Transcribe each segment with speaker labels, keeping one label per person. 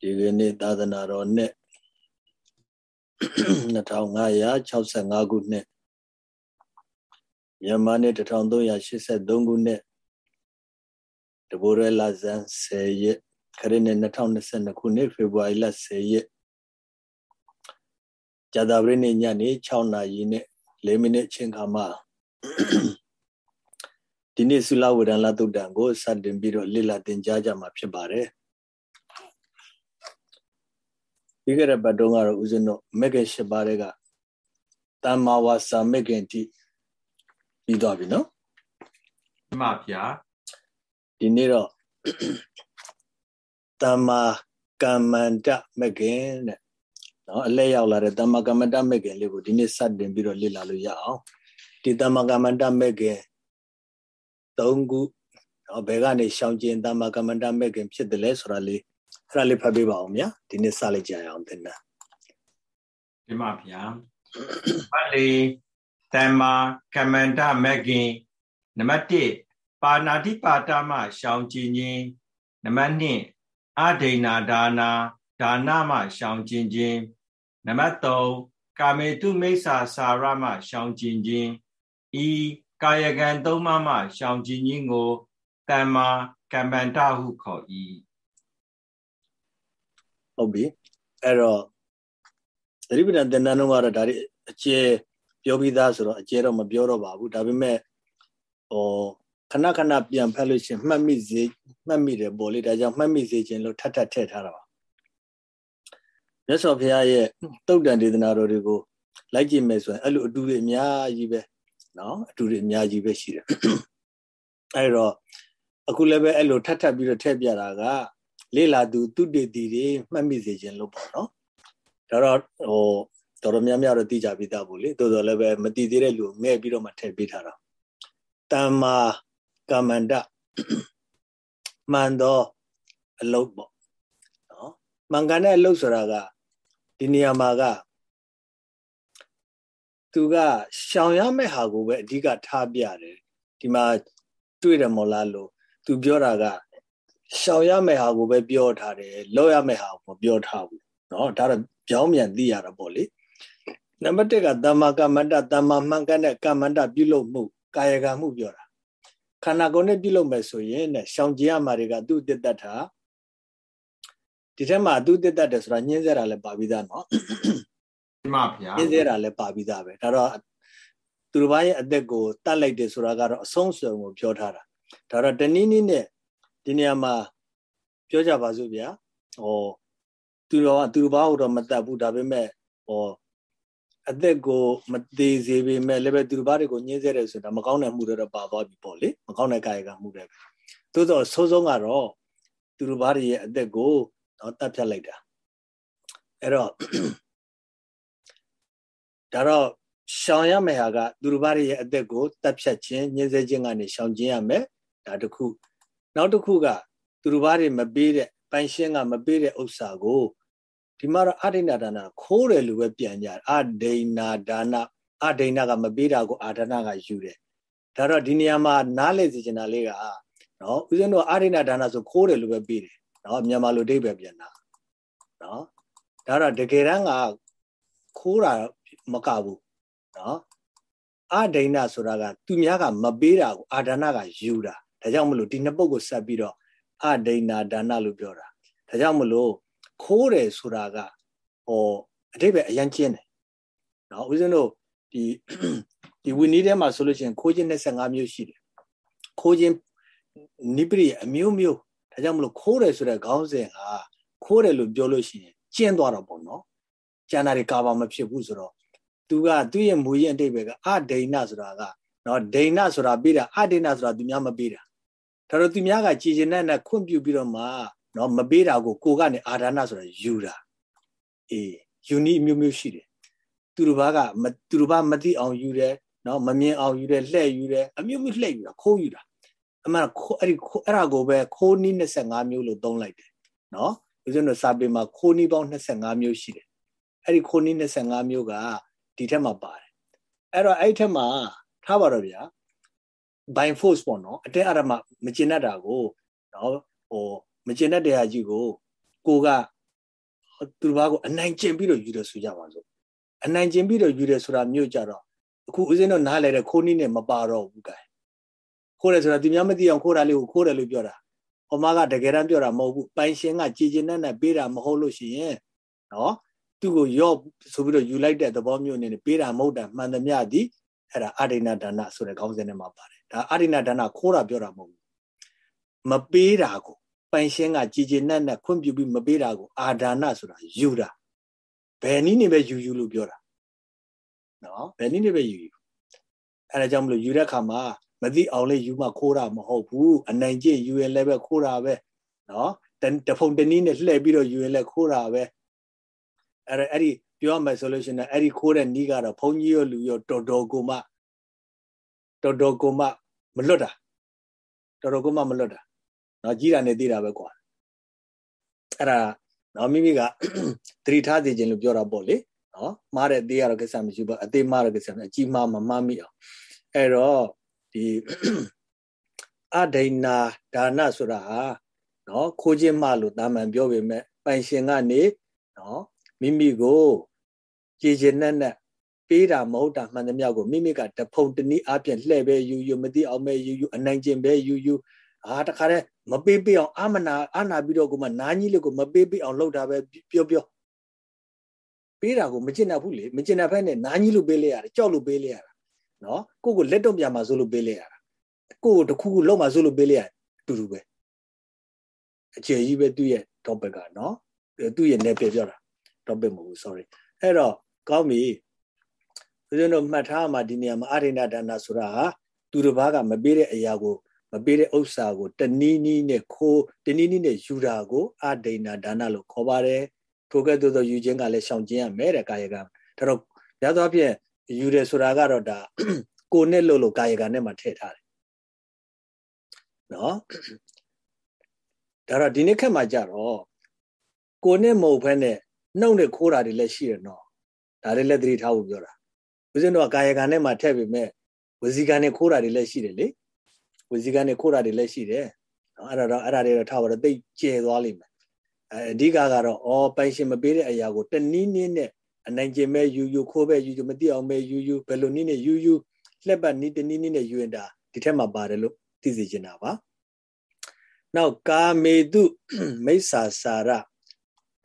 Speaker 1: ဒီကနေ့သာသနာတော်နှစ်2565ခုနှစ်မြန်မာနှစ်1383ခုနှစ်တဘိုးရလဇန်10ရက်ခရစ်နှစ်2022ခုနှစ်ဖေဖော်ဝါရီလ10ရက်ဇာတာပရိနေ့ညနေ6နာရီနဲ့4မိနစ်ချင်းခါမှာဒီနေ့သုလဝေဒန်လသုတ္တံကိုစတင်ပြီးတော့လေ့လာသင်ကြားကြမှာဖြစ်ပါတယ် ပြီးခဲ့တဲ့ဘတ်တုန်းကတော့ဦးဇင်းတို့မဂ္ဂင်၈ပါးတွေကတမ္မာဝါစာမဂ္ဂင်တိပြီးသွားပြီနော်
Speaker 2: မှန်ပါဗျာ
Speaker 1: ဒီနေ့တော့တမ္မာကမ္မန္တမဂ္ဂင်တဲ့နော်အလဲရောက်လာတဲ့တမ္မာကမ္မန္တမဂ္ဂင်လေးကိုဒီနေ့စတင်ပြီးတော့လေ့လာလို့ရအောင်ဒီတမ္မာကမ္မန္တမဂ္ဂင်၃ခုနော်ဘယ်ကနေရှောင်ကျင်တမ္မာကမ္မန္တမဂ္ဂင်ဖြစ်တယ်လဲဆိုတာလေး အဲ့ဒါလေးဖတ်ပေးပါအောင်ဗျာဒီနေ့စလိုက်ကြရအောင်သင်တာ
Speaker 2: ဒီမှာဗျာမလေးတမ္မာကမ္မန္တမဂ္ဂင်နံပါတ်1ပါဏာတိပါတမရှောင်ကျင်ခြင်းနံပါတ်2အဒိဏဒါနာဒါနမှရှောင်ကျင်ခြင်းနံပါတ်3ကာမေတုမိစ္ဆာစာရမှရှောင်ကျင်ခြင်းဤကာယကံသုံးပါးမှရှောင်ကျင်ခြင်းကိုတမ္မာကမ္မန္တဟုခေါ်၏
Speaker 1: ဟုတ်ပြီအဲ့တော့သတိပဋ္ဌာန်သင်္นานတော့ကတော့ဒါတွေအကျဲပြောပြီးသားဆိုတော့အကျဲတော့မပြောတော့ပါဘူးဒါပေမဲ့ဟောခဏခဏပြန်ဖတ်လို့ရှင်မှတ်မိစေမှတ်မိတယ်ပေါ့လေဒါကြောင့်မှတ်မိစေခြင်းလို့ထပ်ထပ်ထည့်ထားတာပါမြတ်စွာဘုရားရဲ့တုတ်တန်ဒေသနာတော်တွေကိုလိုက်ကြည့်မယ်ဆိုရင်အဲ့လိုအတူတွေအများကြီးပဲနော်အတူတွေအများကြီးပဲရှိတယ်အဲ့တော့အခုလည်းပဲအဲ့လိုထပ်ထပ်ပြီးတော့ထည့်ပြတာက လေ့လာသူသူတေတီတွေမှတ်မိစေခြင်းလို့ပေါ့နော်ဒါတော့ဟိုတော်တော်များများတော့သိကြပြီးသားပေါ့လေတိုးတော်လည်းပဲမသိသေးတဲ့လူမဲ့ပြီးတော့မှထည့်ပေးထားတာတမ္မာကမ္မန္တမှန်တော့အလုတ်ပေါ့နော်မှန်ကန်တဲ့အလုတ်ဆိုတာကဒီနေရာမှာကသူကရှောင်ရမယ့်ဟာကိုပဲအဓိကထားပြတယ်ဒီမှာတွေ့တယ်မို့လားလို့သူပြောတာက ရှောင်ရမယ့်ဟာကိုပဲပြောထားတယ်လောက်ရမယ့်ဟာကိုပြောထားဘူးเนาะဒါတော့ကြောင်းမြန်သိရတာပေါ့လေနံပါတ်1ကတမ္မာကမ္မန္တတမ္မာမှန်ကန်တဲ့ကမ္မန္တပြုလုပ်မှုကာယကံမှုပြောတာခန္ဓာကိုယ်နဲ့ပြုလုပ်မယ်ဆိုရင်တဲ့ရှောင်ကျင်ရမှာတွေကသူ့တသက်တာဒီထက်မှသူ့တသက်တယ်ဆိုတာညှင်းဆဲတာလည်းပါပြီးသားเนาะ
Speaker 2: ဒီမှာဗျာ
Speaker 1: ညှင်းဆဲတာလည်းပါပြီးသားပဲဒါတော့သူတို့ဘာရဲ့အသက်ကိုတတ်လိုက်တယ်ဆိုတာကတော့အဆုံးစုံကိုပြောထားတာဒါတော့တနည်းနည်းနဲ့ ဒီနေရာမှာပြောကြပါစို့ဗျာဟောသူတော်ကသူတော်ဘာဟုတ်တော့မတတ်ဘူးဒါပေမဲ့ဟောအသက်ကိုမသေးစေပေမဲ့လည်းပဲသူတော်ဘာတွေကိုညှင်းဆဲတယ်ဆိုတာမကောင်းတဲ့မှုတွေတော့ပါသွားပြီပေါ့လေမကောင်းတဲ့ကာယကမှုတွေပဲသို့တော့ဆိုးဆုံးကတော့သူတော်ဘာတွေရဲ့အသက်ကိုတော့တတ်ဖြတ်လိုက်တာအဲ့တော့ဒါတော့ရှောင်ရမယ့်ဟာကသူတို့ဘာတွေရဲ့အသက်ကိုတတ်ဖြတ်ခြင်းညှင်းဆဲခြင်းကနေရှောင်ခြင်းရမယ်ဒါတခု နောက်တစ်ခုကသူတို့ဘာတွေမပေးတဲ့ပိုင်ရှင်းကမပေးတဲ့ဥစ္စာကိုဒီမှာတော့အဒိဏဒါနခိုးတယ်လို့ပဲပြန်ကြအဒိဏဒါနအဒိဏကမပေးတာကိုအာဒနာကယူတယ်ဒါတော့ဒီနေရာမှာနားလည်စီချင်တာလေးကနော်ဦးဇင်းတို့အဒိဏဒါနဆိုခိုးတယ်လို့ပဲပေးတယ်နော်မြန်မာလိုအဓိပ္ပာယ်ပြန်တာနော်ဒါတော့တကယ်တမ်းကခိုးတာမကဘူးနော်အဒိဏဆိုတာကသူများကမပေးတာကိုအာဒနာကယူတာ ဒါကြောင့်မလို့ဒီနှစ်ပုဒ်ကိုဆက်ပြီးတော့အဒိဏဒါနလို့ပြောတာဒါကြောင့်မလို့ခိုးတယ်ဆိုတာကဟောအတိပ္ပယ်အရင်ကျင်းတယ်နော်ဦးဇင်းတို့ဒီဒီဝီနီးထဲမှာဆိုလို့ရှိရင်ခိုးခြင်း25မျိုးရှိတယ်ခိုးခြင်းနိပရိအမျိုးမျိုးဒါကြောင့်မလို့ခိုးတယ်ဆိုတဲ့ခေါင်းစဉ်ဟာခိုးတယ်လို့ပြောလို့ရှိရင်ကျင်းသွားတော့ပေါ့နော်ကျန်တာတွေကာဘာမဖြစ်ဘူးဆိုတော့သူကသူ့ရဲ့မူရင်းအတိပ္ပယ်ကအဒိဏဆိုတာကနော်ဒိဏဆိုတာပြီးတာအဒိဏဆိုတာသူများမပြီးတာ ဒါတော့သူများကကြည်ကျင်တဲ့နဲ့ခွင့်ပြုပြီးတော့မှနော်မပေးတာကိုကိုကနေအာဒါနဆိုတာယူတာအေးယူနီမျိုးမျိုးရှိတယ်သူတို့ဘာကသူတို့ဘာမသိအောင်ယူတယ်နော်မမြင်အောင်ယူတယ်လှဲ့ယူတယ်အမျိုးမျိုးလှဲ့ယူတာခိုးယူတာအမှန်ခိုးအဲ့ဒီအဲ့ဒါကိုပဲခိုးနီး25မျိုးလို့သုံးလိုက်တယ်နော်ဦးဇင်းတို့စာပေမှာခိုးနီးပေါင်း25မျိုးရှိတယ်အဲ့ဒီခိုးနီး25မျိုးကဒီထက်မှာပါတယ်အဲ့တော့အဲ့ထက်မှာထားပါတော့ဗျာ by force ပေါ့နော်အတက်အရမမကျင်တတ်တာကိုနော်ဟိုမကျင်တတ်တဲ့ဟာကြီးကိုကိုကသူတစ်ပါးကိုအနိုင်ကျင့်ပြီးတော့ယူတယ်ဆိုကြပါစို့အနိုင်ကျင့်ပြီးတော့ယူတယ်ဆိုတာမျိုးကြတော့အခုဦးဇင်းတို့နားလဲတဲ့ခိုးနည်းနဲ့မပါတော့ဘူးကဲခိုးတယ်ဆိုတာသူများမသိအောင်ခိုးတာလေးကိုခိုးတယ်လို့ပြောတာဟောမကတကယ်တမ်းပြောတာမဟုတ်ဘူးပိုင်ရှင်ကကြည်ကျင်နဲ့နဲ့ပေးတာမဟုတ်လို့ရှိရင်နော်သူ့ကိုရော့ဆိုပြီးတော့ယူလိုက်တဲ့သဘောမျိုးအနေနဲ့ပေးတာမဟုတ်တာမှန်သမျှဒီအဲ့ဒါအာဒိဏဒါနဆိုတဲ့ခေါင်းစဉ်ထဲမှာပါတယ် ဒါအာဒိဏဒါနခိုးတာပြောတာမဟုတ်ဘူးမပေးတာကိုပိုင်ရှင်းကကြည်ကြည်နက်နက်ခွင့်ပြုပြီးမပေးတာကိုအာဒါနဆိုတာယူတာဘယ်နည်းနေပဲယူယူလို့ပြောတာနော်ဘယ်နည်းနေပဲယူယူအဲဒါကြောင့်မလို့ယူတဲ့ခါမှာမသိအောင်လေးယူမှခိုးတာမဟုတ်ဘူးအနိုင်ကျင့်ယူရင်လည်းပဲခိုးတာပဲနော်တဖုံတနည်းနဲ့လှည့်ပြီးတော့ယူရင်လည်းခိုးတာပဲအဲ့ဒါအဲ့ဒီပြောမယ်ဆိုလို့ရှိရင်အဲ့ဒီခိုးတဲ့နီးကတော့ဘုန်းကြီးရောလူရောတော်တော်ကိုမှ တော်တော်ကိုမှမလွတ်တာတော်တော်ကိုမှမလွတ်တာနော်ကြီးတာနဲ့သိတာပဲကွာအဲ့ဒါနော်မိမိကသတိထားစေခြင်းလို့ပြောတာပေါ့လေနော်မှားတဲ့သေးရတော့ကိစ္စမရှိဘူးအသေးမှားတဲ့ကိစ္စအကြီးမှားမမှားမိအောင်အဲ့တော့ဒီအဒိဏဒါနဆိုတာဟာနော်ခိုးခြင်းမှလို့တာမန်ပြောပေမဲ့ပိုင်ရှင်ကနေနော်မိမိကိုကြည်ကျင်နဲ့နဲ့ ပေးတာမဟုတ်တာမှန်သမျှကိုမိမိကတဖုံတနည်းအပြင်လှဲ့ပဲယူယူမသိအောင်ပဲယူယူအနိုင်ကျင့်ပဲယူယူအာတခါတည်းမပေးပေးအောင်အာမနာအာနာပြီးတော့ကိုမနာကြီးလို့ကိုမပေးပေးအောင်လုပ်တာပဲပြောပြောပေးတာကိုမကျင့်တတ်ဘူးလေမကျင့်တတ်ဖက်နဲ့နာကြီးလို့ပေးလိုက်ရတယ်ကြောက်လို့ပေးလိုက်ရတာနော်ကိုကိုလက်တော့ပြမှာဆိုလို့ပေးလိုက်ရတာကိုကိုတခုခုလုံးမှာဆိုလို့ပေးလိုက်ရတူတူပဲအခြေကြီးပဲသူ့ရဲ့ topic ကနော်သူ့ရဲ့ net ပြပြောတာ topic မဟုတ်ဘူး sorry အဲ့တော့ကောင်းပြီ ဦးဇင်းတို့မှတ်ထားမှာဒီနေရာမှာအရိဏဒါနဆိုတာဟာသူတစ်ပါးကမပေးတဲ့အရာကိုမပေးတဲ့ဥစ္စာကိုတနည်းနည်းနဲ့ခိုးတနည်းနည်းနဲ့ယူတာကိုအဒိဏဒါနလို့ခေါ်ပါတယ်ထိုကဲ့သို့သောယူခြင်းကလည်းရှောင်ခြင်းရမယ်တဲ့ကာယကဒါတော့ရသောဖြင့်ယူတယ်ဆိုတာကတော့ဒါကိုနဲ့လို့လို့ကာယကနဲ့မှထည့်ထားတယ်နော်ဒါတော့ဒီနေ့ခက်မှကြတော့ကိုနဲ့မဟုတ်ဘဲနဲ့နှုတ်နဲ့ခိုးတာတွေလည်းရှိရနော်ဒါတွေလည်းသတိထားဖို့ပြောတာ ဦးဇင်းတို့ကကာယကံနဲ့မှထည့်ပေမဲ့ဝစီကံနဲ့ခိုးတာတွေလည်းရှိတယ်လေဝစီကံနဲ့ခိုးတာတွေလည်းရှိတယ်နော်အဲ့ဒါတော့အဲ့ဒါတွေတော့ထားပါတော့တိတ်ကျဲသွားလိမ့်မယ်အဲအဓိကကတော့အော်ပိုင်ရှင်မပေးတဲ့အရာကိုတနည်းနည်းနဲ့အနိုင်ကျင်မဲ့ယူယူခိုးပဲယူယူမသိအောင်ပဲယူယူဘယ်လိုနည်းနဲ့ယူယူလက်ပတ်နည်းတနည်းနည်းနဲ့ယူရင်ဒါဒီထက်မှပါတယ်လို့သိစေချင်တာပါနောက်ကာမေတုမိစ္ဆာစာရ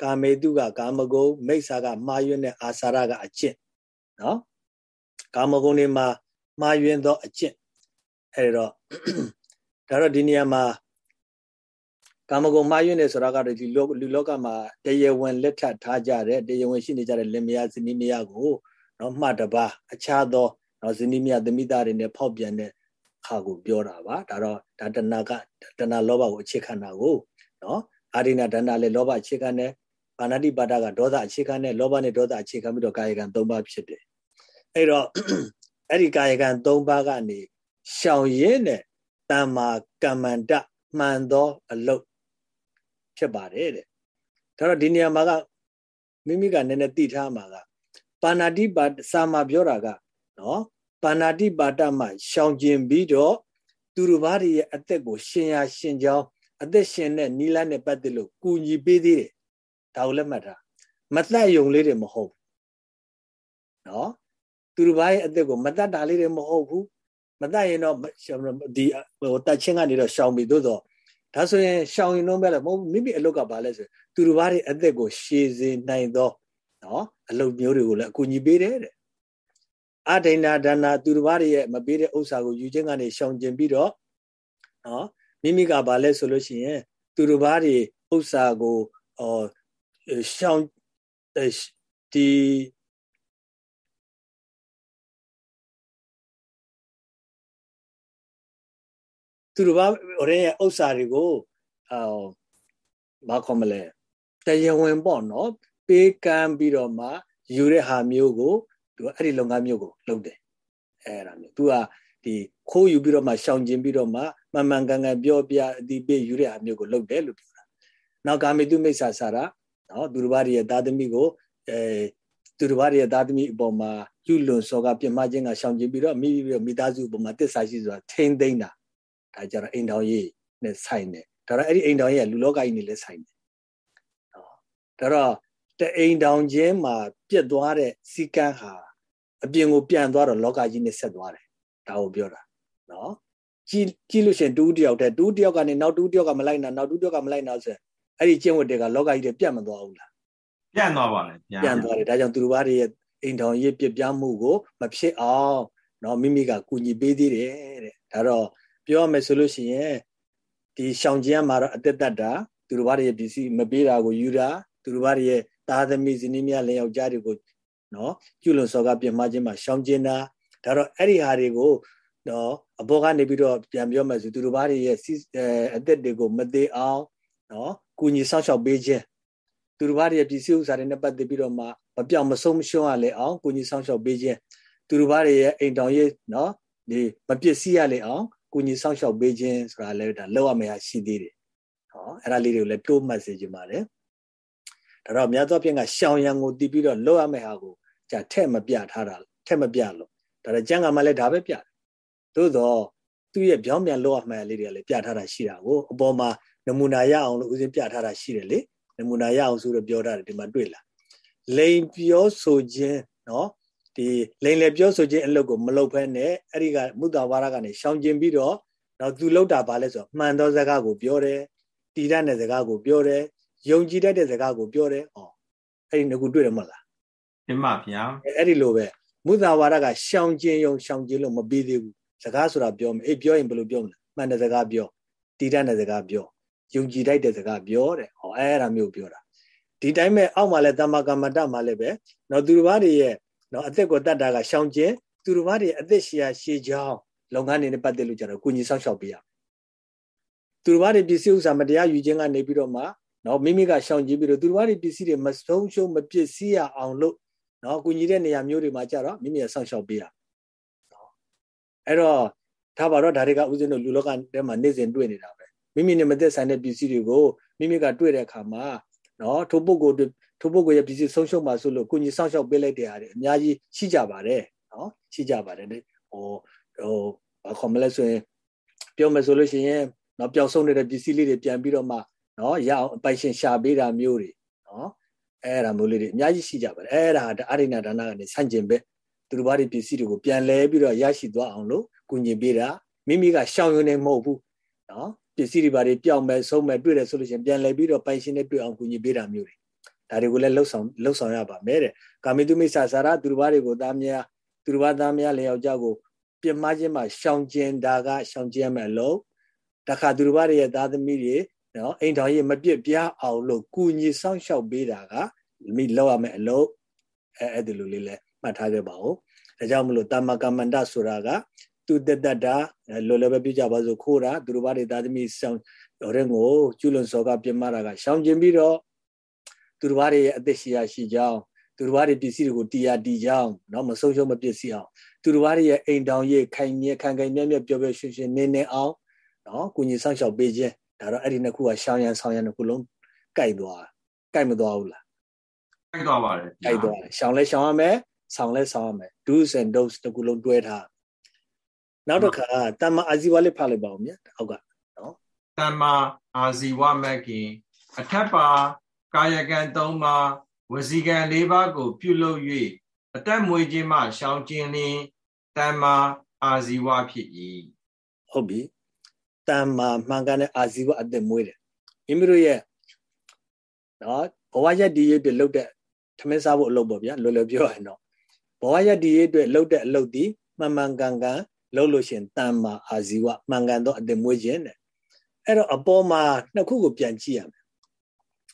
Speaker 1: ကာမေတုကကာမဂုဏ်မိစ္ဆာကမှားယွင်းတဲ့အာစာရကအကျင့်နော် ကာမဂုဏ်တွေမှာမှားယွင်းသောအကျင့်အဲ့တော့ဒါတော့ဒီနေရာမှာကာမဂုဏ်မှားယွင်းတယ်ဆိုတာကတော့ဒီလူလောကမှာတရားဝင်လက်ထပ်ထားကြတဲ့တရားဝင်ရှိနေကြတဲ့လင်မယားဇနီးမယားကိုနော်မှတ်တပါအခြားသောနော်ဇနီးမယားသမီးသားတွေနဲ့ဖောက်ပြန်တဲ့ခါကိုပြောတာပါဒါတော့ဒါတဏကတဏလောဘကိုအခြေခံတာကိုနော်အာရိဏဒဏလည်းလောဘအခြေခံတယ်ပါဏတိပါဒကဒေါသအခြေခံတယ်လောဘနဲ့ဒေါသအခြေခံပြီးတော့ကာယကံ၃ပါးဖြစ်တယ် အဲ့တော့အဲ့ဒီကာယကံ၃ပါးကနေရှောင်ရင်းနဲ့တမ္မာကမ္မန္တမှန်သောအလုပ်ဖြစ်ပါတယ်တဲ့ဒါတော့ဒီနေရာမှာကမိမိကနည်းနည်းသိထားမှာကပါဏာတိပါစာမှာပြောတာကနော်ပါဏာတိပါဒမှာရှောင်ကျင်ပြီးတော့သူတို့ဘာတွေရဲ့အသက်ကို ရှင်ရရှင်ကြောင်းအသက်ရှင်တဲ့နီလာနဲ့ပတ်သက်လို့ကူညီပေးသေးတယ်ဒါကိုလက်မှတ်ထားမတတ်ယုံလေးတွေမဟုတ်နော် သူတို့ဘာရဲ့အသက်ကိုမတတ်တာလေးတွေမဟုတ်ဘူးမတတ်ရင်တော့ဒီဟိုတတ်ချင်းကနေတော့ရှောင်ပြီသို့တော့ဒါဆိုရင်ရှောင်ရင်တော့ပဲလေမဟုတ်မိမိအလုတ်ကဘာလဲဆိုရင်သူတို့ဘာတွေအသက်ကိုရှည်စေနိုင်သောနော်အလုတ်မျိုးတွေကိုလည်းအကူညီပေးတယ်တဲ့အဒိဏဒါနာသူတို့ဘာတွေရဲ့မပေးတဲ့ဥစ္စာကိုယူခြင်းကနေရှောင်ကျင်ပြီးတော့နော်မိမိကဘာလဲဆိုလို့ရှိရင်သူတို့ဘာတွေဥစ္စာကိုဟောရှောင်ဒီ သူတို့ဘာဟိုရဲ့ဥစ္စာတွေကိုအော်ဘာခေါ်မလဲတရားဝင်ပေါ့နော်ပေးကမ်းပြီးတော့မှယူတဲ့ဟာမျိုးကိုသူအဲ့ဒီလုပ်ငန်းမျိုးကိုလုပ်တယ်အဲ့ဒါမျိုးသူကဒီခိုးယူပြီးတော့မှရှောင်ကျင်ပြီးတော့မှမှန်မှန်ကန်ကန်ပြောပြအတိပေးယူတဲ့ဟာမျိုးကိုလုပ်တယ်လို့ပြောတာနောက် ကာမေတုမိစ္ဆာစာရနော်သူတို့ဘာရဲ့သားသမီးကိုအဲသူတို့ဘာရဲ့သားသမီးအပေါ်မှာလူလွန်စောကပြမခြင်းကရှောင်ကျင်ပြီးတော့မိမိသားစုအပေါ်မှာတစ္ဆာရှိဆိုတာထိမ့်သိမ့်တာ ဒါကြတော့အိမ်တော်ရေးနဲ့ဆိုင်တယ်ဒါတော့အဲ့ဒီအိမ်တော်ရေးကလူလောကကြီးနဲ့လည်းဆိုင်တယ်နော်ဒါတော့ တအိမ်တောင်ချင်းမှာပြက်သွားတဲ့စီကန်းဟာအပြင်ကိုပြန်သွားတော့လောကကြီးနဲ့ဆက်သွားတယ်ဒါကိုပြောတာနော်ကြည့်ကြည့်လို့ရှိရင်တူးတယောက်တည်းတူးတယောက်ကနေနောက်တူးတယောက်ကမလိုက်နာနောက်တူးတယောက်ကမလိုက်နာဆိုအဲ့ဒီကျင့်ဝတ်တွေကလောကကြီးတွေပြတ်မသွားဘူးလား
Speaker 2: ပြတ်သွားပါလေ
Speaker 1: ပြန်သွားတယ်ဒါကြောင့်သူတို့ဘာတွေရဲ့အိမ်ထောင်ရေးပြပြမှုကိုမဖြစ်အောင်เนาะမိမိကကူညီပေးသေးတယ်တဲ့ဒါတော့ ပြောရမယ်ဆိုလို့ရှိရင်ဒီရှောင်ကျဉ်မှာတော့အသက်သက်တာသူတို့ဘာတွေရဲ့ပစ္စည်းမပေးတာကိုယူတာသူတို့ဘာတွေရဲ့သားသမီးဇနီးမယားလင်ယောက်ျားတွေကိုနော်ကျွလွန်စော်ကပြမခြင်းမှာရှောင်ကျဉ်တာဒါတော့အဲ့ဒီဟာတွေကိုနော်အဘောကနေပြီးတော့ပြန်ပြောမယ်ဆိုသူတို့ဘာတွေရဲ့အသက်တွေကိုမသေးအောင်နော်ကုညီဆောက်ရှောက်ပေးခြင်းသူတို့ဘာတွေရဲ့ပစ္စည်းဥစ္စာတွေနဲ့ပတ်သက်ပြီးတော့မှမပြောင်းမဆုံးမရှုံးရလေအောင်ကုညီဆောက်ရှောက်ပေးခြင်းသူတို့ဘာတွေရဲ့အိမ်တောင်ရေးနော်ဒီမပစ္စည်းရလေအောင် ကုညီဆောက်ရှောက်ပေးခြင်းဆိုတာလည်းဒါလောက်ရမယ့်ဟာရှိသေးတယ်ဟောအဲ့ဒါလေးတွေကိုလည်းတိုးမှတ်စေချင်ပါတယ်ဒါတော့များသောအားဖြင့်ကရှောင်ရံကိုတည်ပြီးတော့လောက်ရမယ့်ဟာကိုじゃထက်မပြထားတာထက်မပြလို့ဒါတော့ကျန်ကမှလည်းဒါပဲပြတယ်သို့တော့သူ့ရဲ့ပြောင်းပြန်လောက်ရမယ့်လေးတွေကလည်းပြထားတာရှိတာကိုအပေါ်မှာနမူနာရအောင်လို့ဦးစင်းပြထားတာရှိတယ်လေနမူနာရအောင်ဆိုတော့ပြောထားတယ်ဒီမှာတွေ့လားလိန်ပြောဆိုခြင်းနော် ဒီလိန်လေပြောဆိုခြင်းအလုပ်ကိုမလုပ်ဖဲနဲ့အဲ့ဒီကမုဒ္ဒဝါဒကနေရှောင်ကျင်ပြီးတော့တော့သူလောက်တာပါလဲဆိုတော့မှန်သောစကားကိုပြောတယ်တည်ရတဲ့စကားကိုပြောတယ်ယုံကြည်တတ်တဲ့စကားကိုပြောတယ်။ဩအဲ့ဒီငကူတွေ့တယ်မဟုတ်လား။
Speaker 2: တင်ပါဗျာ။
Speaker 1: အဲ့ဒီလိုပဲမုသာဝါဒကရှောင်ကျင်ယုံရှောင်ကျင်လို့မပြီးသေးဘူး။စကားဆိုတာပြောမယ်။အေးပြောရင်ဘယ်လိုပြောမလဲ။မှန်တဲ့စကားပြောတည်တတ်တဲ့စကားပြောယုံကြည်တတ်တဲ့စကားပြောတဲ့။ဩအဲ့ဒါမျိုးပြောတာ။ဒီတိုင်းပဲအောက်မှာလဲတမ္မာကမ္မတမှာလည်းပဲနော်သူတစ်ပါးတွေရဲ့ နော်အသက်ကိုတတ်တာကရှောင်ကျင်သူတစ်ပါးတွေအသက်ရှည်ရှည်ချောင်းလုပ်ငန်းတွေနဲ့ပတ်သက်လို့ကြတော့ကုညီဆောင်ရှောက်ပေးရသူတစ်ပါးတွေပစ္စည်းဥစ္စာမတရားယူခြင်းကနေပြီးတော့မှနော်မိမိကရှောင်ကြည့်ပြီးတော့သူတို့ဘာတွေပစ္စည်းတွေမဆုံးရှုံးမပစ္စည်းရအောင်လို့နော်ကုညီတဲ့နေရာမျိုးတွေမှာကြတော့မိမိရဆောက်ရှောက်ပေးရနော်အဲ့တော့ဒါပါတော့ဒါတွေကဥစဉ်တို့လူလောကထဲမှာနေ့စဉ်တွေ့နေတာပဲမိမိနဲ့မသက်ဆိုင်တဲ့ပစ္စည်းတွေကိုမိမိကတွေ့တဲ့အခါမှာနော်ထိုပုဂ္ဂိုလ် ထိုပုဂ္ဂိုလ်ရဲ့ပစ္စည်းဆုံးရှုံးပါဆိုလို့ကုညီဆောက်ရှောက်ပေးလိုက်တဲ့အားတွေအများကြီးရှိကြပါတယ်နော်ရှိကြပါတယ်ဟိုဟိုဘာခေါ်မလဲဆိုရင်ပြောမယ်ဆိုလို့ရှိရင်နော်ပျောက်ဆုံးနေတဲ့ပစ္စည်းလေးတွေပြန်ပြီးတော့မှနော်ရအောင်အပိုက်ရှင်ရှာပေးတာမျိုးတွေနော်အဲ့ဒါမျိုးလေးတွေအများကြီးရှိကြပါတယ်အဲ့ဒါအရိဏဒါနကနေဆန့်ကျင်ဘက်သူတို့ဘာတွေပစ္စည်းတွေကိုပြန်လဲပြီးတော့ရရှိသွားအောင်လို့ကုညီပေးတာမိမိကရှောင်ရုံနဲ့မဟုတ်ဘူးနော်ပစ္စည်းတွေဘာတွေပြောင်းမဲ့ဆုံးမဲ့တွေ့တယ်ဆိုလို့ရှိရင်ပြန်လဲပြီးတော့ပိုင်ရှင်နဲ့တွေ့အောင်ကုညီပေးတာမျိုးတွေ ဒါတွေကိုလည်းလှုပ်ဆောင်လှုပ်ဆောင်ရပါမယ်တဲ့ကာမိတုမိစ္ဆာစာရသူတို့ဘာတွေကိုသားများသူတို့ဘာသားများလျောက်ကြကိုပြမခြင်းမှာရှောင်ကျင်တာကရှောင်ကျင်မဲ့လို့တခါသူတို့ဘာတွေရဲ့သားသမီးတွေနော်အိမ်ထောင်ရေးမပြစ်ပြားအောင်လို့ကုညီစောင့်ရှောက်ပေးတာကမိလောက်ရမယ်အလုပ်အဲအဲ့ဒီလိုလေးလဲမှတ်ထားခဲ့ပါဦးဒါကြောင့်မလို့တမ္မကမ္မန္တဆိုတာကသူတက်တက်တာလောလောပဲပြကြပါစို့ခိုးတာသူတို့ဘာတွေသာသမီဆောင်ရဲကိုကျွလွန်စောကပြမတာကရှောင်ကျင်ပြီးတော့ သူတို့ဘာတွေရဲ့အသက်ရှိရရှိကြောင်းသူတို့ဘာတွေပစ္စည်းတွေကိုတီးရတီးကြောင်းเนาะမဆုံးရှုံးမပစ္စည်းအောင်သူတို့ဘာတွေရဲ့အိမ်တောင်ရေးခိုင်မြဲခံခိုင်မြဲမြဲပြောပြောရွှင်ရွှင်နေနေအောင်เนาะကုညီဆောင်ရှောက်ပေးခြင်းဒါတော့အဲ့ဒီနှစ်ခုကရှောင်းရန်ဆောင်းရန်နှစ်ခုလုံးကြိုက်သွားကြိုက်မသွားဘူးလား
Speaker 2: ကြိုက်သွားပါတယ်
Speaker 1: ကြိုက်သွားတယ်ရှောင်းလဲရှောင်းရမယ်ဆောင်းလဲဆောင်းရမယ် do's and don'ts တစ်ခုလုံးတွဲထားနောက်တစ်ခါတမ္မာအာဇီဝလေးဖတ်လိုက်ပါဦးမြတ်အောက်ကနော်
Speaker 2: တမ္မာအာဇီဝမက်ကင်အထက်ပါ ကာယကံ၃ပါးဝစီကံ၄ပါးကို ပြုလုပ်၍အတက်မွေခြင်းမှရှောင်ကျင်လင်တမ္မာအာဇီဝဖြစ်၏
Speaker 1: ဟုတ်ပြီတန်မာမှန်ကန်တဲ့အာဇီဝအသက်မွေးတယ်မိမိတို့ရဲ့နော်ဘဝရက်ဒီရဲ့အတွက်လှုပ်တဲ့ထမင်းစားဖို့အလုပ်ပေါ့ဗျာလောလောပြောရရင်တော့ဘဝရက်ဒီရဲ့အတွက်လှုပ်တဲ့အလုပ်ဒီမှန်မှန်ကန်ကန်လှုပ်လို့ရှင်တန်မာအာဇီဝမှန်ကန်သောအသက်မွေးခြင်းတဲ့အဲ့တော့အပေါ်မှာနှစ်ခုကိုပြန်ကြည့်ရမယ်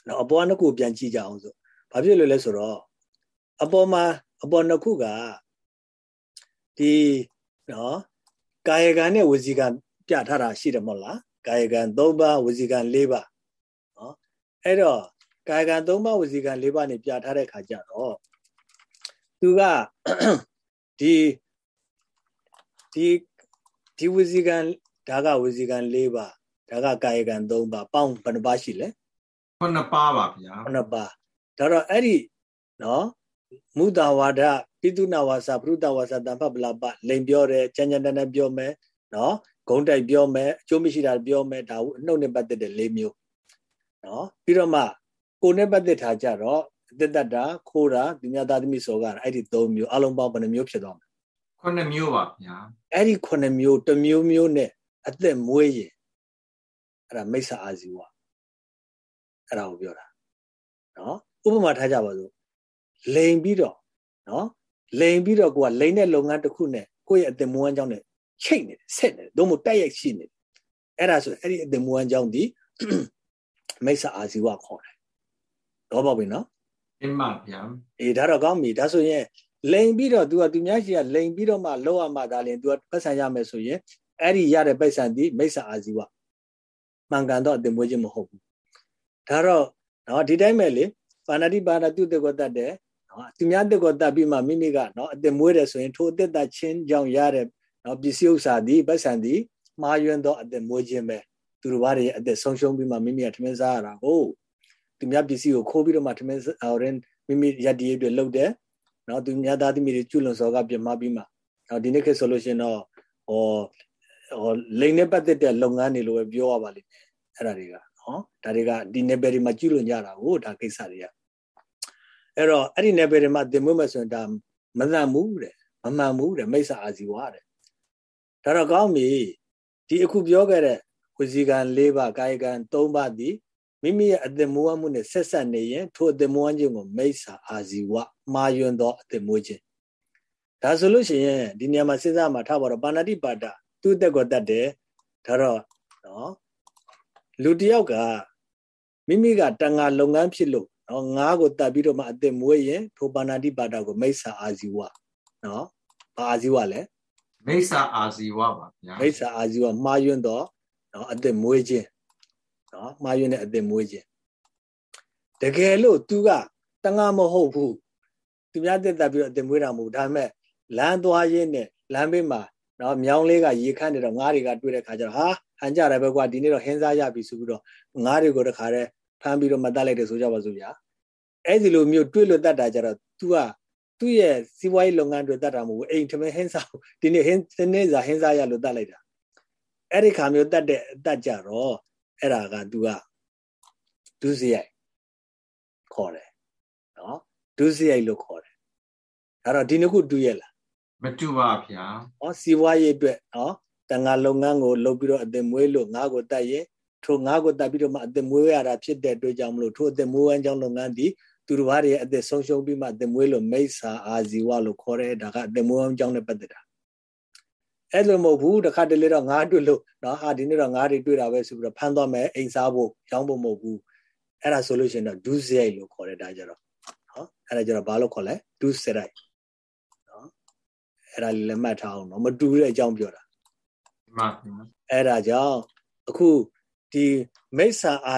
Speaker 1: နော်အပေါ်နှစ်ခုပြန်ကြည့်ကြအောင်ဆိုဘာဖြစ်လို့လဲဆိုတော့အပေါ်မှာအပေါ်နှစ်ခုကဒီနော်ကာယကံနဲ့ဝစီကံပြထားတာရှိတယ်မဟုတ်လားကာယကံ3ပါးဝစီကံ4ပါးနော်အဲ့တော့ကာယကံ3ပါးဝစီကံ4ပါးနေပြထားတဲ့ခါကျတော့သူကဒီဒီဒီဝစီကံဒါကဝစီကံ4ပါးဒါကကာယကံ3ပါးပေါင်းဘယ်နှပါးရှိလဲ
Speaker 2: 9ပါးပါဗျာ
Speaker 1: 9ပါးဒါတော့အဲ့ဒီနော်မုဒ္ဒဝါဒပိတုနာဝါစာပရုဒ္ဒဝါစာတံဖပလပလိန်ပြောတယ်ချမ်းချမ်းတန်းတန်းပြောမယ်နော်ဂုံးတိုက်ပြောမယ်အကျိုးမရှိတာပြောမယ်ဒါဟုအနှုတ်နဲ့ပတ်သက်တဲ့၄မျိုးနော်ပြီးတော့မှကိုနဲ့ပတ်သက်တာကြတော့အသက်တတ်တာခိုးတာသူများသားသမီးစောကအဲ့ဒီ၃မျိုးအလုံးပေါင်းဘယ်နှမျိုးဖြစ်သွားမလဲ
Speaker 2: ခုနှစ်မျိုးပါဗျာ
Speaker 1: အဲ့ဒီခုနှစ်မျိုးတစ်မျိုးမျိုးနဲ့အသက်မွေးရင်အဲ့ဒါမိစ္ဆာအာဇီဝ အဲ့ဒါကိုပြောတာနော်ဥပမာထားကြပါစို့လိန်ပြီးတော့နော်လိန်ပြီးတော့ကိုကလိန်တဲ့လုပ်ငန်းတစ်ခုနဲ့ကိုယ့်ရဲ့အသက်မွေးကြောင်းနဲ့ချိတ်နေတယ်ဆက်နေတယ်တို့မို့တက်ရိုက်ရှိနေတယ်အဲ့ဒါဆိုအဲ့ဒီအသက်မွေးကြောင်းဒီမိစ္ဆာအာဇီဝခေါ်တယ်တော့ပေါ့ပြီနော်
Speaker 2: အင်းပါဗျာ
Speaker 1: အေးဒါတော့ကောင်းပြီဒါဆိုရင်လိန်ပြီးတော့ तू ကသူများရှိကလိန်ပြီးတော့မှလောက်ရမှဒါလင် तू ကပတ်စံရမယ်ဆိုရင်အဲ့ဒီရတဲ့ပိတ်ဆံဒီမိစ္ဆာအာဇီဝမှန်ကန်တော့အတင်မွေးခြင်းမဟုတ်ဘူး ဒါတော့နော်ဒီတိုင်းပဲလေပါဏာတိပါဏာသူတေကောတတ်တယ်နော်သူများတေကောတတ်ပြီးမှမိမိကနော်အတင်မွေးတယ်ဆိုရင်ထိုအသက်တာချင်းကြောင့်ရတဲ့နော်ပစ္စည်းဥစ္စာဒီပိတ်ဆံဒီမှားယွင်းတော့အတင်မွေးခြင်းပဲသူတို့ဘာတွေအသက်ဆုံးရှုံးပြီးမှမိမိကထမင်းစားရတာဟုတ်သူများပစ္စည်းကိုခိုးပြီးတော့မှထမင်းဟိုရင်မိမိရတည်ရပြလုပ်တယ်နော်သူများသားသမီးတွေကျွလွန်စော်ကပြမပြီးမှနော်ဒီနေ့ခေတ်ဆိုလို့ရှိရင်တော့ဟောဟောလိန်နဲ့ပတ်သက်တဲ့လုပ်ငန်းတွေလိုပဲပြောရပါလိမ့်မယ်အဲ့ဒါတွေက နော်ဒါတွေကဒီ level တွေမှာကျွလွန်ကြတာကိုဒါကိစ္စတွေကအဲ့တော့အဲ့ဒီ level တွေမှာသင်မွေးမယ်ဆိုရင်ဒါမသန်ဘူးတဲ့မမှန်ဘူးတဲ့မိစ္ဆာအာဇီဝတဲ့ဒါတော့ကောင်းပြီဒီအခုပြောခဲ့တဲ့ဝစီကံ၄ပါးကာယကံ၃ပါးဒီမိမိရဲ့အသက်မွေးမှုနဲ့ဆက်ဆက်နေရင်ထိုအသက်မွေးခြင်းကိုမိစ္ဆာအာဇီဝမှားယွင်းသောအသက်မွေးခြင်းဒါဆိုလို့ရှိရင်ဒီနေရာမှာစဉ်းစားမှာထားပါတော့ပါဏာတိပါဒသူ့အသက်ကိုတတ်တယ်ဒါတော့နော် လူတယောက်ကမိမိကတန်ငါလုပ်ငန်းဖြစ်လို့နော်ငါးကိုတတ်ပြီးတော့မှအသက်မွေးရင်ထိုပါဏာတိပါဒကိုမိစ္ဆာအာဇီဝနော်ဘာအာဇီဝလဲ
Speaker 2: မိစ္ဆာအာဇီဝပါဗျာ
Speaker 1: မိစ္ဆာအာဇီဝမှားယွင်းတော့နော်အသက်မွေးခြင်းနော်မှားယွင်းတဲ့အသက်မွေးခြင်းတကယ်လို့ तू ကတငါမဟုတ်ဘူးသူများတက်တက်ပြီးတော့အသက်မွေးတာမဟုတ်ဒါပေမဲ့လမ်းသွားရင်းနဲ့လမ်းဘေးမှာနော်မြောင်းလေးကရေခန့်နေတော့ငါးတွေကတွေ့တဲ့ခါကျတော့ဟာ ဟန်ကြတယ်ပဲကွာဒီနေ့တော့ဟင်းစားရပြီဆိုပြီးတော့ငါးတွေကိုတခါတည်းဖမ်းပြီးတော့မတက်လိုက်တယ်ဆိုကြပါစို့ဗျာအဲ့ဒီလိုမျိုးတွေ့လို့တတ်တာကြတော့ तू ကသူ့ရဲ့စီးပွားရေးလုပ်ငန်းတွေတတ်တာမဟုတ်ဘူးအိမ်ထမင်းဟင်းစားဒီနေ့ဟင်းဒီနေ့စာဟင်းစားရလို့တတ်လိုက်တာအဲ့ဒီခါမျိုးတတ်တဲ့အတတ်ကြတော့အဲ့ဒါက तू ကဒုစရိုက်ခေါ်တယ်နော်ဒုစရိုက်လို့ခေါ်တယ်အဲ့တော့ဒီနှစ်ခုတူရဲ့လား
Speaker 2: မတူပါဗျာ
Speaker 1: ဟောစီးပွားရေးအတွက်နော် တန်ငါလုပ်ငန်းကိုလုပ်ပြီးတော့အသက်မွေးလို့ငါးကိုတတ်ရင်ထိုငါးကိုတတ်ပြီးတော့မှအသက်မွေးရတာဖြစ်တဲ့အတွက်ကြောင့်မလို့ထိုအသက်မွေးဝမ်းကြောင်းလုပ်ငန်းဒီသူတို့ဘာတွေအသက်ဆုံးရှုံးပြီးမှအသက်မွေးလို့မိစ္ဆာအာဇီဝလို့ခေါ်တယ်ဒါကအသက်မွေးဝမ်းကြောင်းနဲ့ပတ်သက်တာအဲ့လိုမဟုတ်ဘူးတခါတလေတော့ငါးတွေ့လို့နော်ဟာဒီနေ့တော့ငါးတွေတွေ့တာပဲဆိုပြီးတော့ဖမ်းသွားမယ်အိမ်စားဖို့ရောင်းဖို့မဟုတ်ဘူးအဲ့ဒါဆိုလို့ရှိရင်တော့ဒုစရိုက်လို့ခေါ်တယ်ဒါကြတော့နော်အဲ့ဒါကြတော့ဘာလို့ခေါ်လဲဒုစရိုက်နော်အဲ့ဒါလည်းမှတ်ထားအောင်နော်မတူတဲ့အကြောင်းပြောတာ
Speaker 2: မှန်ပါ
Speaker 1: အဲ့ဒါကြောင့်အခုဒီမိစ္ဆာအာ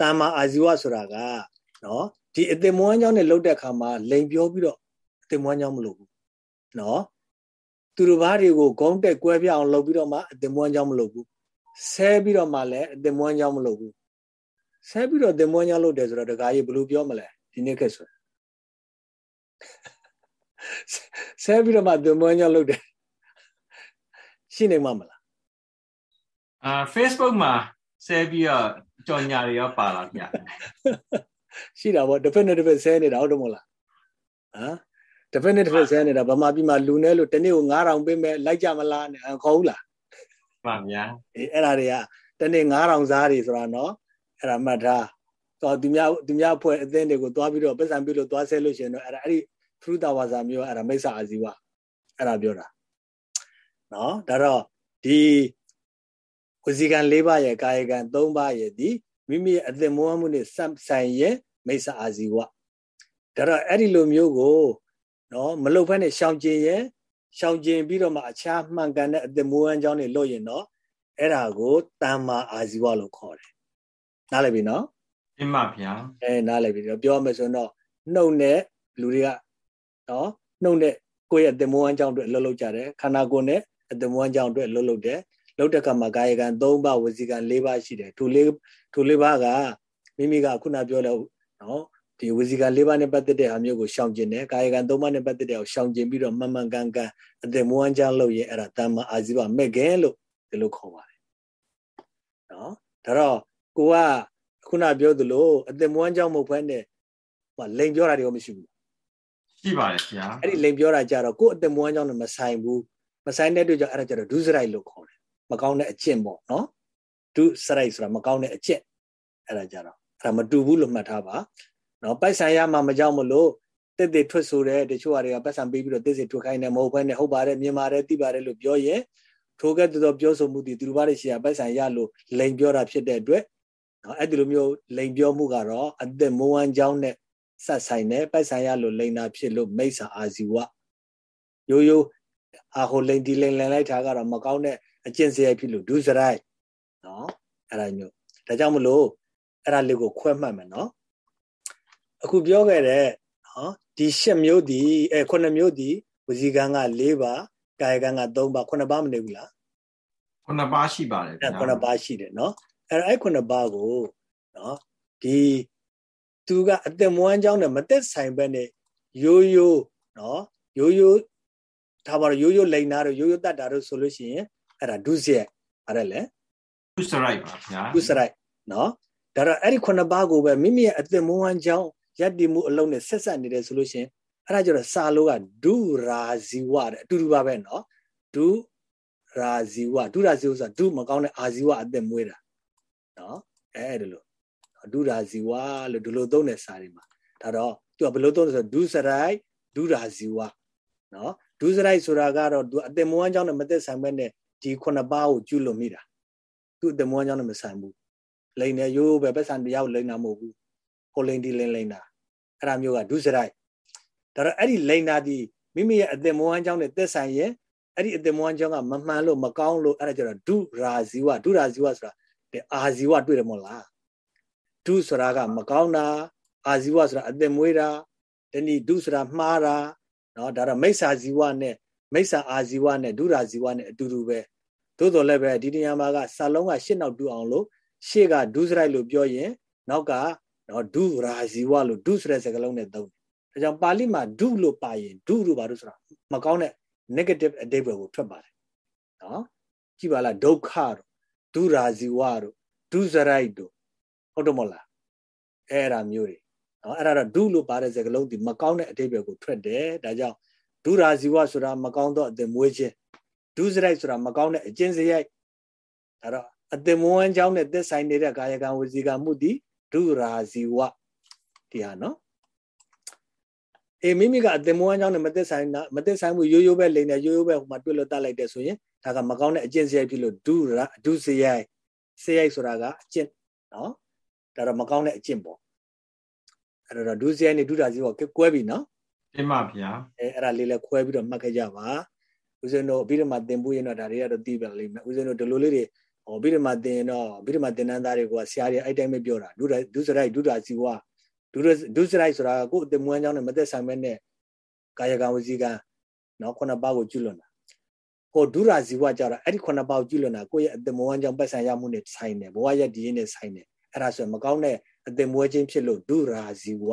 Speaker 1: တာမာအာဇီဝဆိုတာကနော်ဒီအတင်မွန်းကြောင်းနဲ့လှုပ်တဲ့အခါမှာလိန်ပြောပြီးတော့အတင်မွန်းကြောင်းမလို့ဘူးနော်သူတို့ဘာတွေကိုဂုံးတက်ကွဲပြအောင်လုပ်ပြီးတော့မှအတင်မွန်းကြောင်းမလုပ်ဘူးဆဲပြီးတော့မှလည်းအတင်မွန်းကြောင်းမလုပ်ဘူးဆဲပြီးတော့အတင်မွန်းကြောင်းလုပ်တယ်ဆိုတော့တခါကြီးဘယ်လိုပြောမလဲဒီနေ့ခက်ဆိုဆဲပြီးတော့မှအတင်မွန်းကြောင်းလုပ်တယ်ရှိနေမှာမလား
Speaker 2: အာ Facebook မှာဆဲပြီးတော့ကြော်ညာတွေရောပါလာဗျ
Speaker 1: ရှိတာပေါ့ definitive ဆဲနေတာဟုတ်တယ်မို့လားဟမ် definitive ဆဲနေတာဗမာပြည်မှာလူနေလို့တနေ့ကို9000ပေးမယ်လိုက်ကြမလားနဲ့ခေါ်ဘူးလား
Speaker 2: မှန်ဗျာ
Speaker 1: အေးအဲ့ဒါတွေကတနေ့9000စားတွေဆိုတာနော်အဲ့ဒါမှတ်ထားတော့သူများသူများအဖွဲ့အသင်းတွေကိုသွားပြီးတော့ပတ်စံပြီးလို့သွားဆဲလို့ရှိရင်တော့အဲ့ဒါအဲ့ဒီ fruit တာဝါစာမျိုးအဲ့ဒါမိစ္ဆာအာဇီဝအဲ့ဒါပြောတာနော်ဒါတော့ဒီ ဝစီကံ၄ပါးရဲ့ကာယကံ၃ပါးရဲ့ဒီမိမိရဲ့အသက်မွေးမှုနဲ့ဆိုင်ရဲ့မိစ္ဆာအာဇီဝဒါတော့အဲ့ဒီလိုမျိုးကိုနော်မလုတ်ဖက်နဲ့ရှောင်ကျင်ရဲ့ရှောင်ကျင်ပြီးတော့မှအခြားမှန်ကန်တဲ့အသက်မွေးဝမ်းကြောင်းတွေလို့ရင်တော့အဲ့ဒါကိုတမ္မာအာဇီဝလို့ခေါ်တယ်နားလည်ပြီနော်
Speaker 2: အင်းပါဗျာ
Speaker 1: အဲနားလည်ပြီပြောမယ်ဆိုတော့နှုတ်နဲ့လူတွေကနော်နှုတ်နဲ့ကိုယ့်ရဲ့အသက်မွေးဝမ်းကြောင်းအတွက်လှုပ်လှုပ်ကြတယ်ခန္ဓာကိုယ်နဲ့အသက်မွေးဝမ်းကြောင်းအတွက်လှုပ်လှုပ်တယ် လှုပ်တဲ့ကမှာကာယကံ၃ပါးဝစီကံ၄ပါးရှိတယ်ထိုလေးထိုလေးပါးကမိမိကခုနပြောလို့နော်ဒီဝစီကံ၄ပါးနဲ့ပတ်သက်တဲ့ဟာမျိုးကိုရှောင်ကျင်တယ်ကာယကံ၃ပါးနဲ့ပတ်သက်တဲ့ကိုရှောင်ကျင်ပြီးတော့မှန်မှန်ကန်ကန်အသက်မွေးချမ်းလုပ်ရင်အဲ့ဒါတမ္မာအာဇီဝမဲ့ခင်လို့ဒီလိုခေါ်ပါတယ်နော်ဒါတော့ကိုကခုနပြောသလိုအသက်မွေးချမ်းမဟုတ်ဘဲနဲ့ဟိုလိန်ပြောတာတွေရောမရှိဘူး
Speaker 2: ရှိပါတယ်ဗျာ
Speaker 1: အဲ့ဒီလိန်ပြောတာကြတော့ကိုယ့်အသက်မွေးကြောင်းနဲ့မဆိုင်ဘူးမဆိုင်တဲ့အတွက်ကြောင့်အဲ့ဒါကြတော့ဒုစရိုက်လို့ခေါ်တယ် မကောင်းတဲ့အကျင့်ပေါ့နော်ဒုစရိုက်ဆိုတာမကောင်းတဲ့အကျင့်အဲ့ဒါကြတော့အဲ့ဒါမတူဘူးလို့မှတ်ထားပါနော်ပိုက်ဆံရမှမကြောက်မလို့တက်တက်ထွက်ဆိုတဲ့တချို့ဟာတွေကပတ်စံပေးပြီးတော့တက်စစ်ထွက်ခိုင်းတယ်မဟုတ်ဘဲနဲ့ဟုတ်ပါတယ်မြင်ပါတယ်သိပါတယ်လို့ပြောရင်ထိုကဲ့သို့သောပြောဆိုမှုတွေသူတို့ဘာတွေရှိရပိုက်ဆံရလို့လိန်ပြောတာဖြစ်တဲ့အတွက်နော်အဲ့ဒီလိုမျိုးလိန်ပြောမှုကတော့အသက်မဝမ်းကြောင်းနဲ့ဆက်ဆိုင်တယ်ပိုက်ဆံရလို့လိန်တာဖြစ်လို့မိစ္ဆာအာဇီဝရိုးရိုးအာဟိုလိန်ဒီလိန်လန်လိုက်တာကတော့မကောင်းတဲ့ အကျင့်စရိုက်ဖြစ်လို့ဒုစရိုက်နော်အဲ့ဒါမျိုးဒါကြောင့်မလို့အဲ့ဒါလေးကိုခွဲမှတ်မယ်နော်အခုပြောခဲ့တဲ့နော်ဒီရှစ်မျိုးဒီအဲခုနှစ်မျိုးဒီဝစီကံက၄ပါးကာယကံက၃ပါးခုနှစ်ပါးမနေဘူးလား
Speaker 2: ခုနှစ်ပါးရှိပါတယ်
Speaker 1: ဗျာခုနှစ်ပါးရှိတယ်နော်အဲ့အဲ့ခုနှစ်ပါးကိုနော်ဒီသူကအသက်မွမ်းကြောင်းနဲ့မသက်ဆိုင်ဘဲနဲ့ရိုးရိုးနော်ရိုးရိုးဒါပါတော့ရိုးရိုးလိန်နာတို့ရိုးရိုးတတ်တာတို့ဆိုလို့ရှိရင် အဲ့ဒါဒုစရိုက်အဲ့ဒါလေ
Speaker 2: ဒုစရိုက်ပါဗျာ
Speaker 1: ဒုစရိုက်နော်ဒါတော့အဲ့ဒီခုနှစ်ပါးကိုပဲမိမိရဲ့အသက်မွမ်းကြောင်းယက်တည်မှုအလုံးနဲ့ဆက်ဆက်နေတယ်ဆိုလို့ရှိရင်အဲ့ဒါကျတော့စာလို့ကဒုရာဇီဝတဲ့အတူတူပါပဲနော်ဒုရာဇီဝဒုရာဇီဝဆိုတာဒုမကောင်းတဲ့အာဇီဝအသက်မွေးတာနော်အဲ့ဒါလို့ဒုရာဇီဝလို့ဒီလိုသုံးတဲ့စာတွေမှာဒါတော့သူကဘယ်လိုသုံးလဲဆိုဒုစရိုက်ဒုရာဇီဝနော်ဒုစရိုက်ဆိုတာကတော့သူအသက်မွမ်းကြောင်းနဲ့မသက်ဆိုင်မဲ့နဲ့ ဒီခုနှစ်ပါးကိုကျွလွန်မိတာသူအသက်မွမ်းကြောင်းနဲ့မဆိုင်ဘူးလိန်နေရိုးပဲပတ်စံတရားကိုလိန်တာမဟုတ်ဘူးကိုလိန်ဒီလိန်လိန်တာအဲ့ဒါမျိုးကဒုစရိုက်ဒါတော့အဲ့ဒီလိန်တာဒီမိမိရဲ့အသက်မွမ်းကြောင်းနဲ့သက်ဆိုင်ရင်အဲ့ဒီအသက်မွမ်းကြောင်းကမမှန်လို့မကောင်းလို့အဲ့ဒါကျတော့ဒုရာဇီဝဒုရာဇီဝဆိုတာဒီအာဇီဝတွေ့တယ်မဟုတ်လားဒုဆိုတာကမကောင်းတာအာဇီဝဆိုတာအသက်မွေးတာတနည်းဒုဆိုတာမှားတာနော်ဒါတော့မိစ္ဆာဇီဝနဲ့ မိစ္ဆာအာဇီဝနဲ့ဒုရာဇီဝနဲ့အတူတူပဲသို့တော်လည်းပဲဒီနေရာမှာကစာလုံးကရှစ်နောက်တူအောင်လို့ရှေ့ကဒုစရိုက်လို့ပြောရင် နောက်ကနော်ဒုရာဇီဝလို့ဒုဆိုတဲ့စကားလုံးနဲ့သုံးတယ်ဒါကြောင့်ပါဠိမှာဒုလို့ပါရင်ဒုလို့ပါလို့ဆိုတာမကောင်းတဲ့ negative အဓိပ္ပာယ်ကိုထွက်ပါတယ်နော်ကြည့်ပါလားဒုက္ခတို့ဒုရာဇီဝတို့ဒုစရိုက်တို့ဟုတ်တယ်မဟုတ်လားအဲ့ဒါမျိုးတွေနော်အဲ့ဒါတော့ဒုလို့ပါတဲ့စကားလုံးဒီမကောင်းတဲ့အဓိပ္ပာယ်ကိုထွက်တယ်ဒါကြောင့် ဒုရာဇီဝဆိုတာမကောင်းသောအသင်မွေးခြင်းဒုစရိုက်ဆိုတာမကောင်းတဲ့အကျင့်စရိုက်ဒါတော့အသင်မွေးကြောင်းနဲ့သက်ဆိုင်နေတဲ့ကာယကံဝစီကံမှုဒီဒုရာဇီဝဒီဟာနော်အေးမိမိကအသင်မွေးကြောင်းနဲ့မသက်ဆိုင်မသက်ဆိုင်မှုရိုးရိုးပဲလိန်နေရိုးရိုးပဲဟိုမှာတွေ့လို့တတ်လိုက်တဲ့ဆိုရင်ဒါကမကောင်းတဲ့အကျင့်စရိုက်ဖြစ်လို့ဒုရာဒုစရိုက်စရိုက်ဆိုတာကအကျင့်နော်ဒါတော့မကောင်းတဲ့အကျင့်ပေါ့အဲ့တော့ဒုစရိုက်နဲ့ဒုရာဇီဝကွဲပြီနော်
Speaker 2: တင်ပါဗျာ
Speaker 1: အဲအဲ့ဒါလေးလည်းခွဲပြီးတော့မှတ်ခဲ့ကြပါဦးဇင်းတို့အဘိဓမ္မာသင်ဖို့ရင်တော့ဒါတွေကတော့သိပါလိမ့်မယ်ဦးဇင်းတို့ဒီလိုလေးတွေဟောအဘိဓမ္မာသင်တော့အဘိဓမ္မာသင်တန်းသားတွေကဆရာတွေအဲ့တိုင်းပဲပြောတာဒုဒုစရိုက်ဒုရာဇီဝဒုဒုစရိုက်ဆိုတာကိုယ်အတမွန်းကြောင်းနဲ့မသက်ဆိုင်မဲ့နဲ့ကာယကံဝစီကံနော်ခုနှစ်ပါးကိုကျွလွန်တာဟိုဒုရာဇီဝကြတော့အဲ့ဒီခုနှစ်ပါးကိုကျွလွန်တာကိုယ့်ရဲ့အတမွန်းကြောင်းပတ်ဆိုင်ရမှုနဲ့ဆိုင်တယ်ဘဝရဲ့ဒီရင်နဲ့ဆိုင်တယ်အဲ့ဒါဆိုမကောင်းတဲ့အတမွေးခြင်းဖြစ်လို့ဒုရာဇီဝ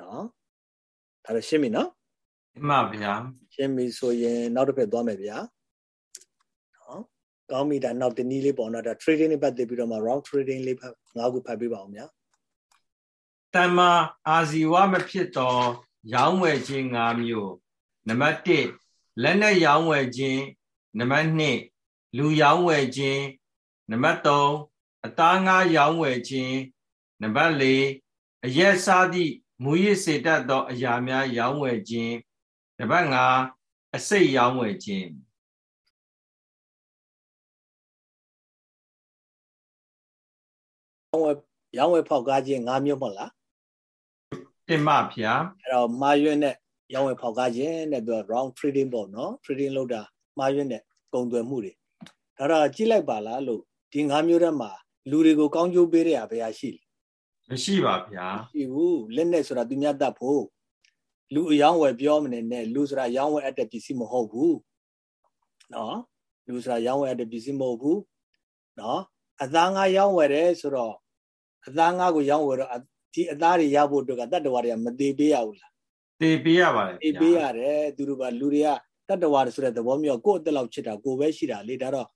Speaker 1: နော် ဒါတော့ရှင်းပြီနော်
Speaker 2: မှန်ပါဗျာ
Speaker 1: ရှင်းပြီဆိုရင်နောက်တစ်ဖက်သွားမယ်ဗျာနော်ကောင်းပြီဒါနောက်တနည်းလေးပေါ့နော်ဒါ trading နဲ့ပတ်သက်ပြီးတော့မှ round trading လေးဖတ်ငါးခုဖတ်ပေးပါအောင်ဗျာ
Speaker 2: တမ္မာအာဇီဝမဖြစ်သောရောင်းဝယ်ခြင်း၅မျိုးနံပါတ်1လက်နဲ့ရောင်းဝယ်ခြင်းနံပါတ်2လူရောင်းဝယ်ခြင်းနံပါတ်3အသားငါးရောင်းဝယ်ခြင်းနံပါတ်4အရက်စားသည့် မူရစ်စေတတ်သော အရာများရောင်းဝယ်ခြင်းနံပါတ်5အစိတ်ရောင်းဝယ်ခြင်း
Speaker 1: ရောင်းဝယ်ရောင်းဝယ်ဖောက်ကားခြင်း၅မျိုးမဟုတ်လား
Speaker 2: တင်ပါဗျာ
Speaker 1: အဲ့တော့မာရွက်နဲ့ရောင်းဝယ်ဖောက်ကားခြင်းတဲ့သူက round trading ပေါ့နော် trading လုပ်တာမာရွက်နဲ့ကုန်သွယ်မှုတွေဒါတော့ကြည့်လိုက်ပါလားလို့ဒီ၅မျိုးထဲမှာလူတွေကိုကောင်းကျိုးပေးတဲ့အဘေဟာရှိလဲ
Speaker 2: မရှိပါဗျာ
Speaker 1: ရှိဘူးလက်နဲ့ဆိုတာသူများတတ်ဖို့လူအယောင်းဝယ်ပြောမနေနဲ့လူဆိုတာရောင်းဝယ်အပ်တဲ့ပစ္စည်းမဟုတ်ဘူးနော်လူဆိုတာရောင်းဝယ်အပ်တဲ့ပစ္စည်းမဟုတ်ဘူးနော်အသားငါရောင်းဝယ်တယ်ဆိုတော့အသားငါကိုရောင်းဝယ်တော့ဒီအသားတွေရဖို့အတွက်ကတတ္တဝါတွေကမသေးပေးရဘူးလား
Speaker 2: သေပေးရပါတယ်
Speaker 1: သေပေးရတယ်သူတို့ကလူတွေကတတ္တဝါဆိုတဲ့သဘောမျိုးကိုယ့်အသက်လောက်ချစ်တာကိုယ်ပဲရှိတာလေဒါတော့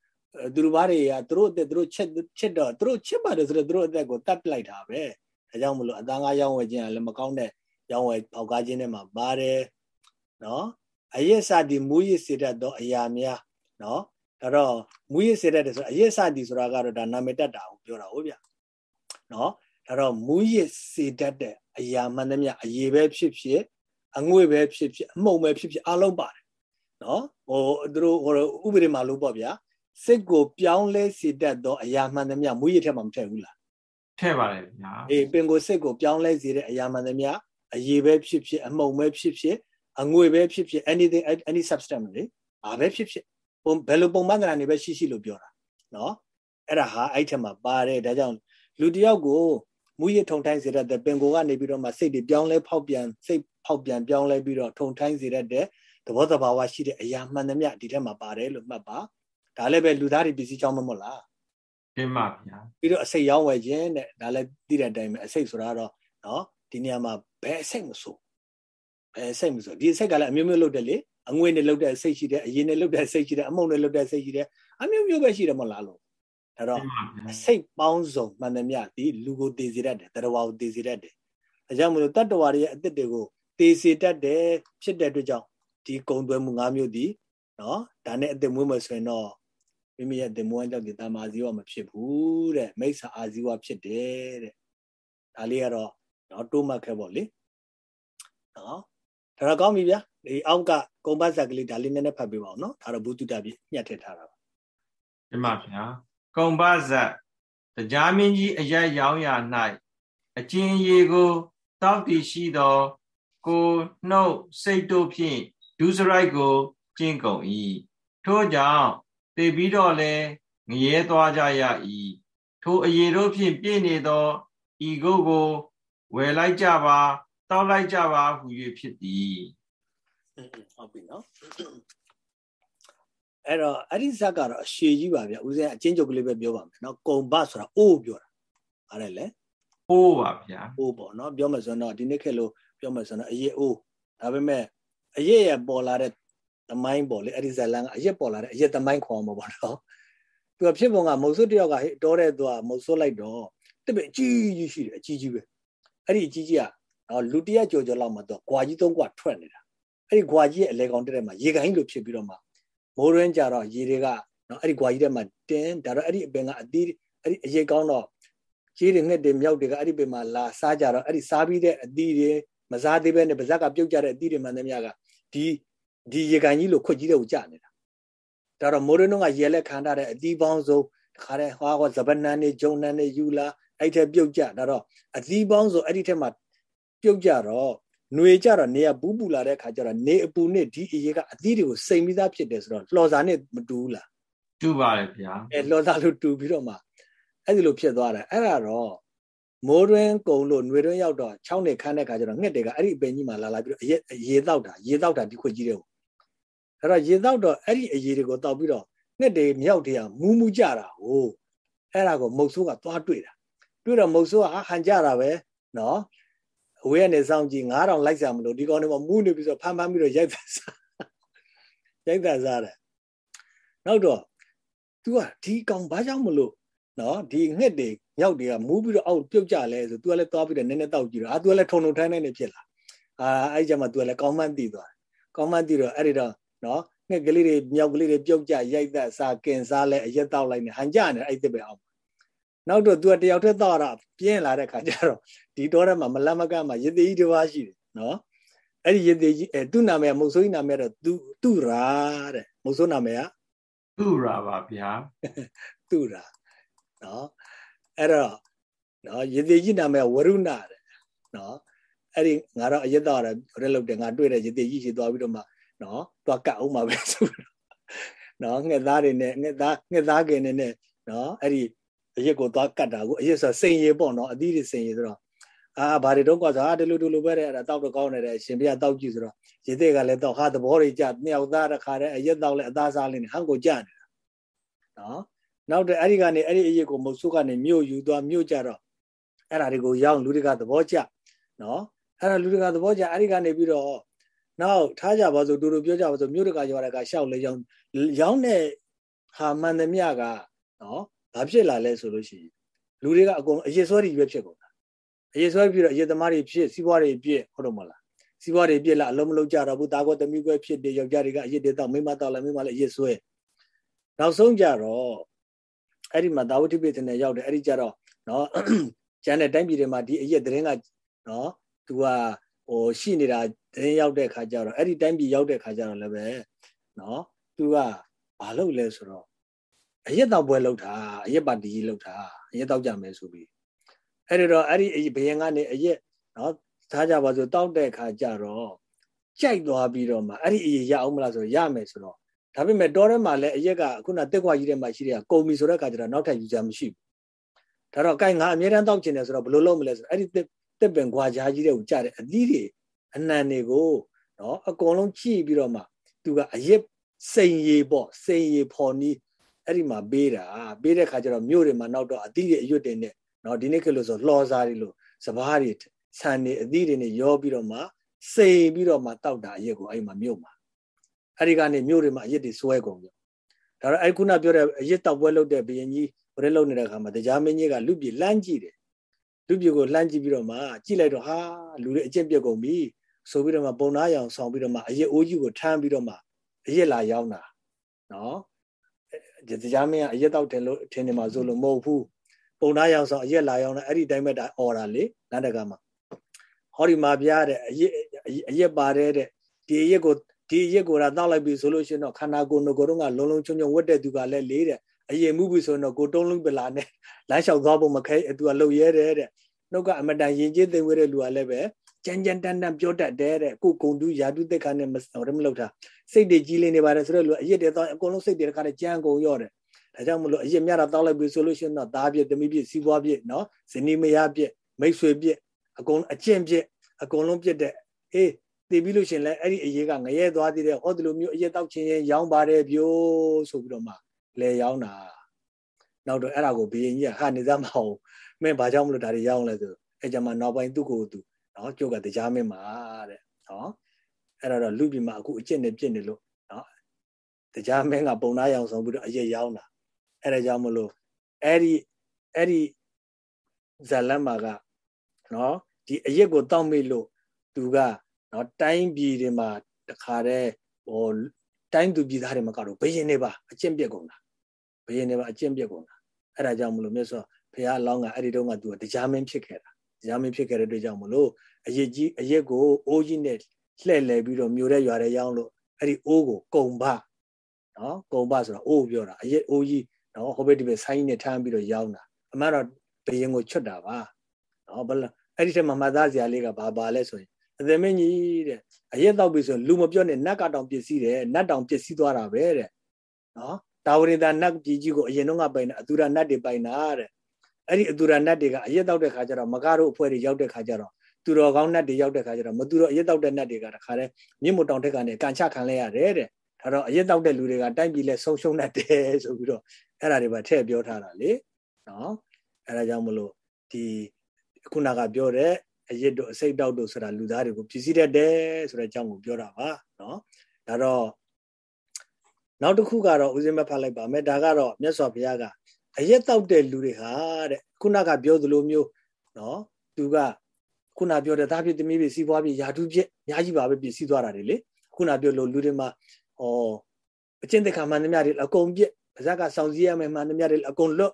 Speaker 1: သူတို့ဘာတွေကသူတို့အသက်သူတို့ချစ်ချစ်တော့သူတို့ချစ်ပါတယ်ဆိုတော့သူတို့အသက်ကိုတတ်ပလိုက်တာပဲဒါကြောင့်မလို့အသားငါရောင်းဝယ်ခြင်းကလည်းမကောင်းတဲ့ရောင်းဝယ်ပေါက်ကားခြင်းတွေမှာပါတယ်နော်အယက်စသည်မူရစ်စေတတ်သောအရာများနော်ဒါတော့မူရစ်စေတတ်တယ်ဆိုအယက်စသည်ဆိုတာကတော့ဒါနာမည်တက်တာကိုပြောတာဟုတ်ဗျနော်ဒါတော့မူရစ်စေတတ်တဲ့အရာမှန်သမျှအရေးပဲဖြစ်ဖြစ်အငွေ့ပဲဖြစ်ဖြစ်အမှုံပဲဖြစ်ဖြစ်အလုံးပါတယ်နော်ဟိုသူတို့ဟိုဥပဒေမှာလို့ပေါ့ဗျာ စိတ်ကိုပြောင်းလဲစေတတ်သောအရာမှန်သမျှမူရစ်ထက်မှမထည့်ဘူးလား
Speaker 2: ထည့်ပါတယ်ဗျာ
Speaker 1: အေးပင်ကိုစိတ်ကိုပြောင်းလဲစေတဲ့အရာမှန်သမျှအရေးပဲဖြစ်ဖြစ်အမှုံပဲဖြစ်ဖြစ်အငွေပဲဖြစ်ဖြစ် anything any substance လေအားပဲဖြစ်ဖြစ်ပုံဘယ်လိုပုံမှန်တရာနေပဲရှိရှိလို့ပြောတာနော်အဲ့ဒါဟာအဲ့ထက်မှာပါတယ်ဒါကြောင့်လူတယောက်ကိုမူရထုံထိုင်းစေတတ်တဲ့ပင်ကိုကနေပြီးတော့မှစိတ်တွေပြောင်းလဲဖောက်ပြန်စိတ်ဖောက်ပြန်ပြောင်းလဲပြီးတော့ထုံထိုင်းစေတတ်တဲ့သဘောတဘာဝရှိတဲ့အရာမှန်သမျှဒီထက်မှာပါတယ်လို့မှတ်ပါ ဒါလည်းပဲလူသားတွေပစ္စည်းချောင်းမမို့လား
Speaker 2: တင်ပါဗျာ
Speaker 1: ပြီးတော့အစိတ်ရောင်းဝယ်ခြင်းတဲ့ဒါလည်းသိတဲ့အတိုင်းပဲအစိတ်ဆိုတာတော့နော်ဒီနေရာမှာဘယ်အစိတ်မဆိုဘယ်စိတ်မဆိုဒီစိတ်ကလည်းအမျိုးမျိုးလုပ်တယ်လေအငွေနဲ့လုပ်တဲ့စိတ်ရှိတယ်အရင်နဲ့လုပ်တဲ့စိတ်ရှိတယ်အမုံနဲ့လုပ်တဲ့စိတ်ရှိတယ်အမျိုးမျိုးပဲရှိတယ်မဟုတ်လားလို့ဒါတော့စိတ်ပေါင်းစုံမှန်သမျှဒီလူကိုတည်စေတတ်တယ်တရဝါကိုတည်စေတတ်တယ်ဒါကြောင့်မလို့တတ္တဝါရဲ့အသက်တွေကိုတည်စေတတ်တယ်ဖြစ်တဲ့အတွက်ကြောင့်ဒီကုံသွဲမှု၅မျိုးဒီနော်ဒါနဲ့အသက်မွေးမယ်ဆိုရင်တော့ မိမိရဲ့အသက်မွေးကြောင့်ဒီတမာဇီဝမဖြစ်ဘူးတဲ့မိစ္ဆာအာဇီဝဖြစ်တယ်တဲ့ဒါလေးကတော့နော်တိုးမှတ်ခဲ့ပေါ့လေနော်ဒါတော့ကောင်းပြီဗျာဒီအောက်ကကုံပတ်ဇက်ကလေးဒါလေးနည်းနည်းဖတ်ပေးပါအောင်နော်ဒါတော့ဘုသူတပြည့်ညှက်ထည့်ထားတာပါ
Speaker 2: ဒီမှာဗျာကုံပတ်ဇက်တရားမင်းကြီးအရက်ရောင်းရ၌အကျဉ်ရေကိုတောက်တည်ရှိသော ကိုနှုတ်စိတ်တို့ဖြင့်ဒုစရိုက်ကိုကျင့်ကုန်၏ထို့ကြောင့် တည်ပြီးတော့လဲငရဲသွားကြရ၏ထိုအရေတို့ဖြင့်ပြည့်နေသောဤကိုကိုဝယ်လိုက်ကြပါတောက်လိုက်ကြပါဟူ၍ဖြစ်သည်
Speaker 1: ဟုတ်ပြီနော်အဲ့တော့အဲ့ဒီဇက်ကတော့အရှည်ကြီးပါဗျဦးဇင်းအချင်းချုပ်ကလေးပဲပြောပါမယ်နော်ကုံဘဆိုတာအိုးပြောတာအဲ့ဒါလေ
Speaker 2: အိုးပါဗျာ
Speaker 1: အိုးပေါ့နော်ပြောမှဆိုတော့ဒီနေ့ခေတ်လို့ပြောမှဆိုတော့အရေးအိုးဒါပေမဲ့အရေးရပေါ်လာတဲ့ သမိုင်းပေါ့လေအဲ့ဒီဇက်လန်ကအရေးပေါ်လာတဲ့အရေးသမိုင်းခေါ်မှာပေါ့နော်သူကဖြစ်ပုံကမုတ်ဆွတ်တယောက်ကဟဲ့တော်တဲ့သူကမုတ်ဆွတ်လိုက်တော့တပည့်အကြီးကြီးရှိတယ်အကြီးကြီးပဲအဲ့ဒီအကြီးကြီးကနော်လူတရက်ကြော်ကြော်လောက်မှတော့ဂွာကြီးသုံးဂွာထွက်နေတာအဲ့ဒီဂွာကြီးရဲ့အလဲကောင်တက်တဲ့မှာရေကိုင်းလိုဖြစ်ပြီးတော့မှမိုးရင်းကြတော့ရေတွေကနော်အဲ့ဒီဂွာကြီးတဲ့မှာတင်းဒါတော့အဲ့ဒီအပင်ကအသီးအဲ့ဒီအရေကောင်းတော့ကြီးတွေငှက်တွေမြောက်တွေကအဲ့ဒီပင်မှာလာစားကြတော့အဲ့ဒီစားပြီးတဲ့အသီးတွေမစားသေးပဲနဲ့ပါဇက်ကပြုတ်ကြတဲ့အသီးတွေမှန်သမျှကဒီ ဒီရေကန်ကြီးလိုခွက်ကြီးတဲ့ကိုကြနေတာဒါတော့မိုးရင်းကရေလက်ခံထားတဲ့အသီးပေါင်းစုံတခါတည်းဟွာကဇပနန်းနေဂျုံနန်းနေယူလာအဲ့ထက်ပြုတ်ကြဒါတော့အသီးပေါင်းစုံအဲ့ဒီထက်မှာပြုတ်ကြတော့ຫນွေကြတော့နေရဘူးပူလာတဲ့ခါကျတော့နေအပူနဲ့ဒီအရေးကအသီးတွေကိုစိမ်ပြီးသားဖြစ်တယ်ဆိုတော့လှော်စာနဲ့မတူဘူးလား
Speaker 2: တူပါတယ်ဗျာ
Speaker 1: အဲလှော်စာလို့တူပြီးတော့မှအဲ့ဒီလိုဖြစ်သွားတယ်အဲ့ဒါတော့မိုးတွင်းကုံလို့ຫນွေတွင်းရောက်တော့6နှစ်ခန်းတဲ့ခါကျတော့ငှက်တွေကအဲ့ဒီအပင်ကြီးမှာလာလာပြီးတော့အရေရေတောက်တာရေတောက်တာဒီခွက်ကြီးတွေကို အဲ့တော့ရေတောက်တော့အဲ့ဒီအရေတွေကိုတောက်ပြီးတော့ငှက်တွေမြောက်တွေကမူးမူးကြတာဟိုအဲ့ဒါကိုမုတ်ဆိုးကသွားတွေ့တာတွေ့တော့မုတ်ဆိုးကဟန်ကြတာပဲနော်အဝေးကနေစောင့်ကြည့်9000လိုက်စားမလို့ဒီကောင်တွေမမူးနေပြီးဆိုဖမ်းဖမ်းပြီးတော့ရိုက်တာစားရိုက်တာစားတယ်နောက်တော့ तू ကဒီကောင်ဘာကြောင့်မလို့နော်ဒီငှက်တွေမြောက်တွေကမူးပြီးတော့အောက်ပြုတ်ကြလဲဆို तू ကလည်းသွားပြီးတော့နည်းနည်းတောက်ကြည့်တော့အာ तू ကလည်းထုံထုံထိုင်းထိုင်းနေဖြစ်လာအာအဲ့ကြမှာ तू ကလည်းကောင်းမှန်းတည်သွားတယ်ကောင်းမှန်းတည်တော့အဲ့ဒီတော့ နော်ငှက်ကလေးတွေမြောက်ကလေးတွေပြုတ်ကြရိုက်သက်စားကင်စားလဲအရက်တောက်လိုက်နေဟန်ကြနေအဲ့တစ်ပဲအောင်နောက်တော့ तू ကတယောက်တည်းတော့တာပြင်းလာတဲ့ခါကျတော့ဒီတော့ထဲမှာမလတ်မကမှာရသေးကြီးတစ်ပါးရှိတယ်နော်အဲ့ဒီရသေးကြီးအဲသူ့နာမည်ကမုတ်ဆိုးကြီးနာမည်တော့သူသူရာတဲ့မုတ်ဆိုးနာမည်က
Speaker 2: သူရာပါဗျာ
Speaker 1: သူရာနော်အဲ့တော့နော်ရသေးကြီးနာမည်ဝရုဏတဲ့နော်အဲ့ဒီငါတော့အရက်တော့ရဲလောက်တယ်ငါတွေ့တဲ့ရသေးကြီးရှိသွားပြီးတော့မှ နော်သွားကတ်အောင်မှာပဲဆိုနော်ငှက်သားတွေနဲ့ငှက်သားငှက်သားကင်နေနဲ့နော်အဲ့ဒီအရက်ကိုသွားကတ်တာကိုအရက်ဆိုစိန်ရည်ပေါ့နော်အသီးတွေစိန်ရည်ဆိုတော့အာဘာတွေတော့ကွာဆိုအာဒီလိုဒီလိုပဲတဲ့အဲ့ဒါတောက်တော့ကောင်းနေတယ်ရှင်ပြတောက်ကြည့်ဆိုတော့ရေသေးကလည်းတော့ဟာသဘောတွေကြနှစ်ယောက်သားတစ်ခါတည်းအရက်တောက်လဲအသားစားလေးနဲ့ဟန်ကိုကြနေတာနော်နောက်တဲ့အဲ့ဒီကနေအဲ့ဒီအရက်ကိုမုတ်ဆုကနေမြို့ယူသွားမြို့ကြတော့အဲ့ဒါတွေကိုရောင်းလူတွေကသဘောကျနော်အဲ့ဒါလူတွေကသဘောကျအဲ့ဒီကနေပြီးတော့ နောက်ထားကြပါစို့တူတူပြောကြပါစို့မြို့တကရွာတကရှောက်လဲရောင်းရောင်းတဲ့ဟာမှန်သမျှကနော်ဘာဖြစ်လာလဲဆိုလို့ရှိရင်လူတွေကအကုန်အရစ်စွဲတွေပဲဖြစ်ကုန်တာအရေးဆွဲပြီးတော့အရေးသမားတွေဖြစ်စီးပွားတွေဖြစ်ဟုတ်တော့မလားစီးပွားတွေဖြစ်လာအလုံးမလုံးကြတော့ဘူးတာကောသမီးကွဲဖြစ်တယ်ယောက်ျားတွေကအရေးတွေတော့မိမတော့လည်းမိမလည်းအရေးဆွဲနောက်ဆုံးကြတော့အဲ့ဒီမှာတာဝတိပိသနဲ့ရောက်တယ်အဲ့ဒီကြတော့နော်ကျန်တဲ့တိုင်းပြည်တွေမှာဒီအရေးသတင်းကနော်သူကဟိုရှိနေတာသ တင်းရောက်တဲ့ခါကျတော့အဲ့ဒီတိုင်းပြည်ရောက်တဲ့ခါကျတော့လည်းပဲနော်သူကဘာလုပ်လဲဆိုတော့အရက်တော့ပွဲလောက်တာအရက်ပါတီကြီးလောက်တာအရက်တော့ကြမယ်ဆိုပြီးအဲ့ဒီတော့အဲ့ဒီဘယင်ကနေအရက်နော်ထားကြပါစို့တောက်တဲ့ခါကျတော့ကြိုက်သွားပြီးတော့မှအဲ့ဒီအရေးရအောင်မလားဆိုရမယ်ဆိုတော့ဒါပေမဲ့တောထဲမှာလည်းအရက်ကခုနတက်ခွာကြီးထဲမှာရှိတဲ့ကုံမီဆိုတဲ့ခါကျတော့နောက်ထပ်ယူကြမရှိဘူးဒါတော့ကိုင်ငါအမြဲတမ်းတောက်ကျင်တယ်ဆိုတော့ဘယ်လိုလုပ်မလဲဆိုတော့အဲ့ဒီတက်ပင်ခွာကြားကြီးတဲ့ကိုကြားတဲ့အသီးတွေ အနံတွေကိုနော်အကုန်လုံးကြည့်ပြီးတော့မှသူကအရက်စိန်ရီပေါ့စိန်ရီဖော်နီးအဲ့ဒီမှာပေးတာပေးတဲ့ခါကျတော့မြို့တွေမှာနောက်တော့အသီးတွေအရွတ်တွေနဲ့နော်ဒီနေ့ကလို့ဆိုလှော်စားတွေလို့စပားတွေဆန်တွေအသီးတွေနဲ့ရောပြီးတော့မှစိန်ပြီးတော့မှတောက်တာအရက်ကိုအဲ့မှာမြို့မှာအဲ့ဒီကနေမြို့တွေမှာအရက်တွေစွဲကုန်ပြီဒါတော့အဲ့ခုနပြောတဲ့အရက်တောက်ပွဲလုပ်တဲ့ဘယင်ကြီးဘယ်လုပ်နေတဲ့ခါမှာတရားမင်းကြီးကလူပြည်လှမ်းကြည့်တယ်လူပြည်ကိုလှမ်းကြည့်ပြီးတော့မှကြည့်လိုက်တော့ဟာလူတွေအကျင့်ပြက်ကုန်ပြီ ဆိုပြီးတော့မှပုံနာရောင်ဆောင်ပြီးတော့မှအရက်အိုးကြီးကိုထမ်းပြီးတော့မှအရက်လာရောက်တာနော်ဒီတရားမင်းကအရက်တောက်တယ်လို့ထင်နေမှာဆိုလို့မဟုတ်ဘူးပုံနာရောင်ဆောင်အရက်လာရောက်တာအဲ့ဒီတိုင်းမဲ့တာအော်တာလေနန္ဒကမှာဟောဒီမှာပြတဲ့အရက်အရက်ပါတဲ့တဲ့ဒီအရက်ကိုဒီအရက်ကိုတော့တောက်လိုက်ပြီဆိုလို့ရှိရင်တော့ခန္ဓာကိုယ်ငကိုယ်တော့ကလုံးလုံးချုံချုံဝတ်တဲ့သူကလည်းလေးတဲ့အရင်မှုပြီဆိုရင်တော့ကိုတုံးလုံးပလာနဲ့လမ်းလျှောက်သွားဖို့မခဲသူကလှုပ်ရဲတယ်တဲ့နှုတ်ကအမတန်ရင်ကျေးသိမ်ဝဲတဲ့လူကလည်းပဲ ကြမ်းကြမ်းတန်းတန်းပြောတတ်တယ်တဲ့ကိုဂုံတူးယာတုတက်ခါနဲ့မဟိုမလုပ်တာစိတ်တွေကြီးလင်းနေပါတယ်ဆိုတော့လူအရက်တွေတော့အကုန်လုံးစိတ်တွေတခါနဲ့ကြမ်းကုန်ရော့တယ်ဒါကြောင့်မလို့အရက်မြတာတောက်လိုက်ပြီဆိုလို့ရှိရင်တော့သားပြည့်သမီးပြည့်စီးပွားပြည့်နော်ဇနီးမယားပြည့်မိတ်ဆွေပြည့်အကုန်အကျင့်ပြည့်အကုန်လုံးပြည့်တဲ့အေးတည်ပြီးလို့ရှင်လဲအဲ့ဒီအရေးကငရဲသွားသေးတယ်ဟောဒီလိုမျိုးအရေးတောက်ချင်းရင်ရောင်းပါတယ်ဗျို့ဆိုပြီးတော့မှလဲရောင်းတာနောက်တော့အဲ့ဒါကိုဘီရင်ကြီးကဟာနေသားမအောင်မင်းဘာကြောင့်မလို့ဒါတွေရောင်းလဲဆိုအဲ့ကြမှာနောက်ပိုင်းသူ့ကိုယ်သူ နော်ကျုပ်ကတရားမင်းမှာတဲ့နော်အဲ့တော့လူပြည်မှာအခုအကျင့်နဲ့ပြင့်နေလို့နော်တရားမင်းကပုံသားရောင်ဆောင်ပြီးတော့အရေးရောင်းတာအဲ့ဒါကြောင့်မလို့အဲ့ဒီအဲ့ဒီဇလန်မာကနော်ဒီအရက်ကိုတောက်မိလို့သူကနော်တိုင်းပြည်တွေမှာတခါတည်းဟိုတိုင်းသူပြည်သားတွေမကတော့ဘယင်နေပါအကျင့်ပြက်ကုန်တာဘယင်နေပါအကျင့်ပြက်ကုန်တာအဲ့ဒါကြောင့်မလို့မြတ်စွာဘုရားအလောင်းကအဲ့ဒီတော့ကသူကတရားမင်းဖြစ်ခဲ့တာတ ရားမင်းဖြစ်ခဲ့တဲ့အတွက်ကြောင့်မလို့အရက်ကြီးအရက်ကိုအိုးကြီးနဲ့လှဲ့လဲပြီးတော့မျိုးတဲ့ရွာတဲ့ရောင်းလို့အဲ့ဒီအိုးကိုကုံဘနော်ကုံဘဆိုတာအိုးပြောတာအရက်အိုးကြီးနော်ဟိုဘက်ဒီဘက်ဆိုင်းနဲ့ထမ်းပြီးတော့ရောင်းတာအမှန်တော့ဘယင်ကိုချွတ်တာပါနော်ဘယ်လိုအဲ့ဒီထက်မှမှတ်သားစရာလေးကဘာပါလဲဆိုရင်အသမင်းကြီးတဲ့အရက်တော့ပြီဆိုလူမပြောနဲ့နတ်ကတောင်ပစ္စည်းတယ်နတ်တောင်ပစ္စည်းသွားတာပဲတဲ့နော်တာဝရိတာနတ်ကြီးကြီးကိုအရင်တော့ကပိုင်တာအသူရနတ်တွေပိုင်တာတဲ့ အဲ့ဒီအသူရနတ်တွေကအရက်တော့တဲ့ခါကျတော့မကားတို့အဖွဲ့တွေရောက်တဲ့ခါကျတော့သူတော်ကောင်းနတ်တွေရောက်တဲ့ခါကျတော့မသူတော်အရက်တော့တဲ့နတ်တွေကတခါတည်းမြင့်မတောင်ထက်ကနေကန်ချခံလဲရတယ်တဲ့ဒါတော့အရက်တော့တဲ့လူတွေကတိုင်းပြည်လဲဆုံးရှုံးတတ်တယ်ဆိုပြီးတော့အဲ့ဒါတွေပါထည့်ပြောထားတာလေနော်အဲ့ဒါကြောင့်မလို့ဒီခုနကပြောတဲ့အရစ်တို့အစိတ်တောက်တို့ဆိုတာလူသားတွေကိုပြည်စည်းတတ်တယ်ဆိုတဲ့အကြောင်းကိုပြောတာပါနော်ဒါတော့နောက်တစ်ခုကတော့ဦးဇင်းမဖတ်လိုက်ပါမယ်ဒါကတော့မြတ်စွာဘုရားက အရက်တောက်တဲ့လူတွေဟာတဲ့ခုနကပြောသလိုမျိုးနော်သူကခုနပြောတဲ့သားဖြစ်သမီးဖြစ်စီးပွားဖြစ်ယာတုဖြစ်အများကြီးပါပဲပြည်စည်းသွားတာတွေလေခုနပြောလို့လူတွေမှာဩအကျင့်တက္ကမှန်သမျှတွေအကုန်ပြစ်ပါဇက်ကစောင့်စည်းရမယ်မှန်သမျှတွေအကုန်လွတ်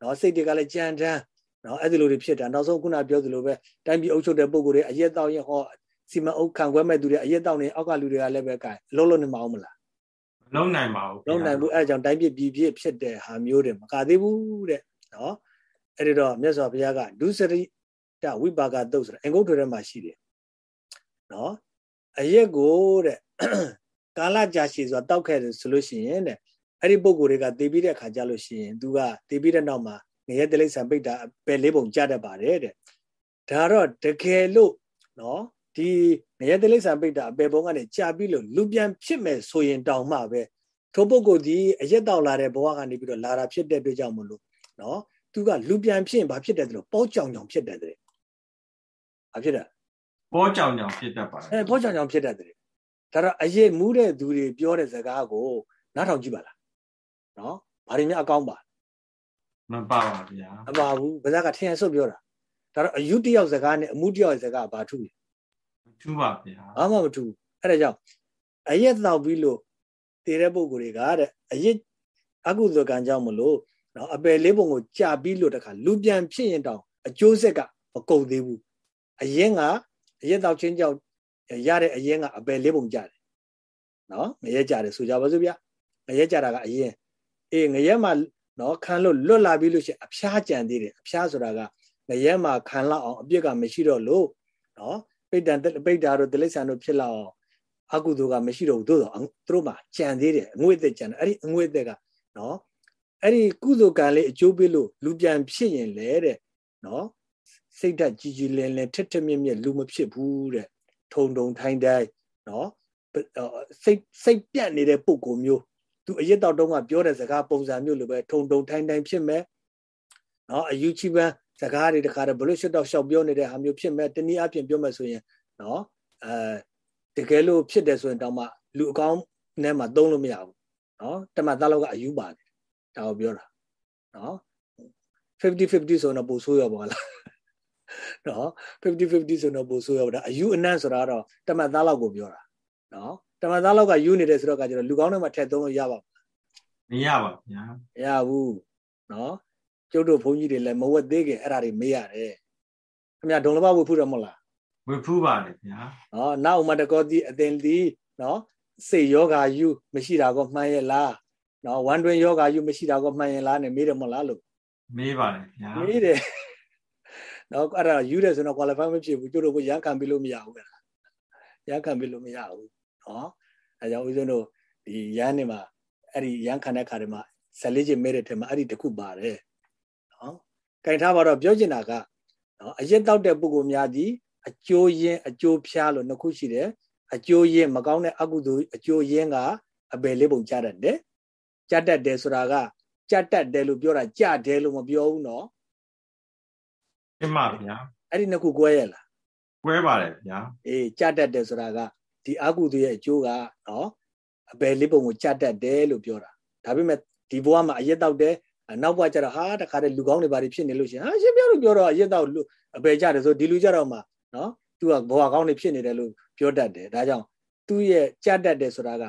Speaker 1: နော်စိတ်တွေကလည်းကြမ်းတမ်းနော်အဲ့ဒီလိုတွေဖြစ်တာနောက်ဆုံးခုနပြောသလိုပဲတိုင်းပြည်အုပ်ချုပ်တဲ့ပုံကိုယ်တွေအရက်တောက်ရင်ဟောစီမံအုပ်ခံခွဲမဲ့သူတွေအရက်တောက်နေအောက်ကလူတွေကလည်းပဲကဲလုံးလုံးနေမအောင်မလား
Speaker 2: မ လုံးနိုင်ပါဘူး
Speaker 1: လုံးနိုင်ဘူးအဲ့ဒါကြောင့်တိုင်းပြည်ပြည်ဖြစ်ဖြစ်တဲ့ဟာမျိုးတွေမကသေးဘူးတဲ့နော်အဲ့ဒီတော့မြတ်စွာဘုရားကဒုစရိတဝိပါကတုတ်ဆိုတာအင်္ဂုတ္တထဲမှာရှိတယ်နော်အရက်ကိုတဲ့ကာလကြာရှည်ဆိုတာတောက်ခဲ့တယ်ဆိုလို့ရှိရင်တဲ့အဲ့ဒီပုံကိုယ်တွေကတည်ပြီးတဲ့ခါကြလို့ရှိရင် तू ကတည်ပြီးတဲ့နောက်မှာငရဲတိလိษံပိတ်တာပယ်လေးပုံကြတတ်ပါတယ်တဲ့ဒါတော့တကယ်လို့နော် ဒီငရဲတိလိษံပိတ်တာအပယ်ပုံကနေကြာပြီးလို့လူပြန်ဖြစ်မယ်ဆိုရင်တောင်မှပဲထိုပုဂ္ဂိုလ်ဒီအရက်တောက်လာတဲ့ဘဝကနေပြီးတော့လာတာဖြစ်တဲ့အတွက်ကြောင့်မလို့နော်သူကလူပြန်ဖြစ်ရင်ဘာဖြစ်တယ်လို့ပေါကြောင်ကြောင်ဖြစ်တယ်တဲ့ဘာဖြစ်တာ
Speaker 2: ပေါကြောင်ကြောင်ဖြစ်တတ်ပါတယ်
Speaker 1: အဲပေါကြောင်ကြောင်ဖြစ်တတ်တယ်ဒါတော့အရေးမူးတဲ့သူတွေပြောတဲ့စကားကိုနားထောင်ကြည့်ပါလားနော်ဘာတွေများအကောင်းပါ
Speaker 2: မပါပါဗျာ
Speaker 1: မပါဘူးဗဇက်ကထင်ရဆုပ်ပြောတာဒါတော့အယုတယောက်စကားနဲ့အမှုတယောက်စကားဘာထူးလဲ
Speaker 2: မ ထူးပါဗျာ
Speaker 1: ဘာမှမထူးအဲ့ဒါကြောင့်အရက်တောက်ပြီးလို့တည်တဲ့ပုံကိုယ်တွေကတဲ့အရက်အကုသိုလ်ကံကြောင့်မလို့နော်အပယ်လေးပုံကိုကြာပြီးလို့တခါလူပြန်ဖြစ်ရင်တောင်အကျိုးဆက်ကမကုန်သေးဘူးအရင်ကအရက်တောက်ချင်းကြောင့်ရတဲ့အရင်ကအပယ်လေးပုံကြတယ်နော်ငရဲကြတယ်ဆိုကြပါစို့ဗျငရဲကြတာကအရင်အေးငရဲမှာနော်ခံလို့လွတ်လာပြီလို့ရှိရင်အဖျားကြံသေးတယ်အဖျားဆိုတာကငရဲမှာခံလောက်အောင်အပြစ်ကမရှိတော့လို့နော် ပိတ်တန်ပိတ်တာတို့တိလိษံတို့ဖြစ်လောက်အောင်အကုသိုလ်ကမရှိတော့ဘူးသို့တော့သူတို့မှာကြံသေးတယ်အငွေ့သက်ကြံတယ်အဲ့ဒီအငွေ့သက်ကနော်အဲ့ဒီကုသိုလ်ကံလေးအကျိုးပေးလို့လူပြန်ဖြစ်ရင်လေတဲ့နော်စိတ်ဓာတ်ကြီးကြီးလင်းလင်းထက်ထက်မြက်မြက်လူမဖြစ်ဘူးတဲ့ထုံထုံထိုင်းတိုင်းနော်စိတ်စိတ်ပြတ်နေတဲ့ပုံကိုမျိုးသူအရက်တော့တုန်းကပြောတဲ့စကားပုံစံမျိုးလိုပဲထုံထုံထိုင်းတိုင်းဖြစ်မယ်နော်အယူချိပန်း စကားတွေတခါတည်းဘလို့ရှစ်တော့ရှောက်ပြောနေတဲ့ဟာမျိုးဖြစ်မယ်တနည်းအားဖြင့်ပြောမယ်ဆိုရင်နော်အဲတကယ်လို့ဖြစ်တယ်ဆိုရင်တောင်မှလူအကောင်းနဲ့မှသုံးလို့မရဘူးနော်တမန်သားလောက်ကအယူပါတယ်ဒါကိုပြောတာနော်50 50ဆိုတော့ပိုဆိုးရပါလားနော်50 50ဆိုတော့ပိုဆိုးရပါဒါအယူအနံ့ဆိုတာတော့တမန်သားလောက်ကိုပြောတာနော်တမန်သားလောက်ကယူနေတယ်ဆိုတော့ကကျတော့လူကောင်းတွေမှာထည့်သုံးလို့ရပါ
Speaker 2: မရပါဗျာ
Speaker 1: မရဘူးနော် ကျုပ်တို့ဘုန်းကြီးတွေလည်းမဝက်သေးခင်အဲ့ဒါတွေမေးရတယ်ခင်ဗျာဒုံလဘဝေဖူးတယ်မဟုတ်လား
Speaker 2: ဝေဖူးပါတယ်ဗျာ
Speaker 1: နော်နောက်ဥမတကောတိအသင်ဒီနော်စိတ်ယောဂါယူမရှိတာကောမှန်ရဲ့လားနော်ဝမ်တွင်ယောဂါယူမရှိတာကောမှန်ရဲ့လားနဲ့မေးတယ်မဟုတ်လားလို့
Speaker 2: မေးပါတယ်ဗျာ
Speaker 1: မေးတယ်နော်အဲ့ဒါယူတယ်ဆိုတော့ qualify မဖြစ်ဘူးကျုပ်တို့ကရန်ခံပြီးလို့မရဘူးအဲ့ဒါရန်ခံပြီးလို့မရဘူးနော်အဲကြောင့်ဦးဇင်းတို့ဒီရန်နေမှာအဲ့ဒီရန်ခံတဲ့ခါတွေမှာဇလေးချင်းမဲတဲ့ထဲမှာအဲ့ဒီတခုပါတယ်နော် ကင်ထားပါတော့ပြောချင်တာကနော်အရက်တောက်တဲ့ပုဂ္ဂိုလ်များဒီအကျိုးရင်းအကျိုးဖျားလို့နှစ်ခုရှိတယ်အကျိုးရင်းမကောင်းတဲ့အကုသိုလ်အကျိုးရင်းကအပယ်လေးပုံကြတတ်တယ်ကြတတ်တယ်ဆိုတာကကြတတ်တယ်လို့ပြောတာကြတယ်လို့မပြောဘူးနော်
Speaker 2: မှန်ပါဗျာ
Speaker 1: အဲ့ဒီနှစ်ခုကွဲရလား
Speaker 2: ကွဲပါတယ်ဗျာ
Speaker 1: အေးကြတတ်တယ်ဆိုတာကဒီအာကုသူရဲ့အကျိုးကနော်အပယ်လေးပုံကိုကြတတ်တယ်လို့ပြောတာဒါပေမဲ့ဒီဘဝမှာအရက်တောက်တယ် နောက်ဘဝကျတော့ဟာတခါတည်းလူကောင်းတွေဘာတွေဖြစ်နေလို့ရှင်ဟာရှင်ပြောလို့ပြောတော့အရက်တောက်အပယ်ကြတယ်ဆိုဒီလူကြတော့မှနော်သူကဘဝကောင်းတွေဖြစ်နေတယ်လို့ပြောတတ်တယ်ဒါကြောင့်သူ့ရဲ့ကြတတ်တယ်ဆိုတာက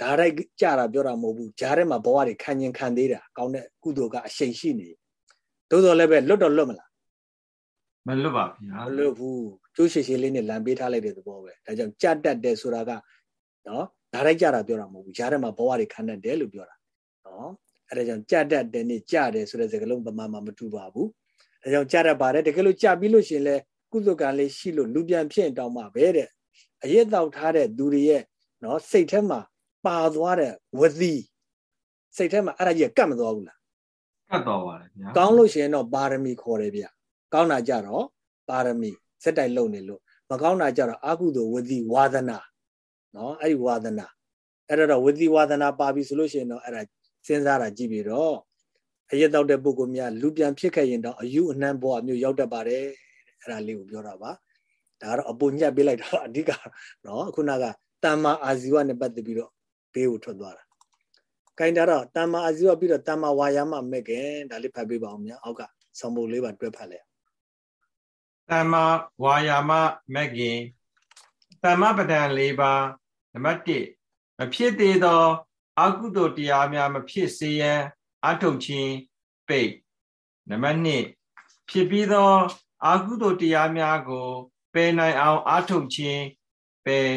Speaker 1: ဓာတ်ရိုက်ကြတာပြောတာမဟုတ်ဘူးဂျားထဲမှာဘဝတွေခံရင်ခံသေးတာကောင်းတဲ့ကုသိုလ်ကအရှိန်ရှိနေသို့တော်လည်းပဲလွတ်တော့လွတ်မလား
Speaker 2: မလွတ်ပါဗျာ
Speaker 1: မလွတ်ဘူးကျိုးရှိရှိလေးနဲ့လမ်းပေးထားလိုက်တဲ့သဘောပဲဒါကြောင့်ကြတတ်တယ်ဆိုတာကနော်ဒါရိုက်ကြတာပြောတာမဟုတ်ဘူးကြားထဲမှာဘဝတွေခံတတ်တယ်လို့ပြောတာနော် အဲဒါကြောင့်ကြတတ်တယ်နဲ့ကြတယ်ဆိုတဲ့စကားလုံးပမာမှာမတူပါဘူးဒါကြောင့်ကြတတ်ပါတယ်တကယ်လို့ကြပြီးလို့ရှိရင်လဲကုသကံလေးရှိလို့လူပြန်ဖြစ်တောင်းမှပဲတဲ့အရက်တောက်ထားတဲ့သူတွေရဲ့နော်စိတ်ထဲမှာပါသွားတဲ့ဝစီစိတ်ထဲမှာအဲ့ဒါကြီးကတ်မသွားဘူးလား
Speaker 2: ကတ်သွားပါတယ်ဗျာ
Speaker 1: ကောင်းလို့ရှိရင်တော့ပါရမီခေါ်တယ်ဗျကောင်းတာကြတော့ပါရမီစက်တိုက်လုံနေလို့မကောင်းတာကြတော့အာကုသိုလ်ဝတိဝါဒနာနော်အဲ့ဒီဝါဒနာအဲ့တော့ဝတိဝါဒနာပါပြီဆိုလို့ရှိရင်တော့အဲ့ဒါ စဉ်းစားတာကြည့်ပြီးတော့အရက်တောက်တဲ့ပုဂ္ဂိုလ်များလူပြန်ဖြစ်ခဲ့ရင်တော့အယူအနှံဘဝမျိုးရောက်တတ်ပါတယ်အဲ့ဒါလေးကိုပြောတာပါဒါကတော့အပူညက်ပေးလိုက်တာအဓိကနော်ခုနကတမ္မာအာဇီဝနဲ့ပတ်သက်ပြီးတော့ဘေးကိုထွက်သွားတာခိုင်းတာတော့တမ္မာအာဇီဝပြီးတော့တမ္မာဝါယာမမဲ့ခင်ဒါလေးဖတ်ပေးပါအောင်များအောက်ကဆောင်းပုံလေးပါတွဲဖတ်လိုက်
Speaker 2: တမ္မာဝါယာမမက်ကင်တမ္မပဒံ၄ပါးနံပါတ်1မဖြစ်သေးသော အကုသိုလ်တရားများမဖြစ်စေရန်အထုတ်ခြင်းပိတ်နံပါတ်2ဖြစ်ပြီးသောအကုသိုလ်တရားများကိုပယ်နိုင်အောင်အထုတ်ခြင်းပယ်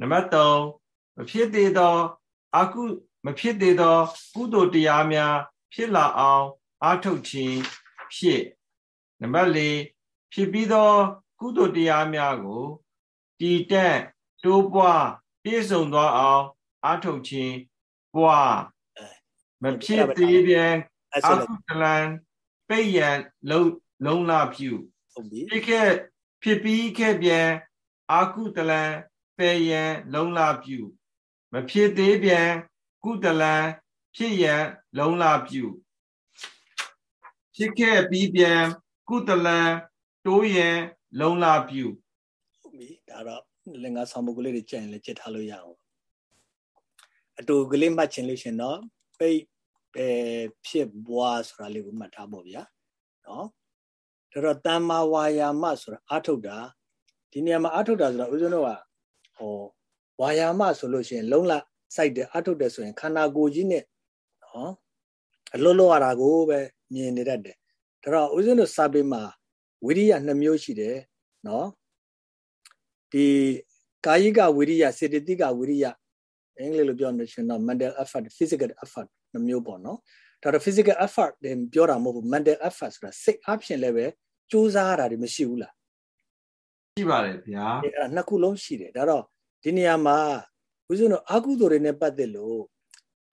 Speaker 2: နံပါတ်3မဖြစ်သေးသောအကုမဖြစ်သေးသော ကုသိုလ်တရားများ ဖြစ်လာအောင်အထုတ်ခြင်းဖြစ်နံပါတ်4ဖြစ်ပြီးသော ကုသိုလ်တရားများကိုတည်တက်တိုးပွားပြည့်စုံသွားအောင်အထုတ်ခြင်း ပွားမဖြစ်သေးပြန်အကုသလံပိယံလုံးလုံးလာပြုဖြစ်ခဲ့ဖြစ်ပြီးခဲ့ပြန်အာကုတလံပေယံလုံးလာပြု မဖြစ်သေးပြန်ကုတလံဖြစ်ရန်လုံးလာပြုဖြစ်ခဲ့ပြီးပြန်ကုတလံတိုးရင်လုံလာပြု
Speaker 1: ဟုတ်ပြီဒါတော့လင်္ကာဆောင်ပုဂ္ဂလေးတွေကြံရင်လည်းကြက်ထားလို့ရအောင် အတူကလေးမှတ်ချင်လို့ရှင်တော့ပိတ်ပဲဖြစ်ဘွားဆိုတာလေးကိုမှတ်ထားပေါ့ဗျာနော်ဒါတော့တမ္မာဝါယာမဆိုတာအာထုတ်တာဒီနေရာမှာအာထုတ်တာဆိုတော့ဦးဇင်းတို့ကဟောဝါယာမဆိုလို့ရှိရင် လုံးလစိုက်တယ်အာထုတ်တယ်ဆိုရင်ခန္ဓာကိုယ်ကြီးနဲ့နော်အလွတ်လွတ်ရတာကိုပဲမြင်နေတတ်တယ်ဒါတော့ဦးဇင်းတို့စာပေမှာဝိရိယနှစ်မျိုးရှိတယ်နော်ဒီကာယိကဝိရိယစေတသိကဝိရိယ အင်္ဂလိပ်လိုပြောနေရှင်တော့ mental effort physical effort နှမျိုးပေါ့နော်ဒါတော့ physical effort တင်ပြောတာမဟုတ်ဘူး mental effort ဆိုတာစိတ်အဖြစ်လည်းပဲစူးစမ်းရတာတွေမရှိဘူးလား
Speaker 2: ရှိပါတယ်ဗျာ
Speaker 1: အဲ့ဒါနှစ်ခုလုံးရှိတယ်ဒါတော့ဒီနေရာမှာဦးဇင်းတို့အာကုသိုလ်တွေနဲ့ပတ်သက်လို့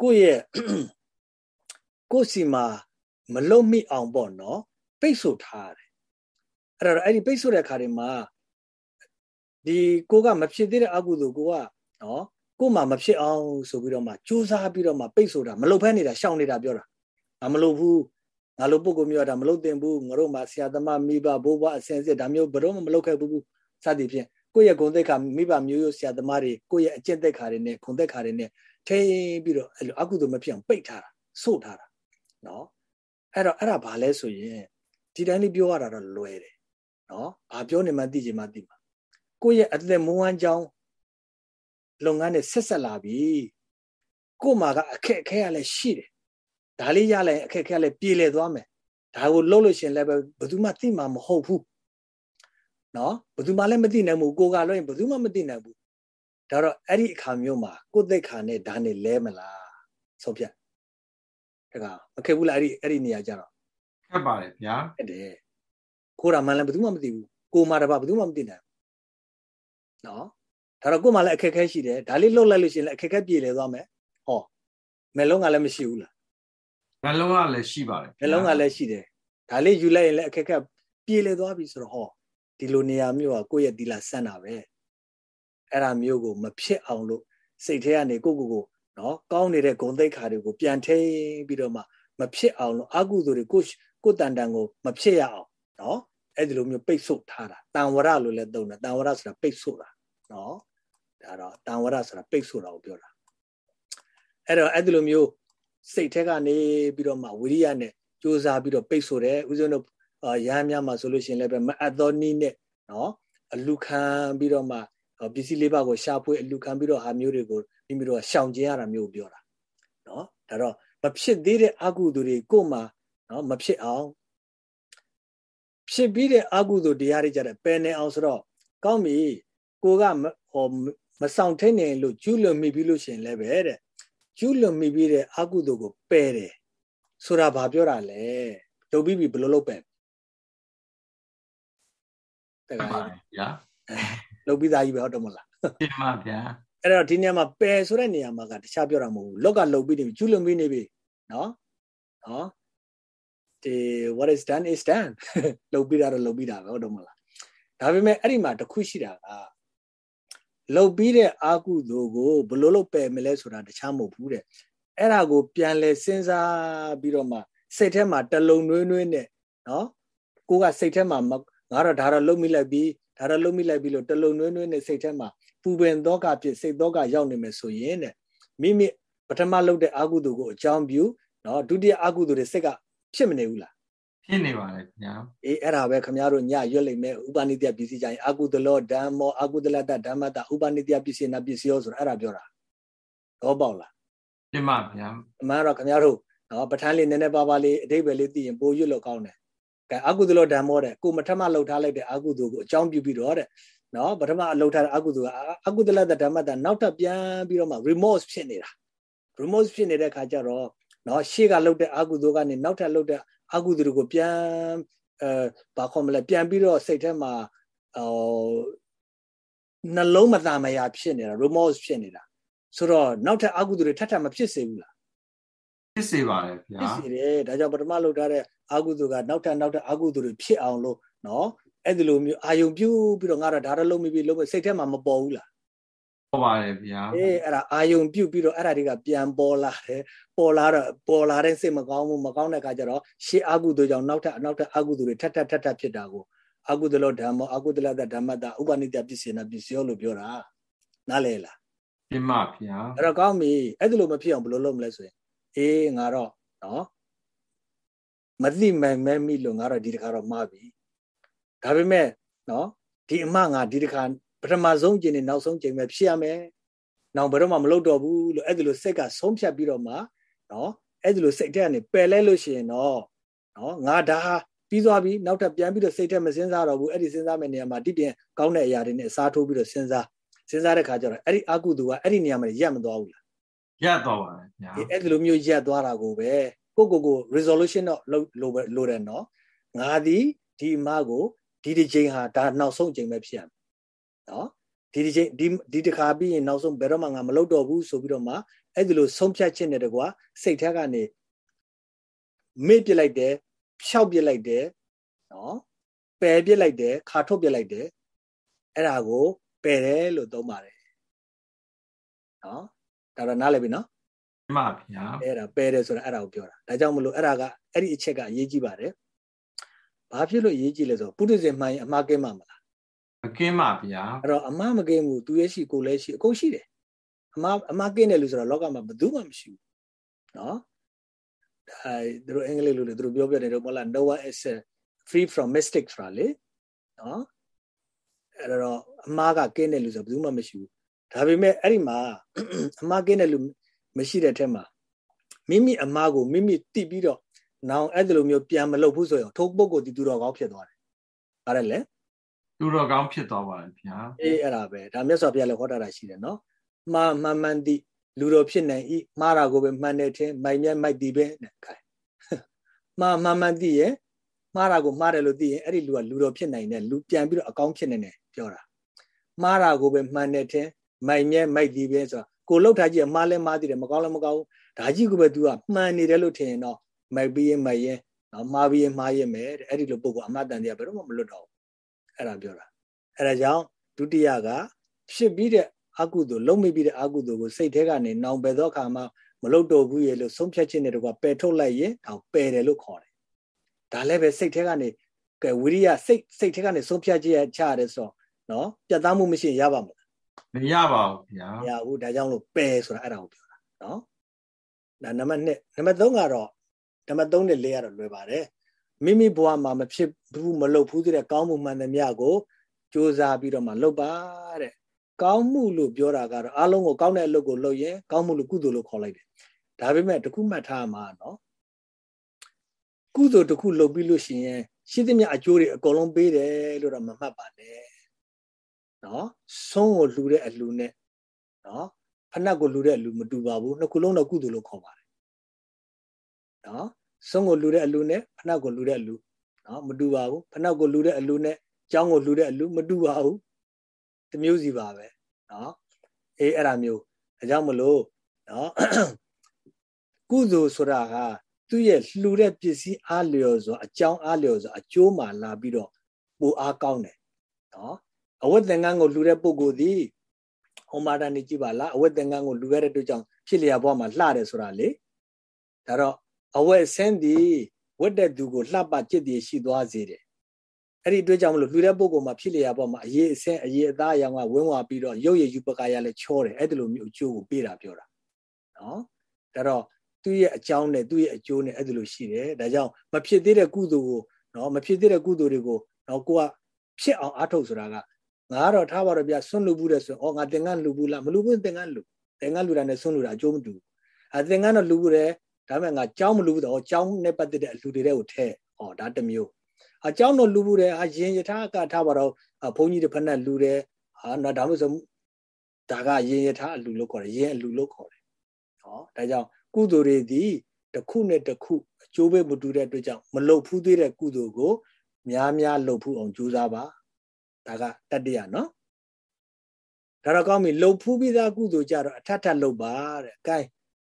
Speaker 1: ကိုယ့်ရဲ့ကိုယ့်စီမှာမလုံမိအောင်ပေါ့နော်ပိတ်ဆို့ထားတယ်အဲ့တော့အဲ့ဒီပိတ်ဆို့တဲ့ခါတွေမှာဒီကိုကမဖြစ်သေးတဲ့အကုသိုလ်ကိုကနော် ကိုမှမဖြစ်အောင်ဆိုပြီးတော့မှစူးစမ်းပြီးတော့မှပိတ်ဆိုတာမလုပ်ဖဲနေတာရှောင်နေတာပြောတာငါမလုပ်ဘူးငါလိုပုံကိုမျိုးတာမလုပ်တင်ဘူးငါတို့မှဆရာသမားမိဘဘိုးဘွားအစင်စစ်ဒါမျိုးဘယ်တော့မှမလုပ်ခဲ့ဘူးစသည်ဖြင့်ကိုယ့်ရဲ့ဂုဏ်သက်ခါမိဘမျိုးရိုးဆရာသမားတွေကိုယ့်ရဲ့အကျင့်သက်ခါတွေနဲ့ဂုဏ်သက်ခါတွေနဲ့ထိန်းပြီးတော့အဲ့လိုအကုသိုလ်မဖြစ်အောင်ပိတ်ထားတာစို့ထားတာနော်အဲ့တော့အဲ့ဒါဘာလဲဆိုရင်ဒီတိုင်းလေးပြောရတာတော့လွယ်တယ်နော်ဘာပြောနေမှသိချင်မှသိမှာကိုယ့်ရဲ့အသက်မွန်းဝမ်းကြောင်း လုပ်ငန်းနဲ့ဆက်ဆက်လာပြီကို့မှာကအခက်အခဲကလည်းရှိတယ်ဒါလေးရလိုက်အခက်အခဲလည်းပြေလည်သွားမယ်ဒါကိုလုပ်လို့ရှင်လည်းပဲဘယ်သူမှသိမှာမဟုတ်ဘူးနော်ဘယ်သူမှလည်းမသိနိုင်ဘူးကိုကလို့ရင်ဘယ်သူမှမသိနိုင်ဘူးဒါတော့အဲ့ဒီအခါမျိုးမှာကိုယ်သက်ခါနဲ့ဒါနဲ့လဲမလားဆုံးဖြတ်တကမခက်ဘူးလားအဲ့ဒီအဲ့ဒီနေရာကြတော့
Speaker 2: ခက်ပါတယ်ဗျာ
Speaker 1: ဟုတ်တယ်ကိုရာမှလည်းဘယ်သူမှမသိဘူးကိုမှတပါဘယ်သူမှမသိနိုင်ဘူးနော် ဒါတော့ကိုမှလည်းအခက်ခဲရှိတယ်ဒါလေးလှုပ်လိုက်လို့ရှိရင်လည်းအခက်ခဲပြေလည်သွားမယ်ဟောမလုံးကလည်းမရှိဘူးလား
Speaker 2: မလုံးကလည်းရှိပါတယ်
Speaker 1: မလုံးကလည်းရှိတယ်ဒါလေးယူလိုက်ရင်လည်းအခက်ခဲပြေလည်သွားပြီဆိုတော့ဟောဒီလိုနေရာမျိုးကကိုယ့်ရဲ့ဒီလာဆန့်တာပဲအဲ့ဒါမျိုးကိုမဖြစ်အောင်လို့စိတ်ထဲကနေကိုကိုကိုနော်ကောင်းနေတဲ့ဂုံသိက္ခာတွေကိုပြန်ထိန်ပြီးတော့မှမဖြစ်အောင်လို့အကုသိုလ်တွေကိုကိုတန်တန်ကိုမဖြစ်ရအောင်နော်အဲ့ဒီလိုမျိုးပိတ်ဆို့ထားတာတန်ဝရလို့လည်းသုံးတယ်တန်ဝရဆိုတာပိတ်ဆို့တာနော် ဒါတော့တန်ဝရဆိုတာပိတ်ဆို့တာကိုပြောတာအဲ့တော့အဲ့ဒီလိုမျိုးစိတ်ထဲကနေပြီးတော့မှဝိရိယနဲ့ကြိုးစားပြီးတော့ပိတ်ဆို့တယ်ဦးဇင်းတို့ရဟန်းများမှာဆိုလို့ရှိရင်လည်းပဲမအပ်သောနည်းနဲ့နော်အလူခံပြီးတော့မှပစ္စည်းလေးပါးကိုရှာဖွေအလူခံပြီးတော့ဟာမျိုးတွေကိုမိမိတို့ကရှောင်ကျဉ်ရတာမျိုးပြောတာနော်ဒါတော့မဖြစ်သေးတဲ့အကုသိုလ်တွေကို့မှာနော်မဖြစ်အောင်ဖြစ်ပြီးတဲ့အကုသိုလ်တရားတွေကြတဲ့ပယ်နေအောင်ဆိုတော့ကောင်းပြီကိုကဟော မဆောင်ထိန်နေလို့ကျူးလွန်မိပြီးလို့ရှင်လည်းပဲတဲ့ကျူးလွန်မိပြီးတဲ့အကုသိုလ်ကိုပယ်တယ်ဆိုတာဘာပြောတာလဲလုပ်ပြီးပြီဘယ်လိုလုပ်ပယ်
Speaker 2: တကယ်ပါဗျာ
Speaker 1: လုပ်ပြီးသားကြီးပဲဟုတ်တယ်မလား
Speaker 2: တင်ပါဗျာ
Speaker 1: အဲ့တော့ဒီနေရာမှာပယ်ဆိုတဲ့နေရာမှာကတခြားပြောတာမဟုတ်ဘူးလောက်ကလုပ်ပြီးနေပြီကျူးလွန်ပြီးနေပြီနော်နော်ဒီ what is done is done လုပ်ပြီးတာတော့လုပ်ပြီးတာပဲဟုတ်တယ်မလားဒါပေမဲ့အဲ့ဒီမှာတခုရှိတာက လှုပ်ပြီးတဲ့အာကုသိုလ်ကိုဘလို့လို့ပယ်မလဲဆိုတာတခြားမဟုတ်ဘူးတဲ့အဲ့ဒါကိုပြန်လဲစဉ်းစားပြီးတော့မှစိတ်ထဲမှာတလုံနှွေးနှွေးနဲ့နော်ကိုကစိတ်ထဲမှာငါတော့ဒါတော့လှုပ်မိလိုက်ပြီးဒါတော့လှုပ်မိလိုက်ပြီးလို့တလုံနှွေးနှွေးနဲ့စိတ်ထဲမှာပူပင်သောကဖြစ်စိတ်သောကရောက်နေမယ်ဆိုရင်တဲ့မိမိပထမလှုပ်တဲ့အာကုသိုလ်ကိုအကြောင်းပြုနော်ဒုတိယအာကုသိုလ်တွေစိတ်ကဖြစ်မနေဘူးလား
Speaker 2: ဖြစ်နေပါလေခင်ဗျာ
Speaker 1: အေးအဲ့ဒါပဲခင်ဗျားတို့ညရွတ်လိမ့်မယ်ဥပနိတ္တပစ္စည်းကြရင်အာကုသလောဓမ္မောအာကုသလတ္တဓမ္မတဥပနိတ္တပစ္စည်းနာပစ္စည်းရောဆိုတာအဲ့ဒါပြောတာတော့ပေါ့လား
Speaker 2: ပြမဗျာ
Speaker 1: အမှန်တော့ခင်ဗျားတို့နော်ပဋ္ဌာန်းလေးနည်းနည်းပါးပါးလေးအတိပ္ပယ်လေးသိရင်ပိုရွတ်လို့ကောင်းတယ်ကဲအာကုသလောဓမ္မောတဲ့ကိုမထမလှုပ်ထားလိုက်တဲ့အာကုသိုလ်ကိုအကြောင်းပြုပြီးတော့တဲ့နော်ပထမအလှုပ်ထားတဲ့အကုသိုလ်ကအကုသလတ္တဓမ္မတနောက်ထပ်ပြန်ပြီးတော့မှ remorse ဖြစ်နေတာ remorse ဖြစ်နေတဲ့ခါကျတော့နော်ရှေ့ကလှုပ်တဲ့အာကုသိုလ်ကနေနောက်ထပ်လှုပ်တဲ့ အကုသိုလ်ကိုပြန်အဲဘာခေါ်မလဲပြန်ပြီးတော့စိတ်ထဲမှာဟိုနှလုံးမသားမယာဖြစ်နေတာ remorse ဖြစ်နေတာဆိုတော့နောက်ထပ်အကုသိုလ်တွေထပ်ထပ်မဖြစ်စေဘူးလား
Speaker 2: ဖြစ်စေပါတယ်ဗျာ
Speaker 1: ဖြစ်စေတယ်ဒါကြောင့်ပထမလုပ်ထားတဲ့အကုသိုလ်ကနောက်ထပ်နောက်ထပ်အကုသိုလ်တွေဖြစ်အောင်လို့နော်အဲ့ဒီလိုမျိုးအာယုံပြုပြီးတော့ငါတော့ဒါတော့လုံးမပြီးလုံးမစိတ်ထဲမှာမပေါ်ဘူးလား
Speaker 2: ပေါ်ပါတယ်ဗျာ
Speaker 1: အေးအဲ့ဒါအာယုံပြုတ်ပြီးတော့အဲ့ဒါတွေကပြန်ပေါ်လာတယ်ပေါ်လာတော့ပေါ်လာတဲ့စိတ်မကောင်းဘူးမကောင်းတဲ့အခါကျတော့ရှေးအာကုသိုလ်ကြောင့်နောက်ထပ်နောက်ထပ်အာကုသိုလ်တွေထပ်ထပ်ထပ်ထပ်ဖြစ်တာကိုအာကုသလောဓမ္မောအာကုသလတဓမ္မတဥပနိတပစ္စေနာပစ္စယောလို့ပြောတာနားလဲလား
Speaker 2: ပြမဗျာ
Speaker 1: အဲ့တော့ကောင်းပြီအဲ့ဒါလို့မဖြစ်အောင်ဘယ်လိုလုပ်မလဲဆိုရင်အေးငါတော့နော်မသိမှန်မဲမိလို့ငါတော့ဒီတခါတော့မှားပြီဒါပေမဲ့နော်ဒီအမငါဒီတစ်ခါပ ထမဆုံးကျင်နေနောက်ဆုံးကျင်ပဲဖြစ်ရမယ်။နောက်ဘယ်တော့မှမလုပ်တော့ဘူးလို့အဲ့ဒီလိုစိတ်ကဆုံးဖြတ်ပြီးတော့မှနော်အဲ့ဒီလိုစိတ်ထဲကနေပယ်လဲလို့ရှိရင်တော့နော်ငါဒါပြီးသွားပြီနောက်ထပ်ပြန်ပြီးတော့စိတ်ထဲမစင်းစားတော့ဘူးအဲ့ဒီစဉ်းစားမယ့်နေရာမှာဒီပြင်ကောင်းတဲ့အရာတွေနဲ့အစားထိုးပြီးတော့စဉ်းစားစဉ်းစားတဲ့ခါကျတော့အဲ့ဒီအကုသိုလ်ကအဲ့ဒီနေရာမှာရက်မသွားဘူးလား
Speaker 2: ရက်သွားပါလေ
Speaker 1: ညာအဲ့ဒီလိုမျိုးရက်သွားတာကိုပဲကိုကိုကို resolution တော့လိုပဲလိုတယ်နော်ငါဒီဒီအမကိုဒီဒီချိန်ဟာဒါနောက်ဆုံးချိန်ပဲဖြစ်ရမယ် နော်ဒီဒီချိန်ဒီဒီတစ်ခါပြီးရင်နောက်ဆုံးဘယ်တော့မှငါမလုပ်တော့ဘူးဆိုပြီးတော့မှအဲ့ဒီလိုဆုံးဖြတ်ခြင်းနဲ့တကွာစိတ်ထဲကနေမေ့ပြလိုက်တယ်ဖြောက်ပြလိုက်တယ်နော်ပယ်ပြလိုက်တယ်ခါထုတ်ပြလိုက်တယ်အဲ့ဒါကိုပယ်တယ်လို့သုံးပါတယ်နော်ဒါတော့နားလည်ပြီနော်
Speaker 2: မှန်ပါဗျာ
Speaker 1: အဲ့ဒါပယ်တယ်ဆိုတာအဲ့ဒါကိုပြောတာဒါကြောင့်မလို့အဲ့ဒါကအဲ့ဒီအချက်ကအရေးကြီးပါတယ်ဘာဖြစ်လို့အရေးကြီးလဲဆိုတော့ပုရိသေမှန်ရင်အမှားကင်းမှာမလား
Speaker 2: မကင်းပါဗျာ
Speaker 1: အဲ့တော့အမှားမကင်းဘူးသူရဲ့ရှိကိုလည်းရှိအကုန်ရှိတယ်အမှားအမှားကင်းတယ်လို့ဆိုတော့လောကမှာဘယ်သူမှမရှိဘူးနော်အဲသူတို့အင်္ဂလိပ်လိုလေသူတို့ပြောပြတယ်တော့မဟုတ်လား no one is free from mistakes ဆိုတာလေနော်အဲ့တော့အမှားကကင်းတယ်လို့ဆိုဘယ်သူမှမရှိဘူးဒါပေမဲ့အဲ့ဒီမှာအမှားကင်းတယ်လို့မရှိတဲ့ထက်မှာမိမိအမှားကိုမိမိသိပြီးတော့နောင်အဲ့ဒီလိုမျိုးပြန်မလုပ်ဘူးဆိုရင်ထိုပုဂ္ဂိုလ်ဒီသူတော်ကောင်းဖြစ်သွားတယ်။ဟုတ်တယ်လေ။
Speaker 2: သူတော်ကောင်းဖြစ်သွားပါတယ်ဗျာ။
Speaker 1: အေးအဲ့ဒါပဲဒါမြတ်စွာဘုရားလည်းဟောတာတာရှိတယ်နော်။မှားမှန်မှန်သိလူတော်ဖြစ်နိုင်ဤမှားတာကိုပဲမှန်တယ်ထင်မိုင်မြတ်မိုက်ဒီပဲနဲ့ခိုင်။မှားမှန်မှန်သိရဲ့မှားတာကိုမှားတယ်လို့သိရင်အဲ့ဒီလူကလူတော်ဖြစ်နိုင်တယ်လူပြန်ပြီးတော့အကောင်းဖြစ်နေတယ်ပြောတာ။မှားတာကိုပဲမှန်တယ်ထင်မိုင်မြတ်မိုက်ဒီပဲဆိုတော့ကိုလှုပ်ထားကြည့်မှားလဲမှားသေးတယ်မကောင်းလဲမကောင်းဘူး။ဒါကြီးကိုပဲ तू ကမှန်နေတယ်လို့ထင်ရင်တော့မိုက်ပြီးရင်မိုက်ရင်နော်မှားပြီးရင်မှားရင်မယ်တဲ့အဲ့ဒီလိုပုံကအမတန်တရားဘယ်တော့မှမလွတ်တော့ဘူး အဲ့ဒါပြောတာအဲ့ဒါကြောင့်ဒုတိယကဖြစ်ပြီးတဲ့အကုသိုလ်လုံးမိပြီးတဲ့အကုသိုလ်ကိုစိတ်ထဲကနေနောင်ပယ်သောအခါမှာမလွတ်တော့ဘူးရေလို့ဆုံးဖြတ်ခြင်းနဲ့တကွာပယ်ထုတ်လိုက်ရင်ဒါပယ်တယ်လို့ခေါ်တယ်ဒါလည်းပဲစိတ်ထဲကနေကဲဝိရိယစိတ်စိတ်ထဲကနေဆုံးဖြတ်ခြင်းချရတယ်ဆိုတော့နော်ပြတ်သားမှုမရှိရင်ရပါမလား
Speaker 2: မရပါဘူးဗျာ
Speaker 1: မရဘူးဒါကြောင့်လို့ပယ်ဆိုတာအဲ့ဒါကိုပြောတာနော်ဒါနံပါတ်1နံပါတ်3ကတော့နံပါတ်3နဲ့4ကတော့လွယ်ပါတယ် မိမိဘဝမှာမဖြစ်ဘူးမလုပ်ဘူးတဲ့ကောင်းမှုမှန်သမျှကိုစူးစမ်းပြီးတော့မှလုပ်ပါတဲ့ကောင်းမှုလို့ပြောတာကတော့အားလုံးကိုကောင်းတဲ့အလုပ်ကိုလုပ်ရင်ကောင်းမှုလို့ကုသိုလ်လို့ခေါ်လိုက်တယ်ဒါပေမဲ့တခုမှတ်ထားမှာနော်ကုသိုလ်တခုလုပ်ပြီးလို့ရှိရင်ရှိသမျှအကျိုးတွေအကုန်လုံးပေးတယ်လို့တော့မမှတ်ပါနဲ့နော်ဆုံးကိုလှူတဲ့အလှူနဲ့နော်ဖဏတ်ကိုလှူတဲ့အလှူမတူပါဘူးနှစ်ခုလုံးတော့ကုသိုလ်လို့ခေါ်ပါတယ်နော် ဆုံးကိုလူတဲ့အလူနဲ့ဖဏကိုလူတဲ့အလူနော်မတူပါဘူးဖဏကိုလူတဲ့အလူနဲ့ကျောင်းကိုလူတဲ့အလူမတူပါဘူးတမျိုးစီပါပဲနော်အေးအဲ့ဒါမျိုးဒါကြောင့်မလို့နော်ကုသိုလ်ဆိုတာကသူ့ရဲ့လှူတဲ့ပစ္စည်းအားလျော်ဆိုအကြောင်းအားလျော်ဆိုအကျိုးမှလာပြီးတော့ပိုအားကောင်းတယ်နော်အဝတ်သင်္ကန်းကိုလှူတဲ့ပုဂ္ဂိုလ်ဒီဟောမာတာနေကြည့်ပါလားအဝတ်သင်္ကန်းကိုလှူရတဲ့အတွက်ကြောင့်ဖြစ်လျာဘဝမှာလှတယ်ဆိုတာလေဒါတော့ အဝက်ဆင်းသည်ဝတ်တဲ့သူကိုလှပจิตတည်ရှိသွားစေတယ်အဲ့ဒီအတွက်ကြောင့်မလို့လှူတဲ့ပုဂ္ဂိုလ်မှာဖြစ်လျာပေါ်မှာအရေးအဆင်းအရေးအသားအယောင်ကဝင်းဝါပြီးတော့ရုပ်ရည်ယူပကာရလည်းချောတယ်အဲ့ဒီလိုမျိုးအကျိုးကိုပေးတာပြောတာနော်ဒါတော့သူ့ရဲ့အကြောင်းနဲ့သူ့ရဲ့အကျိုးနဲ့အဲ့ဒီလိုရှိတယ်ဒါကြောင့်မဖြစ်သေးတဲ့ကုသိုလ်ကိုနော်မဖြစ်သေးတဲ့ကုသိုလ်တွေကိုနော်ကိုကဖြစ်အောင်အားထုတ်ဆိုတာကငါကတော့ထားပါတော့ဗျဆွန့်လူဘူးတဲ့ဆိုရင်ဩငါသင်္ကန်းလူဘူးလားမလူဘူးသင်္ကန်းလူသင်္ကန်းလူတာနဲ့ဆွန့်လူတာအကျိုးမတူဘူးအဲသင်္ကန်းတော့လူဘူးတယ် ဒါပေမဲ့ငါကြောင်းမလူဘူးတော့ကြောင်းနဲ့ပတ်သက်တဲ့အလှူတွေကိုထည့်ဟောဒါတစ်မျိုးအကြောင်းတော့လူဘူးတယ်အရင်ယထာကထားပါတော့ဘုန်းကြီးတွေဖက်နဲ့လူတယ်ဟာနော်ဒါမှမဟုတ်ဒါကရင်ယထာအလှူလို့ခေါ်တယ်ရင်အလှူလို့ခေါ်တယ်ဟောဒါကြောင့်ကုသိုလ်တွေဒီတစ်ခုနဲ့တစ်ခုအကျိုးပဲမတူတဲ့အတွက်ကြောင့်မလုတ်ဖူးသေးတဲ့ကုသိုလ်ကို များများလှုပ်ဖူးအောင်ကြိုးစားပါဒါကတတ္တရနော်ဒါတော့ကောင်းပြီလှုပ်ဖူးပြီးသားကုသိုလ်ကြတော့အထက်ထက်လှုပ်ပါတဲ့ gain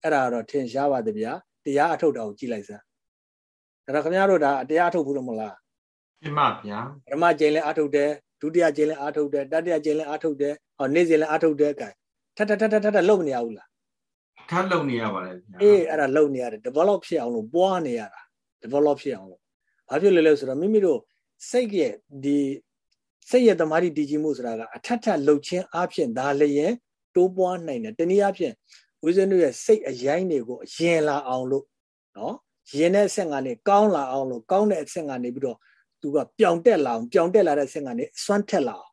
Speaker 1: အဲ့ဒါတော့ထင်ရှားပါတဗျာတရားအထုတ်တာကိုကြည့်လိုက်စမ်းဒါတော့ခင်ဗျားတို့ဒါတရားအထုတ်ဘူးလို့မလား
Speaker 2: ပြမဗျာ
Speaker 1: ပထမကျင်းလဲအထုတ်တယ်ဒုတိယကျင်းလဲအထုတ်တယ်တတိယကျင်းလဲအထုတ်တယ်ဟောနေ့စဉ်လဲအထုတ်တယ်ကဲထထထထထထလုံမနေရဘူးလား
Speaker 2: ထပ်လုံနေရပါတယ်ဗျာ
Speaker 1: အေးအဲ့ဒါလုံနေရတယ် develop ဖြစ်အောင်လို့ပွားနေရတာ develop ဖြစ်အောင်လို့ဘာဖြစ်လဲလဲဆိုတော့မိမိတို့စိတ်ရဲ့ဒီစိတ်ရဲ့တမာတိတည်ကြည်မှုဆိုတာကအထက်ထက်လှုပ်ခြင်းအပြင်ဒါလည်းရင်တိုးပွားနိုင်တယ်တနည်းအားဖြင့် ဦးဇင်းတို့ရဲ့စိတ်အရိုင်းတွေကိုရင်လာအောင်လို့နော်ရင်တဲ့အဆင့်ကနေကောင်းလာအောင်လို့ကောင်းတဲ့အဆင့်ကနေပြီးတော့သူကပြောင်တက်လာအောင်ပြောင်တက်လာတဲ့အဆင့်ကနေအစွမ်းထက်လာအောင်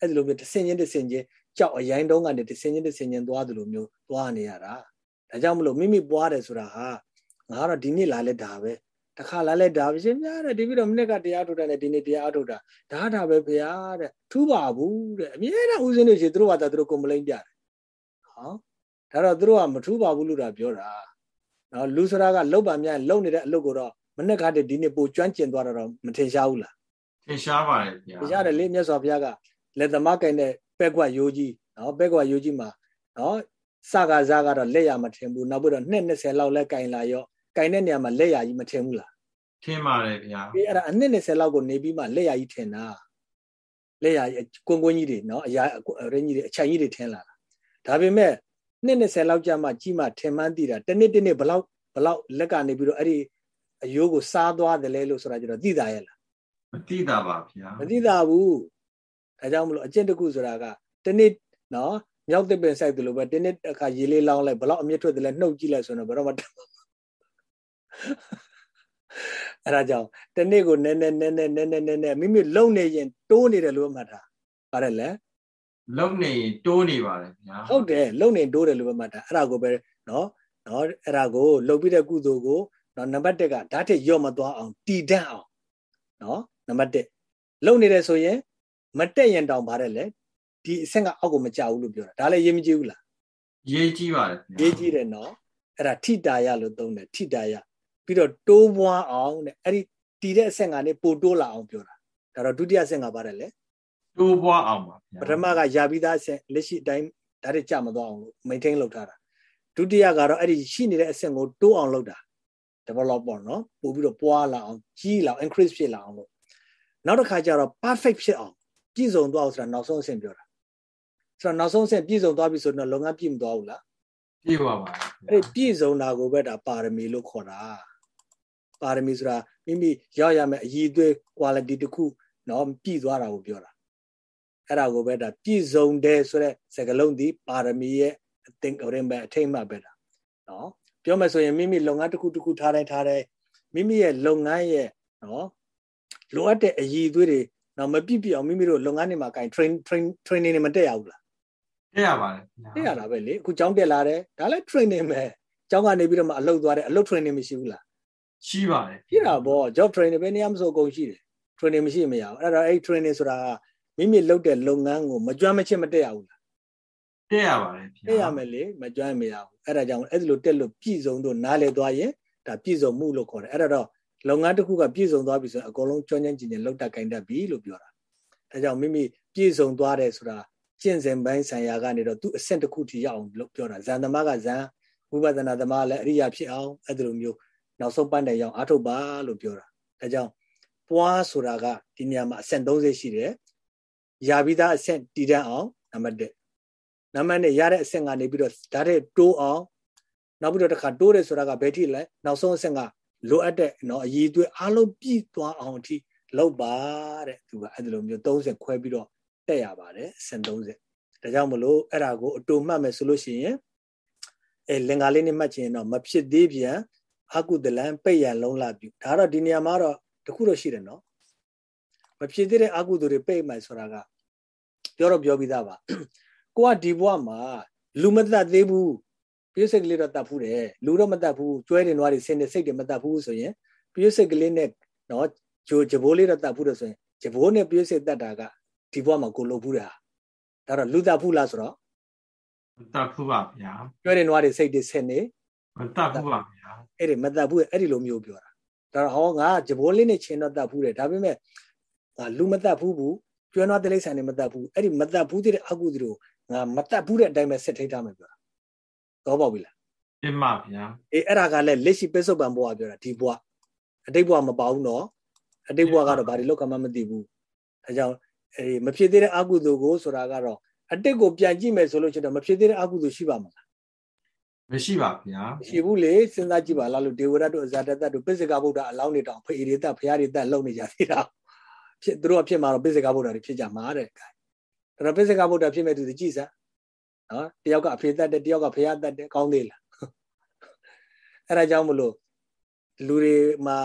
Speaker 1: အဲ့ဒီလိုမျိုးတစ်ဆင့်ချင်းတစ်ဆင့်ချင်းကြောက်အရင်တုန်းကနေတစ်ဆင့်ချင်းတစ်ဆင့်ချင်းသွားသလိုမျိုးသွားနေရတာဒါကြောင့်မလို့မိမိပွားတယ်ဆိုတာဟာငါကတော့ဒီနေ့လာလဲဒါပဲတခါလာလဲဒါပဲရှင်များတဲ့ဒီပြီးတော့မိနစ်ကတရားထုတ်တယ်နဲ့ဒီနေ့တရားထုတ်တာဒါဒါပဲဖေရတဲ့ထူးပါဘူးတဲ့အမြဲတမ်းဦးစင်းတို့ရှိသူတို့ကသူတို့ကွန်ပလိန်ပြတယ်ဟော ဒါတော့သူတို့ကမထူးပါဘူးလို့တာပြောတာနော်လူစရာကလောက်ပါများလုံနေတဲ့အလုပ်ကိုတော့မနေ့ကတည်းဒီနေ့ပိုကျွမ်းကျင်သွားတော့မထင်ရှားဘူးလား
Speaker 2: ထင်ရှားပါတယ်ဗျာ
Speaker 1: ထင်ရှားတယ်လေမြတ်စွာဘုရားကလက်သမားကင်တဲ့ပဲကွက်ရိုးကြီးနော်ပဲကွက်ရိုးကြီးမှာနော်စကားစားကတော့လက်ရမထင်ဘူးနောက်ပြီးတော့နှစ်20လောက်လက်ကင်လာရောကင်တဲ့နေရာမှာလက်ရကြီးမထင်ဘူးလား
Speaker 2: ထင်ပါတယ်ဗျာ
Speaker 1: အေးအဲ့ဒါအနှစ်20လောက်ကိုနေပြီးမှလက်ရကြီးထင်တာလက်ရကြီးကွန်းကွန်းကြီးတွေနော်အရာရင်းကြီးတွေအချိုင်ကြီးတွေထင်လာတာဒါပေမဲ့ နှစ်20လောက်ကြာမှကြီးမှထင်မှန်းသိတာတနေ့တနေ့ဘလောက်ဘလောက်လက်ကနေပြီးတော့အဲ့ဒီအယိုးကိုစားသွားတယ်လေလို့ဆိုတာကျတော့သိတာရဲ့လား
Speaker 2: မသိတာပါဗျာ
Speaker 1: မသိတာဘူးဒါကြောင့်မလို့အကျင့်တစ်ခုဆိုတာကတနေ့နော်မြောက်တစ်ပင်ဆိုင်တယ်လို့ပဲတနေ့အခါရေလေးလောင်းလိုက်ဘလောက်အမြင့်ထွက်တယ်လဲနှုတ်ကြည့်လိုက်ဆိုတော့ဘယ်တော့မှအဲ့ဒါကြောင့်တနေ့ကိုနည်းနည်းနည်းနည်းနည်းနည်းနည်းနည်းမိမိလုံနေရင်တိုးနေတယ်လို့မှတ်တာပါတယ်လေ
Speaker 2: လုံနေရင်တိုးနေပါတယ်ဗျာ
Speaker 1: ဟုတ်တယ်လုံနေတိုးတယ်လို့ပဲမှတ်တာအဲ့ဒါကိုပဲနော်နော်အဲ့ဒါကိုလှုပ်ပြီးတဲ့ကုသိုလ်ကိုနော်နံပါတ်1ကဓာတ်ထက်ရော့မသွားအောင်တည်တတ်အောင်နော်နံပါတ်1လုံနေတယ်ဆိုရင်မတက်ရင်တောင်ပါတယ်လေဒီအဆင့်ကအောက်ကိုမကြဘူးလို့ပြောတာဒါလည်းရေးမကြည့်ဘူးလား
Speaker 2: ရေးကြည့်ပါတယ်
Speaker 1: ရေးကြည့်တယ်နော်အဲ့ဒါထိတာယလို့သုံးတယ်ထိတာယပြီးတော့တိုးပွားအောင်တဲ့အဲ့ဒီတည်တဲ့အဆင့်ကနေပိုတိုးလာအောင်ပြောတာဒါတော့ဒုတိယအဆင့်ကပါတယ်လေ
Speaker 2: တိုးပွားအောင်ပါ
Speaker 1: ပထမကယာပြီးသားအဆင့်လက်ရှိအတိုင်းဒါတွေကြမသွားအောင်လို့ maintain လုပ်ထားတာဒုတိယကတော့အဲ့ဒီရှိနေတဲ့အဆင့်ကိုတိုးအောင်လုပ်တာ develop ပေါ့နော်ပို့ပြီးတော့ပွားလာအောင်ကြီးလာအောင် increase ဖြစ်လာအောင်လို့နောက်တစ်ခါကျတော့ perfect ဖြစ်အောင်ပြည့်စုံသွားအောင်ဆိုတာနောက်ဆုံးအဆင့်ပြောတာဆိုတော့နောက်ဆုံးအဆင့်ပြည့်စုံသွားပြီဆိုတော့လုပ်ငန်းပြည့်မသွားဘူးလား
Speaker 2: ပြည့်ပါပါ
Speaker 1: အဲ့ပြည့်စုံတာကိုပဲဒါပါရမီလို့ခေါ်တာပါရမီဆိုတာမိမိရောက်ရမယ့်အည်အသွေး quality တခုเนาะပြည့်သွားတာကိုပြောတာ အဲ့ဒါကိုပဲဒါပြည့်စုံတယ်ဆိုတဲ့စကလုံးဒီပါရမီရဲ့အသင်္ကရင်ပဲအထိတ်မှပဲဒါနော်ပြောမယ်ဆိုရင်မိမိလုပ်ငန်းတစ်ခုတစ်ခုထားတိုင်းထားတိုင်းမိမိရဲ့လုပ်ငန်းရဲ့နော်လိုအပ်တဲ့အရည်အသွေးတွေနော်မပြည့်ပြည့်အောင်မိမိတို့လုပ်ငန်းတွေမှာကင် train train training တွေမတက်ရဘူးလား
Speaker 2: တက်ရပါတယ်
Speaker 1: တက်ရတာပဲလေအခုကျောင်းတက်လာတယ်ဒါလည်း training ပဲကျောင်းကနေပြီးတော့မှအလုပ်သွားတယ်အလုပ် training မရှိဘူးလား
Speaker 2: ရှိပါတယ်
Speaker 1: ရှိတာပေါ့ job training ပဲနေရာမဆိုအကုန်ရှိတယ် training မရှိမရဘူးအဲ့တော့အဲ့ training ဆိုတာက မိမိလုပ်တဲ့လုပ်ငန်းကိုမကြွမ်းမချစ်မတက်ရဘူးလား
Speaker 2: တက်ရပါတယ်
Speaker 1: တက်ရမယ်လေမကြွမ်းမရဘူးအဲ့ဒါကြောင့်အဲ့ဒီလိုတက်လို့ပြည့်စုံတော့နားလေသွားရင်ဒါပြည့်စုံမှုလို့ခေါ်တယ်အဲ့ဒါတော့လုပ်ငန်းတစ်ခုကပြည့်စုံသွားပြီဆိုရင်အကုန်လုံးကျွမ်းကျင်ကျင်လောက်တတ်ကင်တတ်ပြီလို့ပြောတာဒါကြောင့်မိမိပြည့်စုံသွားတယ်ဆိုတာကျင့်စဉ်ပိုင်းဆိုင်ရာကနေတော့သူအဆင့်တစ်ခုထိရောက်အောင်လို့ပြောတာဇန်သမားကဇန်ဝိပဿနာသမားလည်းအရိယာဖြစ်အောင်အဲ့ဒီလိုမျိုးနောက်ဆုံးပိုင်းတိုင်ရောက်အားထုတ်ပါလို့ပြောတာဒါကြောင့်ပွားဆိုတာကဒီနေရာမှာအဆင့်30ရှိတယ် ရာပြီးသားအဆင့်တည်တတ်အောင်နံပါတ်1နံပါတ်2ရတဲ့အဆင့်ကနေပြီးတော့ဒါတဲ့တိုးအောင်နောက်ပြီးတော့တစ်ခါတိုးတယ်ဆိုတာကဘယ်ထိလဲနောက်ဆုံးအဆင့်ကလိုအပ်တဲ့နော်အည်သွေးအားလုံးပြည့်သွားအောင်အထိလောက်ပါတဲ့သူကအဲ့ဒီလိုမျိုး30ခွဲပြီးတော့တက်ရပါတယ်အဆင့်30ဒါကြောင့်မလို့အဲ့ဒါကိုအတူမှတ်မယ်ဆိုလို့ရှိရင်အဲလင်္ကာလေးနဲ့မှတ်ချင်တော့မဖြစ်သေးပြန်အကုဒလံပိတ်ရန်လုံးလာပြီဒါတော့ဒီနေရာမှာတော့တခုတော့ရှိတယ်နော် မဖြစ်သေးတဲ့အကုသိုလ်တွေပိတ်မယ်ဆိုတာကပြောတော့ပြောပြီးသားပါကိုကဒီဘဝမှာလူမသက်သေးဘူးပြည့်စိတ်ကလေးတော့တတ်ဖူးတယ်လူတော့မတတ်ဘူးကျွဲတင်သွားတွေဆင်းနေစိတ်တွေမတတ်ဘူးဆိုရင်ပြည့်စိတ်ကလေးနဲ့နော်ဂျိုဂျဘိုးလေးတော့တတ်ဖူးတယ်ဆိုရင်ဂျဘိုးနဲ့ပြည့်စိတ်တတ်တာကဒီဘဝမှာကိုလုပ်ဖူးတာဒါတော့လူတတ်ဖူးလားဆိုတော့
Speaker 2: မတတ်ဖူးပါဗျာ
Speaker 1: ကျွဲတင်သွားတွေစိတ်တွေဆင်းနေ
Speaker 2: မတတ်ဖူးပါဗျာ
Speaker 1: အဲ့ဒီမတတ်ဘူးအဲ့ဒီလိုမျိုးပြောတာဒါတော့ဟောငါဂျဘိုးလေးနဲ့ချင်းတော့တတ်ဖူးတယ်ဒါပေမဲ့ငါ လူမတတ်ဘူးဘူးကျွမ်းသွားတိရစ္ဆာန်တွေမတတ်ဘူးအဲ့ဒီမတတ်ဘူးတဲ့အကုသိုလ်ကိုငါမတတ်ဘူးတဲ့အတိုင်းပဲဆက်ထိထားမယ်ပြောတာတော့ပေါ့ပြီလား
Speaker 2: အင်းပါဗျာ
Speaker 1: အေးအဲ့ဒါကလည်းလက်ရှိပစ္စုပန်ဘဝပြောတာဒီဘဝအတိတ်ဘဝမပါဘူးနော်အတိတ်ဘဝကတော့ဘာတွေလောက်ကမှမသိဘူးဒါကြောင့်အေးမဖြစ်သေးတဲ့အကုသိုလ်ကိုဆိုတာကတော့အတိတ်ကိုပြန်ကြည့်မယ်ဆိုလို့ရှိရင်မဖြစ်သေးတဲ့အကုသိုလ်ရှိပါမလား
Speaker 2: မရှိပါဗျာ
Speaker 1: မရှိဘူးလေစဉ်းစားကြည့်ပါလားလို့ဒေဝရတ်တို့အဇာတတတို့ပိစိကဗုဒ္ဓအလောင်းတွေတောင်ဖေရီတဖရာတွေတက်လုံနေကြသေးတာ ဖြစ်သူတို့အဖြစ်မှာတော့ပိစိကဗုဒ္ဓတွေဖြစ်ကြမှာတဲ့ဒါတော့ပိစိကဗုဒ္ဓဖြစ်မဲ့သူကြည့်စမ်းနော်တယောက်ကအဖေတက်တယ်တယောက်ကဖရာတက်တယ်ကောင်းသေးလားအဲ့ဒါကြောင့်မလို့လူတွေမှာ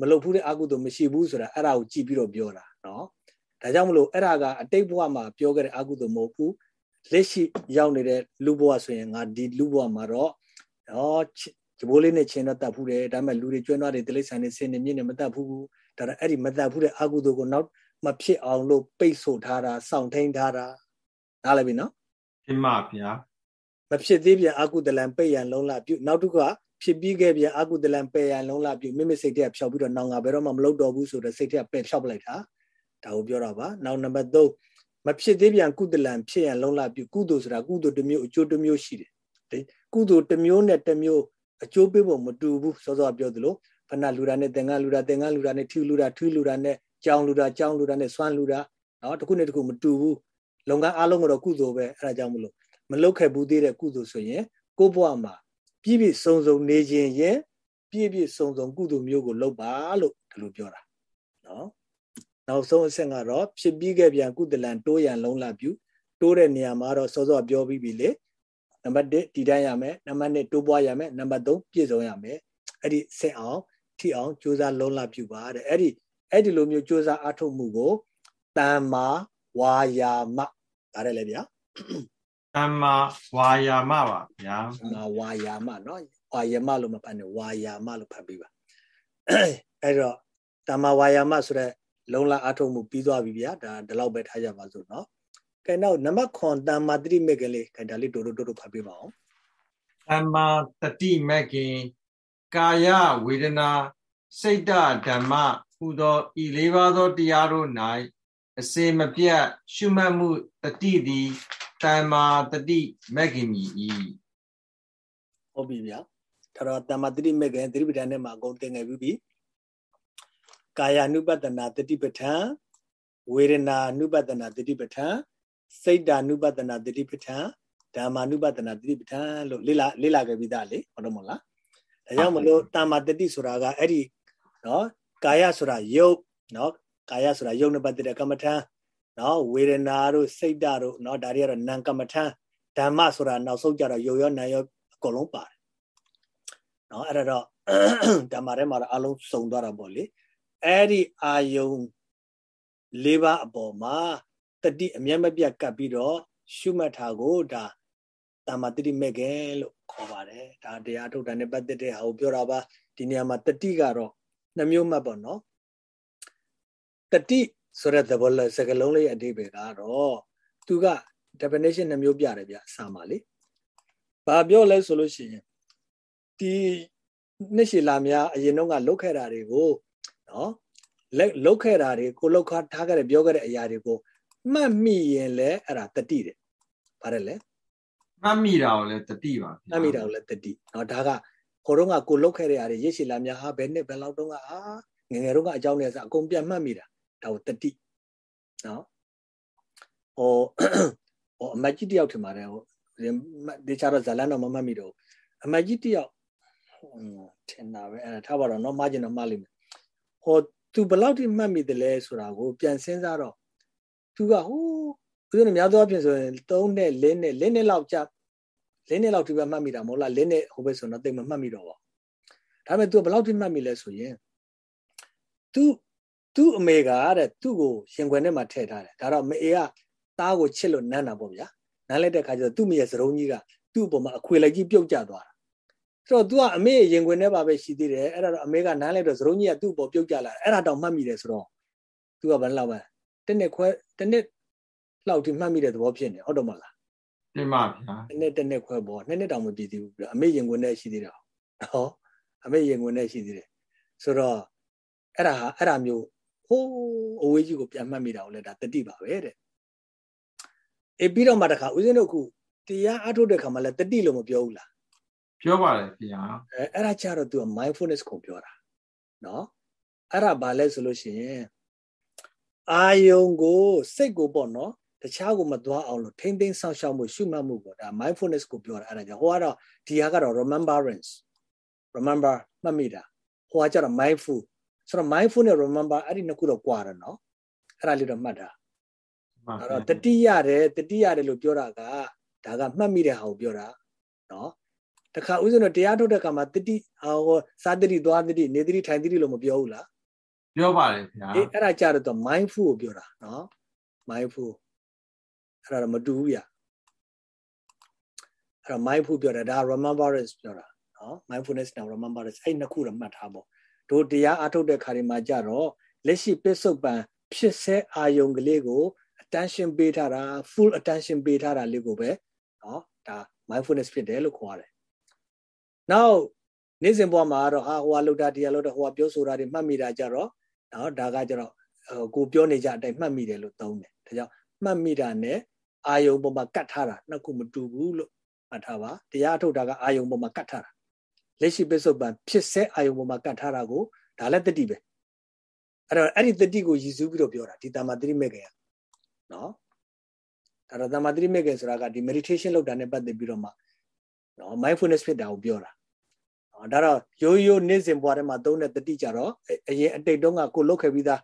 Speaker 1: မလုပ်ဘူးတဲ့အကုသိုလ်မရှိဘူးဆိုတာအဲ့ဒါကိုကြည့်ပြီးတော့ပြောတာနော်ဒါကြောင့်မလို့အဲ့ဒါကအတိတ်ဘဝမှာပြောခဲ့တဲ့အကုသိုလ်မဟုတ်ဘူးလက်ရှိရောက်နေတဲ့လူဘဝဆိုရင်ငါဒီလူဘဝမှာတော့နော်ဂျဘိုးလေးနဲ့ချင်းတော့တတ်ဘူးတယ်ဒါပေမဲ့လူတွေကျွမ်းသွားတယ်တိလိษံနေစင်နေမြင့်နေမတတ်ဘူး ဒါတော့အဲ့ဒီမတတ်ဘူးတဲ့အကုသိုလ်ကိုနောက်မဖြစ်အောင်လို့ပိတ်ဆို့ထားတာစောင့်ထိန်ထားတာနားလည်ပြီနော်
Speaker 2: ပြမဗျာ
Speaker 1: မဖြစ်သေးပြန်အကုသလံပိတ်ရန်လုံးလာပြုနောက်တစ်ခုကဖြစ်ပြီးခဲ့ပြန်အကုသလံပယ်ရန်လုံးလာပြုမိမိစိတ်ထဲဖြောက်ပြီးတော့နောင်ငါဘယ်တော့မှမလုပ်တော့ဘူးဆိုတော့စိတ်ထဲပယ်ဖြောက်ပလိုက်တာဒါကိုပြောတာပါနောက်နံပါတ်3မဖြစ်သေးပြန်ကုသလံဖြစ်ရန်လုံးလာပြုကုသိုလ်ဆိုတာကုသိုလ်တစ်မျိုးအကျိုးတစ်မျိုးရှိတယ်ကုသိုလ်တစ်မျိုးနဲ့တစ်မျိုးအကျိုးပေးဖို့မတူဘူးစောစောပြောသလို ဖဏလူတာနဲ့သင်္ကန်းလူတာသင်္ကန်းလူတာနဲ့ထူလူတာထူလူတာနဲ့ကြောင်လူတာကြောင်လူတာနဲ့စွမ်းလူတာနော်တစ်ခုနဲ့တစ်ခုမတူဘူးလုံကန်းအားလုံးကတော့ကုသိုလ်ပဲအဲဒါကြောင့်မလို့မလုတ်ခဲ့ဘူးသေးတဲ့ကုသိုလ်ဆိုရင်ကိုယ့်ဘဝမှာပြည့်ပြည့်စုံစုံနေခြင်းရဲ့ပြည့်ပြည့်စုံစုံကုသိုလ်မျိုးကိုလုပ်ပါလို့ဒီလိုပြောတာနော်နောက်ဆုံးအဆင့်ကတော့ဖြစ်ပြီးခဲ့ပြန်ကုသလံတိုးရန်လုံးလာပြုတိုးတဲ့နေရာမှာတော့စောစောပြောပြီးပြီလေနံပါတ်1တည်တန်းရမယ်နံပါတ်2တိုးပွားရမယ်နံပါတ်3ပြည့်စုံရမယ်အဲ့ဒီဆင့်အောင် ထိအောင်ကြိုးစားလုံးလာပြုပါတဲ့အဲ့ဒီအဲ့ဒီလိုမျိုးကြိုးစားအထုတ်မှုကိုတမ္မာဝါယာမဒါလည်းလေဗျာ
Speaker 2: တမ္မာဝါယာမပါဗျာ
Speaker 1: တမ္မာဝါယာမเนาะဝါယာမလို့မဖတ်နဲ့ဝါယာမလို့ဖတ်ပြီးပါအဲ့တော့တမ္မာဝါယာမဆိုတဲ့လုံလအထုံးမှုပြီးသွားပြီဗျာဒါဒီလောက်ပဲထားကြပါစို့เนาะကဲနောက်နံပါတ်9တမ္မာတတိမေကလေးကဲဒါလေးတိုးတိုးတိုးဖတ်ပေးပါအောင်
Speaker 2: တမ္မာတတိမေခင် ကာယဝေဒနာစိတ်ဓမ္မဟူသောဤလေးပါးသောတရားတို့၌အစေမပြတ်ရှုမှတ်မှုတတိသည်တမ္မာတတိမဂ္ဂင်ကြီးဤ
Speaker 1: ဟုတ်ပြီဗျာဒါတော့တမ္မာတတိမဂ္ဂင်သတိပဋ္ဌာန်နဲ့မှာအကုန်သင်ငယ်ပြီးပြီကာယ ानु ပတနာတတိပဋ္ဌာန်ဝေဒနာ ानु ပတနာတတိပဋ္ဌာန်စိတ်ဓာ ानु ပတနာတတိပဋ္ဌာန်ဓမ္မာ ानु ပတနာတတိပဋ္ဌာန်လို့လေ့လာလေ့လာခဲ့ပြီးသားလေဟုတ်တယ်မဟုတ်လား ဒါကြောင့်မလို့တမ္မာတတိဆိုတာကအဲ့ဒီနော်ကာယဆိုတာယုတ်နော်ကာယဆိုတာယုတ်နဲ့ပတ်သက်တဲ့ကမ္မထံနော်ဝေဒနာတို့စိတ်ဓာတ်တို့နော်ဒါတွေကတော့နာမ်ကမ္မထံဓမ္မဆိုတာနောက်ဆုံးကြတော့ယုတ်ရောနာမ်ရောအကုန်လုံးပါတယ်နော်အဲ့ဒါတော့ဓမ္မထဲမှာတော့အလုံးစုံသွားတာပေါ့လေအဲ့ဒီအာယုံလေးပါအပေါ်မှာတတိအမျက်မပြတ်ကပ်ပြီးတော့ရှုမှတ်တာကိုဒါတမ္မာတတိမဲ့ကဲလို့ ခေါ်ပါတယ်ဒါတရားထုတ်တာနဲ့ပတ်သက်တဲ့ဟာကိုပြောတာပါဒီနေရာမှာတတိကတော့နှမျိုးမှတ်ပေါ့နော်တတိဆိုတဲ့သဘောလဲစကလုံးလေးအဓိပ္ပာယ်ကတော့သူက definition နှမျိုးပြတယ်ဗျအစာမှာလေဘာပြောလဲဆိုလို့ရှိရင်ဒီနှစ်ရှည်လာများအရင်တော့ကလုတ်ခဲ့တာတွေကိုနော်လက်လုတ်ခဲ့တာတွေကိုလုတ်ခါထားခဲ့တဲ့ပြောခဲ့တဲ့အရာတွေကိုမှတ်မိရင်လဲအဲ့ဒါတတိတယ်ဗါတယ်လဲ
Speaker 2: မှတ်မိတာကိုလည်းတတိပါ
Speaker 1: မှတ်မိတာကိုလည်းတတိနော်ဒါကဟိုတော့ကကိုလုတ်ခဲ့တဲ့အရာတွေရစ်ရှည်လာများဟာဘယ်နှစ်ဘယ်လောက်တုန်းကအာငငယ်တော့ကအကြောင်းနဲ့ဆိုအကုန်ပြန်မှတ်မိတာဒါကိုတတိနော်ဟိုဟိုအမတ်ကြီးတယောက်ထင်ပါတယ်ဟိုဒီချာတော့ဇလန်တော့မမှတ်မိတော့အမတ်ကြီးတယောက်ထင်တာပဲအဲထားပါတော့နော်မှားကျင်တော့မှားလိမ့်မယ်ဟိုသူဘယ်လောက်ထိမှတ်မိတယ်လဲဆိုတာကို ပြန်စဉ်းစားတော့သူကဟို ဦးဇင်းများသောအဖြစ်ဆိုရင်3နဲ့4နဲ့4နဲ့လောက်ကြာ4နဲ့လောက်ဒီပဲမှတ်မိတာမဟုတ်လား4နဲ့ဟိုဘက်ဆိုတော့တိတ်မမှတ်မိတော့ပါဒါပေမဲ့ तू ဘယ်လောက်ထိမှတ်မိလဲဆိုရင် तू သူ့အမေကတဲ့သူ့ကိုရှင်ခွင်ထဲမှာထည့်ထားတယ်ဒါတော့မေကသားကိုချစ်လို့နမ်းတာပေါ့ဗျာနမ်းလိုက်တဲ့ခါကျတော့သူ့မိရဲ့စရုံးကြီးကသူ့အပေါ်မှာအခွေလိုက်ကြီးပြုတ်ကျသွားတာဆိုတော့ तू ကအမေရဲ့ရင်ခွင်ထဲမှာပဲရှိသေးတယ်အဲ့ဒါတော့အမေကနမ်းလိုက်တော့စရုံးကြီးကသူ့အပေါ်ပြုတ်ကျလာအဲ့ဒါတောင်မှတ်မိတယ်ဆိုတော့ तू ကဘယ်လောက်ပဲတနစ်ခွဲတနစ် လောက်ထိမှတ်မိတဲ့သဘောဖြစ်နေဟုတ်တော့မလား
Speaker 2: တင်ပါဗျာ
Speaker 1: တနစ်တနစ်ခွဲပေါ်နှစ်နှစ်တောင်မပြည့်သေးဘူးအမေရင်ခွင်ထဲရှိသေးတယ်ဟောအမေရင်ခွင်ထဲရှိသေးတယ်ဆိုတော့အဲ့ဒါဟာအဲ့ဒါမျိုးဟိုးအဝေးကြီးကိုပြန်မှတ်မိတာကိုလည်းဒါတတိပါပဲတဲ့အေးပြီးတော့မှတခါဦးဇင်းတို့ခုတရားအထုတ်တဲ့ခါမှလည်းတတိလို့မပြောဘူးလား
Speaker 2: ပြောပါတယ်ခင်ဗျာ
Speaker 1: အဲအဲ့ဒါကြတော့သူက mindfulness ကိုပြောတာနော်အဲ့ဒါဘာလဲဆိုလို့ရှိရင်အာယုံကိုစိတ်ကိုပေါ့နော် တခြားကိုမသွားအောင်လို့ထိမ့်သိမ်းဆောက်ရှောက်မှုရှုမှတ်မှုကိုဒါ mindfulness ကိုပြောတာအဲ့ဒါကြောင့်ဟိုကတော့ဒီဟာကတော့ remembrance remember မှတ်မိတာဟိုကကျတော့ mindful ဆိုတော့ mindful နဲ့ remember အဲ့ဒီနှစ်ခုတော့ကွာတယ်နော်အဲ့ဒါလေးတော့မှတ်တာအဲ့တော့တတိရတယ်တတိရတယ်လို့ပြောတာကဒါကမှတ်မိတဲ့ဟာကိုပြောတာနော်တခါဥစဉ်တော့တရားထုတ်တဲ့ခါမှာတတိဟောစာတတိသွားတတိနေတတိထိုင်တတိလို့မပြောဘူးလား
Speaker 2: ပြောပါတယ်ခင်ဗျာ
Speaker 1: အေးအဲ့ဒါကြတော့ mindful ကိုပြောတာနော် mindful အဲ့ဒါတော့မတူဘူးဗျအဲ့တော့ mindful ပြောတာဒါ remembrance ပြောတာနော် mindfulness နဲ့ remembrance အဲ့နှစ်ခုတော့မှတ်ထားပေါ့တို့တရားအထုတ်တဲ့ခါဒီမှာကြတော့လက်ရှိပစ္စုပန်ဖြစ်စေအာယုံကလေးကို attention ပေးထားတာ full attention ပေးထားတာလေးကိုပဲနော်ဒါ mindfulness ဖြစ်တယ်လို့ခေါ်ရတယ်။ now နေ့စဉ်ဘဝမှာတော့ဟာဟိုကလောက်တာတရားလောက်တာဟိုကပြောဆိုတာတွေမှတ်မိတာကြတော့နော်ဒါကကြတော့ကိုပြောနေကြအတိုင်းမှတ်မိတယ်လို့သုံးတယ်။ဒါကြောင့်မှတ်မိတာနဲ့ အာယုံပေါ်မှာကတ်ထားတာနှစ်ခုမတူဘူးလို့မှတ်ထားပါ။တရားထုတ်တာကအာယုံပေါ်မှာကတ်ထားတာ။လက်ရှိပစ္စုပန်ဖြစ်စေအာယုံပေါ်မှာကတ်ထားတာကိုဒါလည်းတတိပဲ။အဲ့တော့အဲ့ဒီတတိကိုရည်စူးပြီးတော့ပြောတာဒီတာမတိမေကေကနော်ဒါတော့တမာတိမေကေဆိုတာကဒီ meditation လုပ်တာနဲ့ပတ်သက်ပြီးတော့မှနော် mindfulness ဖြစ်တာကိုပြောတာဒါတော့ရိုးရိုးနေ့စဉ်ဘဝထဲမှာသုံးတဲ့တတိကြတော့အရင်အတိတ်တုန်းကကိုလုတ်ခဲ့ပြီးသား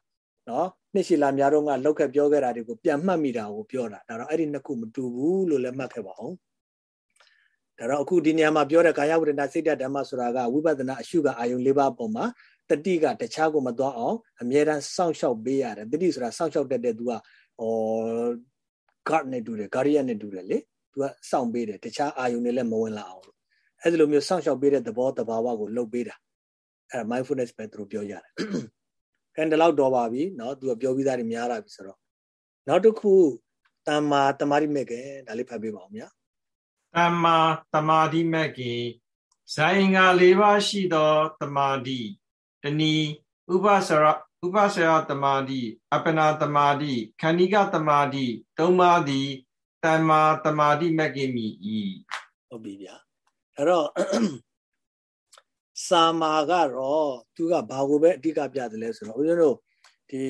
Speaker 1: နော် နှစ်ရှည်လာများတော့ကလုတ်ခဲ့ပြောခဲ့တာတွေကိုပြန်မှတ်မိတာကိုပြောတာဒါတော့အဲ့ဒီနှစ်ခုမတူဘူးလို့လည်းမှတ်ခဲ့ပါအောင်ဒါတော့အခုဒီနေရာမှာပြောတဲ့ကာယဝိဒနာစိတ်ဓာတ်ဓမ္မဆိုတာကဝိပဿနာအရှုကအာယုံ၄ပါးပုံမှာတတိကတခြားကိုမသွားအောင်အမြဲတမ်းစောင့်ရှောက်ပေးရတယ်တတိဆိုတာစောင့်ရှောက်တတ်တဲ့သူကဟော guard နဲ့တူတယ် guardian နဲ့တူတယ်လေသူကစောင့်ပေးတယ်တခြားအာယုန်တွေလည်းမဝင်လာအောင်လို့အဲ့ဒီလိုမျိုးစောင့်ရှောက်ပေးတဲ့သဘောတဘာဝကိုလှုပ်ပေးတာအဲ့ဒါ mindfulness ပဲသူတို့ပြောကြတယ် ခင်တလောက်တော်ပါပြီเนาะသူကပြောပြီးသားတွေများလာပြီဆိုတော့နောက်တစ်ခုတမ္မာတမာတိမဲ့ကဲဒါလေးဖတ်ပေးပါဦးမြတ်
Speaker 2: တမ္မာတမာတိမဲ့ကဇိုင်ငါ၄ပါးရှိသောတမာတိတဏီဥပစရဥပဆရာတမာတိအပနာတမာတိခဏိကတမာတိသုံးပါးသည်တမ္မာတမာတိမကိမိဤ
Speaker 1: ဟုတ်ပြီဗျာအဲ့တော့ စာမာကတော့သူကဘာကိုပဲအဓိကပြတယ်လဲဆိုတော့ဦးဇင်းတို့ဒီ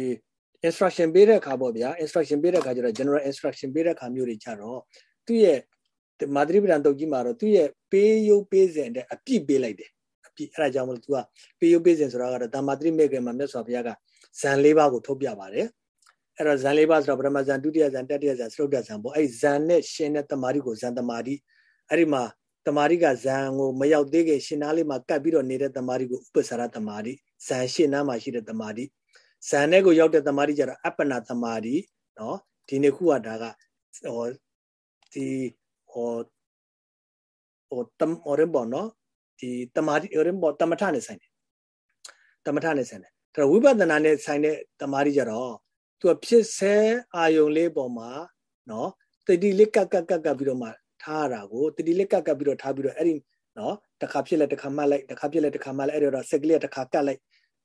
Speaker 1: instruction ပေးတဲ့အခါပေါ့ဗျာ instruction ပေးတဲ့အခါကျတော့ general instruction ပေးတဲ့အခါမျိုးတွေကြတော့သူ့ရဲ့မာသရိပဒံတုတ်ကြီးမှာတော့သူ့ရဲ့ပေးယုတ်ပေးစဉ်တဲ့အပြစ်ပေးလိုက်တယ်ပြည့်အဲ့ဒါကြောင့်မလို့ तू ကပေယုပိစဉ်ဆိုတာကတော့တမ္မာတိမေကေမှာမြတ်စွာဘုရားကဇန်၄ပါးကိုထုတ်ပြပါတယ်အဲ့တော့ဇန်၄ပါးဆိုတော့ပထမဇန်ဒုတိယဇန်တတိယဇန်စရုဒ္ဒဇန်ပေါ့အဲ့ဇန်နဲ့ရှင်တဲ့တမာတိကိုဇန်တမာတိအဲ့ဒီမှာ တမာတိကဇန်ကိုမရောက်သေးခင်ရှင်နာလေးမှာကတ်ပြီးတော့နေတဲ့တမာတိကိုဥပ္ပစာရတမာတိဇန်ရှင်နာမှာရှိတဲ့တမာတိဇန်နဲ့ကိုရောက်တဲ့တမာတိကြတော့အပ္ပနာတမာတိနော်ဒီနှစ်ခုကဒါကဟောဒီဟောဟိုတမ်ဟောရင်ပေါ့နော်ဒီတမာတိရင်ပေါ့တမထနဲ့ဆိုင်တယ်တမထနဲ့ဆိုင်တယ်ဒါတော့ဝိပဿနာနဲ့ဆိုင်တဲ့တမာတိကြတော့သူကဖြစ်ဆဲအာယုံလေးပေါ်မှာနော်တတိလေးကက်ကက်ကက်ကပ်ပြီးတော့မှ ထားတာကိုတတိလေးကက်ကပ်ပြီးတော့ထားပြီးတော့အဲ့ဒီနော်တစ်ခါဖြစ်လိုက်တစ်ခါမှတ်လိုက်တစ်ခါဖြစ်လိုက်တစ်ခါမှတ်လိုက်အဲ့တော့စက်ကလေးတစ်ခါကတ်လိုက်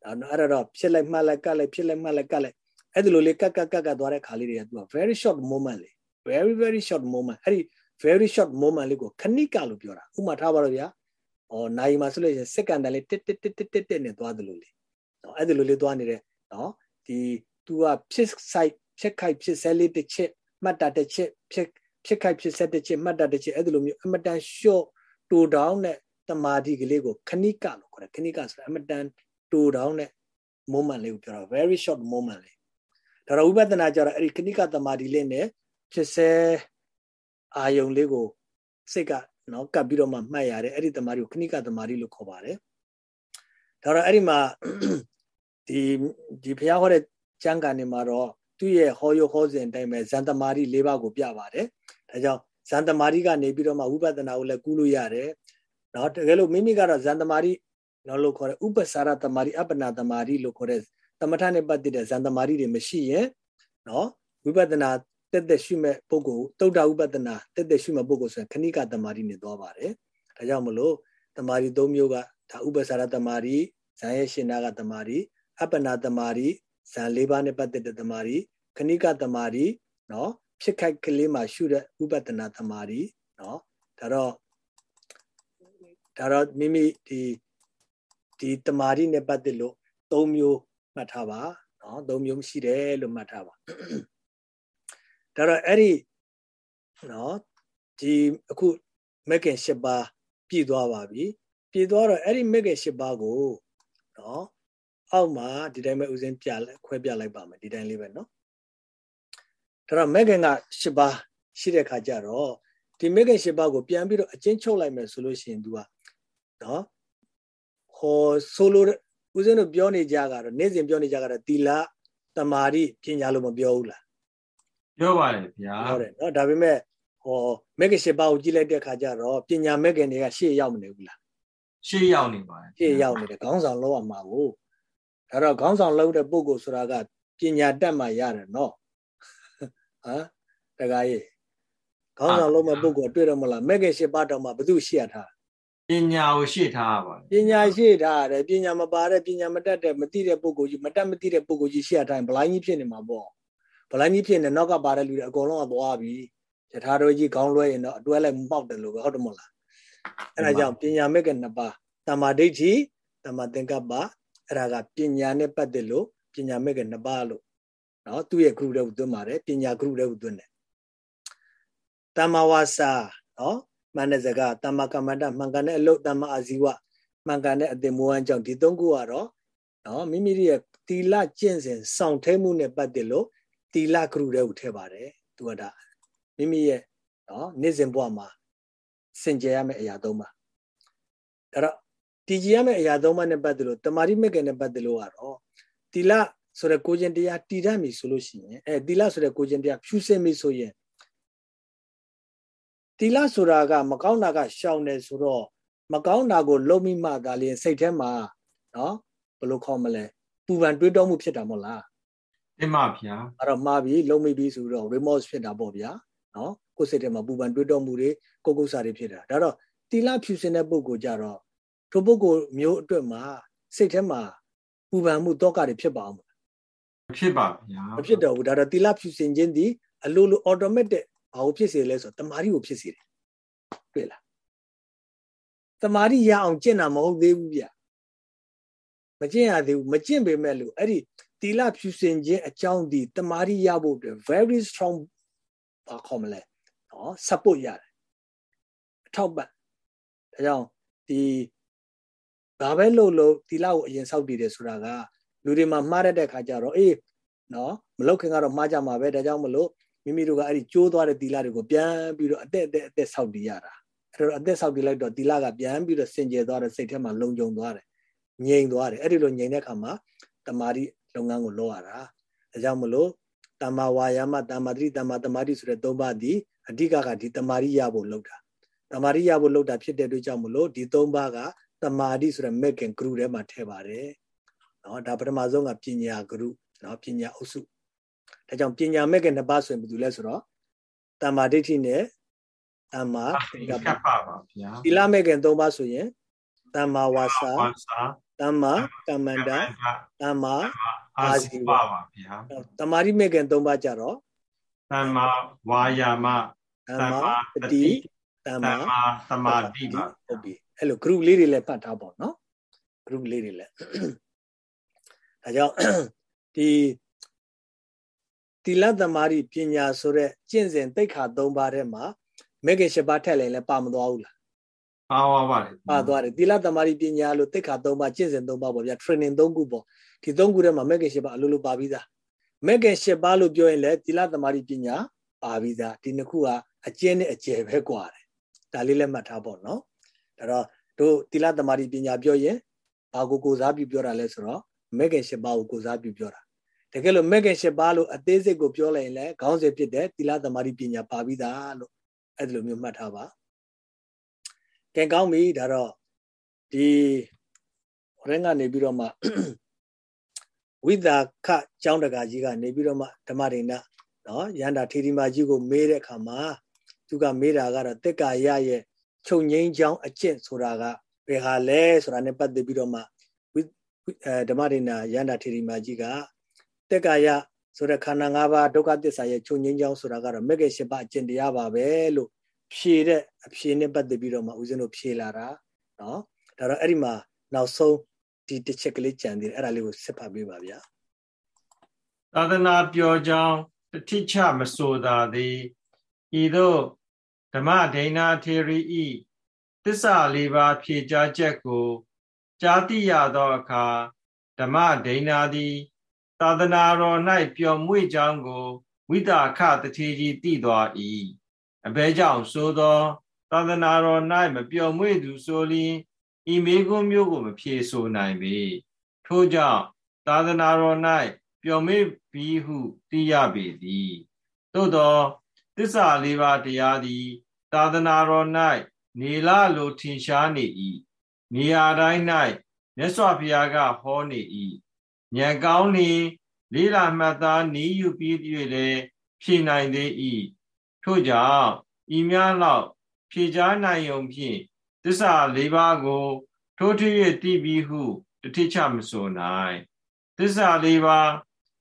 Speaker 1: အဲ့တော့ဖြစ်လိုက်မှတ်လိုက်ကတ်လိုက်ဖြစ်လိုက်မှတ်လိုက်ကတ်လိုက်အဲ့ဒီလိုလေးကက်ကက်ကက်ကသွားတဲ့ခါလေးတွေကသူက very short moment လေ very very short moment အဲ့ဒီ very short moment လေးကိုခဏိကလို့ပြောတာဥမာထားပါတော့ဗျာဟောနိုင်မှာဆိုလို့ရှိရင်စက္ကန့်တန်လေးတစ်တစ်တစ်တစ်တစ်တစ်နဲ့သွားသလိုလေနော်အဲ့ဒီလိုလေးသွားနေတယ်နော်ဒီ तू ကဖြစ်ဆိုင်ဖြစ်ခိုက်ဖြစ်ဆဲလေးတစ်ချက်မှတ်တာတစ်ချက်ဖြစ် ဖြစ်ခိုက်ဖြစ်ဆဲတစ်ချက်မှတ်တာတစ်ချက်အဲ့ဒီလိုမျိုးအမတန် short တူတောင်းတဲ့တမာတိကလေးကိုခဏိကလို့ခေါ်တယ်ခဏိကဆိုတာအမတန်တူတောင်းတဲ့ moment လေးကိုပြောတာ very short moment လေးဒါတော့ဝိပဿနာကြတော့အဲ့ဒီခဏိကတမာတိလေးနဲ့ဖြစ်ဆဲအာယုံလေးကိုစိတ်ကနော်ကပ်ပြီးတော့မှမှတ်ရတယ်အဲ့ဒီတမာရီကိုခဏိကတမာရီလို့ခေါ်ပါတယ်ဒါတော့အဲ့ဒီမှာဒီဒီဘုရားဟောတဲ့ကျမ်းဂန်တွေမှာတော့သူ့ရဲ့ဟောရဟောစဉ်အတိုင်းပဲဇန်တမာရီ၄ပါးကိုပြပါတယ် ဒါကြောင့်ဇန်တမာရီကနေပြီးတော့မှဝိပဿနာကိုလည်းကူးလို့ရတယ်နော်တကယ်လို့မိမိကတော့ဇန်တမာရီနော်လို့ခေါ်တဲ့ဥပ္ပစာရတမာရီအပ္ပနာတမာရီလို့ခေါ်တဲ့သမထနဲ့ပတ်သက်တဲ့ဇန်တမာရီတွေမရှိရင်နော်ဝိပဿနာတက်တက်ရှိမဲ့ပုဂ္ဂိုလ်တုဒ္ဒဥပဒနာတက်တက်ရှိမဲ့ပုဂ္ဂိုလ်ဆိုရင်ခဏိကတမာရီနဲ့သွားပါတယ်ဒါကြောင့်မလို့တမာရီ၃မျိုးကဒါဥပ္ပစာရတမာရီဇန်ရဲ့ရှင်နာကတမာရီအပ္ပနာတမာရီဇန်၄ပါးနဲ့ပတ်သက်တဲ့တမာရီခဏိကတမာရီနော် ဖြစ်ခိုက်ကလေးမှာရှုတဲ့ဥပဒနာတမာရီနော်ဒါတော့ဒါတော့မိမိဒီဒီတမာရီနဲ့ပတ်သက်လို့၃မျိုးမှတ်ထားပါနော်၃မျိုးရှိတယ်လို့မှတ်ထားပါဒါတော့အဲ့ဒီနော်ဒီအခုမက်ကင်၈ပါးပြည့်သွားပါပြီပြည့်သွားတော့အဲ့ဒီမက်ကင်၈ပါးကိုနော်အောက်မှာဒီတိုင်းပဲဥစဉ်ပြလိုက်ခွဲပြလိုက်ပါမယ်ဒီတိုင်းလေးပဲနော် ဒါတော့မက်ကင်က၈ပါးရှိတဲ့ခါကျတော့ဒီမေခင်၈ပါးကိုပြန်ပြီးတော့အချင်းချုပ်လိုက်မယ်ဆိုလို့ရှိရင် तू ကနော်ဟောဆိုလိုဦးဇင်းတို့ပြောနေကြကတော့နေ့စဉ်ပြောနေကြကတော့တီလာတမာရီပညာလို့မပြောဘူးလား
Speaker 2: ပြောပါတယ်ဗျာ
Speaker 1: ဟုတ်တယ်နော်ဒါပေမဲ့ဟောမေခင်၈ပါးကိုကြည့်လိုက်တဲ့ခါကျတော့ပညာမေခင်တွေကရှေ့ရောက်မနေဘူးလား
Speaker 2: ရှေ့ရောက်နေပါတယ်
Speaker 1: ရှေ့ရောက်နေတယ်ခေါင်းဆောင်လောက်ရမှာကိုဒါတော့ခေါင်းဆောင်လောက်တဲ့ပုဂ္ဂိုလ်ဆိုတာကပညာတတ်မှရတယ်နော် ဟမ်တခါကြီးခေါင်းဆောင်လုံးမဲ့ပုဂ္ဂိုလ်တွေ့တော့မလားမဲ့ခင်ရှစ်ပါးတော်မှာဘု து ရှေ့ထား
Speaker 2: ပညာကိုရှေ့ထားပါ
Speaker 1: ပညာရှေ့ထားရတယ်ပညာမပါတဲ့ပညာမတတ်တဲ့မသိတဲ့ပုဂ္ဂိုလ်ကြီးမတတ်မသိတဲ့ပုဂ္ဂိုလ်ကြီးရှေ့ထားရင်ဗလိုင်းကြီးဖြစ်နေမှာပေါ့ဗလိုင်းကြီးဖြစ်နေနောက်ကပါတဲ့လူတွေအကုန်လုံးကသွားပြီယထာတော်ကြီးခေါင်းလွှဲရင်တော့အတွဲလိုက်မပေါက်တယ်လို့ပဲဟုတ်တယ်မဟုတ်လားအဲ့ဒါကြောင့်ပညာမဲ့ကနှစ်ပါးတမာဒိဋ္ဌိတမာသင်္ကပ္ပအဲ့ဒါကပညာနဲ့ပတ်သက်လို့ပညာမဲ့ကနှစ်ပါးလို့ နော်သူ့ရဲ့ group တွေကိုသွင်းပါတယ်ပညာ group တွေကိုသွင်းတယ်တမ္မာဝါစာနော်မှန်တဲ့စကားတမ္မာကမ္မန္တမှန်ကန်တဲ့အလုပ်တမ္မာအာဇီဝမှန်ကန်တဲ့အသင်မွေးဝမ်းကြောင့်ဒီသုံးခုကတော့နော်မိမိရဲ့တီလကျင့်စဉ်စောင့်ထဲမှုနဲ့ပတ်သက်လို့တီလ group တွေကိုထည့်ပါတယ်သူကဒါမိမိရဲ့နော်နေ့စဉ်ဘဝမှာစင်ကြယ်ရမယ့်အရာသုံးပါဒါတော့တည်ကြည်ရမယ့်အရာသုံးပါနဲ့ပတ်သက်လို့တမာရိမက်ကနဲ့ပတ်သက်လို့ကတော့တီလ ဆိုတဲ့ကိုကျင်တရားတည်တတ်ပြီဆိုလို့ရှိရင်အဲတီလဆိုတဲ့ကိုကျင်တရားဖြူစင်ပြီဆိုရင်တီလဆိုတာက မကောင်းတာကရှောင်တယ်ဆိုတော့မကောင်းတာကိုလုံမိမှသာလျှင်စိတ်ထဲမှာနော်ဘယ်လိုခေါ်မလဲပူပန်တွေးတောမှုဖြစ်တာမဟုတ်လား
Speaker 2: တင်ပါဗျာ
Speaker 1: အဲ့တော့မှားပြီလုံမိပြီဆိုတော့ remorse ဖြစ်တာပေါ့ဗျာနော်ကိုယ်စိတ်ထဲမှာပူပန်တွေးတောမှုတွေကိုကုတ်စာတွေဖြစ်တာဒါတော့တီလဖြူစင်တဲ့ပုဂ္ဂိုလ်ကြတော့ထိုပုဂ္ဂိုလ်မျိုးအတွက်မှာစိတ်ထဲမှာပူပန်မှုတောကတွေဖြစ်ပါအောင်မ
Speaker 2: ဖြစ်ပါဗျာ
Speaker 1: မဖြစ်တော့ဘူးဒါတော့တီလဖြူစင်ခြင်းဒီအလိုလို automatic ဘာကိုဖြစ်စေလဲဆိုတော့တမာရီကိုဖြစ်စေတယ်တွေ့လားတမာရီရအောင်ကျင့်တာမဟုတ်သေးဘူးဗျမကျင့်ရသေးဘူးမကျင့်ပေမဲ့လို့အဲ့ဒီတီလဖြူစင်ခြင်းအကြောင်းဒီတမာရီရဖို့အတွက် very strong ဘာခေါ်မလဲနော် support ရတယ်အထောက်ပံ့ဒါကြောင့်ဒီဘာပဲလို့လို့တီလာကိုအရင်စောက်တည်တယ်ဆိုတာက လူတွေမှာမှားရတဲ့ခါကျတော့အေးနော်မလောက်ခင်ကတော့မှားကြမှာပဲဒါကြောင့်မလို့မိမိတို့ကအဲ့ဒီကျိုးသွားတဲ့တီလာတွေကိုပြန်ပြီးတော့အသက်အသက်အသက်ဆောက်တည်ရတာအဲ့တော့အသက်ဆောက်တည်လိုက်တော့တီလာကပြန်ပြီးတော့စင်ကြယ်သွားတဲ့စိတ်ထဲမှာလုံခြုံသွားတယ်ငြိမ်သွားတယ်အဲ့ဒီလိုငြိမ်တဲ့အခါမှာတမာတိလုပ်ငန်းကိုလုပ်ရတာဒါကြောင့်မလို့တမ္မာဝါယာမတမ္မာတိတမ္မာတမာတိဆိုတဲ့သုံးပါးဒီအဓိကကဒီတမာရိရဖို့လုပ်တာတမာရိရဖို့လုပ်တာဖြစ်တဲ့အတွက်ကြောင့်မလို့ဒီသုံးပါးကတမာတိဆိုတဲ့မက်ကင် group ထဲမှာထည့်ပါတယ် နော်ဒါပထမဆုံးကပညာ group နော်ပညာအုပ်စုဒါကြောင့်ပညာမဲ့ကနှစ်ပါးဆိုရင်ဘယ်သူလဲဆိုတော့တမ္မာဒိဋ္ဌိနဲ့တမ္မာ
Speaker 2: သင်္ကပ္ပပါဗျာ
Speaker 1: သီလမဲ့ကသုံးပါးဆိုရင်တမ္မာဝါစာတမ္မာကမ္မန္တတမ္မာအာဇီဝပါဗျာတမာရိမဲ့ကသုံးပါးကြတော့
Speaker 2: တမ္မာဝါယာမ
Speaker 1: တမ္မာပတိ
Speaker 2: တမ္မာသမာဓိပါ
Speaker 1: ဟုတ်ပြီအဲ့လို group လေးတွေလည်းပတ်ထားပေါ့နော် group လေးတွေလည်း ဒါကြောင့်ဒီတိလသမารိပညာဆိုတဲ့ကျင့်စဉ်တိတ်ခါ၃ပါးထဲမှာမေခင်၈ပါးထက်လည်းလည်းပါမသွားဘူးလား
Speaker 2: ပါပါပါတယ်
Speaker 1: ပါသွားတယ်တိလသမารိပညာလို့တိတ်ခါ၃ပါးကျင့်စဉ်၃ပါးပေါ့ဗျာ training ၃ခုပေါ့ဒီ၃ခုထဲမှာမေခင်၈ပါးအလိုလိုပါပြီးသားမေခင်၈ပါးလို့ပြောရင်လည်းတိလသမารိပညာပါပြီးသားဒီနှစ်ခုကအကျဉ်းနဲ့အကျယ်ပဲกว่าတယ်ဒါလေးလည်းမှတ်ထားပေါ့နော်ဒါတော့တို့တိလသမารိပညာပြောရင်ဘာကိုကိုစားပြုပြောတာလဲဆိုတော့ မေခင်၈ပါးကိုကိုစားပြုပြောတာတကယ်လို့မက်ကင်၈ပါးလို့အသေးစိတ်ကိုပြောလိုက်ရင်လည်းခေါင်းစဉ်ဖြစ်တဲ့သီလသမารိပညာပါပြီးသားလို့အဲ့ဒီလိုမျိုးမှတ်ထားပါကဲကောင်းပြီဒါတော့ဒီဟိုရင်ကနေပြီးတော့မှဝိသာခကျောင်းတကာကြီးကနေပြီးတော့မှဓမ္မဒိဏနော်ရန္တာထေရီမာကြီးကိုမေးတဲ့အခါမှာသူကမေးတာကတော့တက်ကာရရဲ့ချုပ်ငိမ့်ကျောင်းအကျင့်ဆိုတာကဘယ်ဟာလဲဆိုတာ ਨੇ ပတ်သက်ပြီးတော့မှ ဓမ္မဒိဏရန္တာထေရီမာကြီးကတက်ကာယဆိုတဲ့ခန္ဓာ၅ပါးဒုက္ခသစ္စာရဲ့ချုပ်ငင်းကြောင်းဆိုတာကတော့မဂ္ဂင်၈ပါးအကျင့်တရားပါပဲလို့ဖြေတဲ့အဖြေနဲ့ပတ်သက်ပြီးတော့မှဦးဇင်းတို့ဖြေလာတာနော်ဒါတော့အဲ့ဒီမှာနောက်ဆုံးဒီတစ်ချက်ကလေးကြံသေးတယ်အဲ့ဒါလေးကိုစစ်ဖတ်ပေးပါဗျာ
Speaker 2: သာသနာပြောကြောင်းတတိချမဆိုသာသည်ဤသို့ဓမ္မဒိဏထေရီဤသစ္စာလေးပါးဖြေကြားချက်ကို ကြားသိရသောအခါဓမ္မဒိဏသည်သာသနာတော်၌ပျော်မွေ့ကြောင်းကိုဝိတာခတထေကြီးသိသွား၏အဘဲကြောင့်ဆိုသောသာသနာတော်၌မပျော်မွေ့သူဆိုလျင်ဤမေကွန်းမျိုးကိုမဖြေဆိုနိုင်ပေထို့ကြောင့်သာသနာတော်၌ပျော်မွေ့ပြီးဟုသိရပေသည်သို့သောတစ္ဆာလေးပါးတရားသည် သာသနာတော်၌နေလလိုထင်ရှားနေ၏ နေရာတိုင်း၌မြတ်စွာဘုရားကဟောနေ၏ဉာဏ်ကောင်းနေလေးလာမှတ်သားနီးယူပြီး၍လည်းဖြေနိုင်သေး၏ထို့ကြောင့်ဤများလောက်ဖြေကြားနိုင်ုံဖြင့်သစ္စာလေးပါးကို ထိုးထွေ၍သိပြီးဟုတတိချမဆိုနိုင်သစ္စာလေးပါး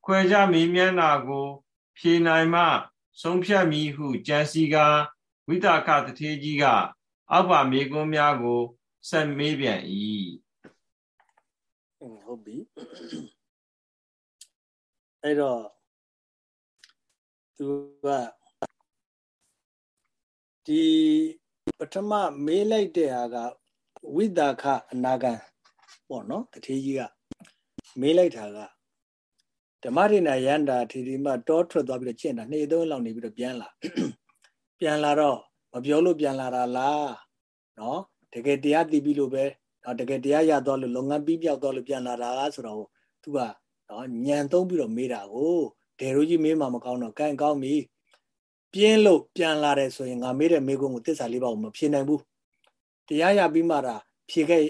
Speaker 2: ခွဲခြားမေးမြန်းတာကို ဖြေနိုင်မှ ဆုံးဖြတ်မည်ဟုကြံစီကာဝိတာခတထေကြီးကအောက်ပါမေကွန်းများကို ဆက်မေးပြန်၏
Speaker 1: ဟုတ်ပြီအဲ့တော့သူကဒီပထမမေးလိုက်တဲ့ဟာကဝိတာခအနာဂံပေါ့နော်တထေးကြီးကမေးလိုက်တာကဓမ္မရိနာယန္တာထေဒီမတောထွက်သွားပြီးတော့ကျင့်တာနေ့သုံးလောက်နေပြီးတော့ပြန်လာပြန်လာတော့မပြောလို့ပြန်လာတာလားနော် တကယ်တရားသိပြီလို့ပဲနော်တကယ်တရားရသွားလို့လုပ်ငန်းပြီးပြောက်သွားလို့ပြန်လာတာဆိုတော့သူကနော်ညံသုံးပြီးတော့မေးတာကိုဒေရိုကြီးမေးမှမကောင်းတော့ကံကောင်းပြီပြင်းလို့ပြန်လာတယ်ဆိုရင်ငါမေးတဲ့မေးခွန်းကိုတစ္ဆာလေးပါကိုမဖြေနိုင်ဘူးတရားရပြီးမှတာဖြေခဲ့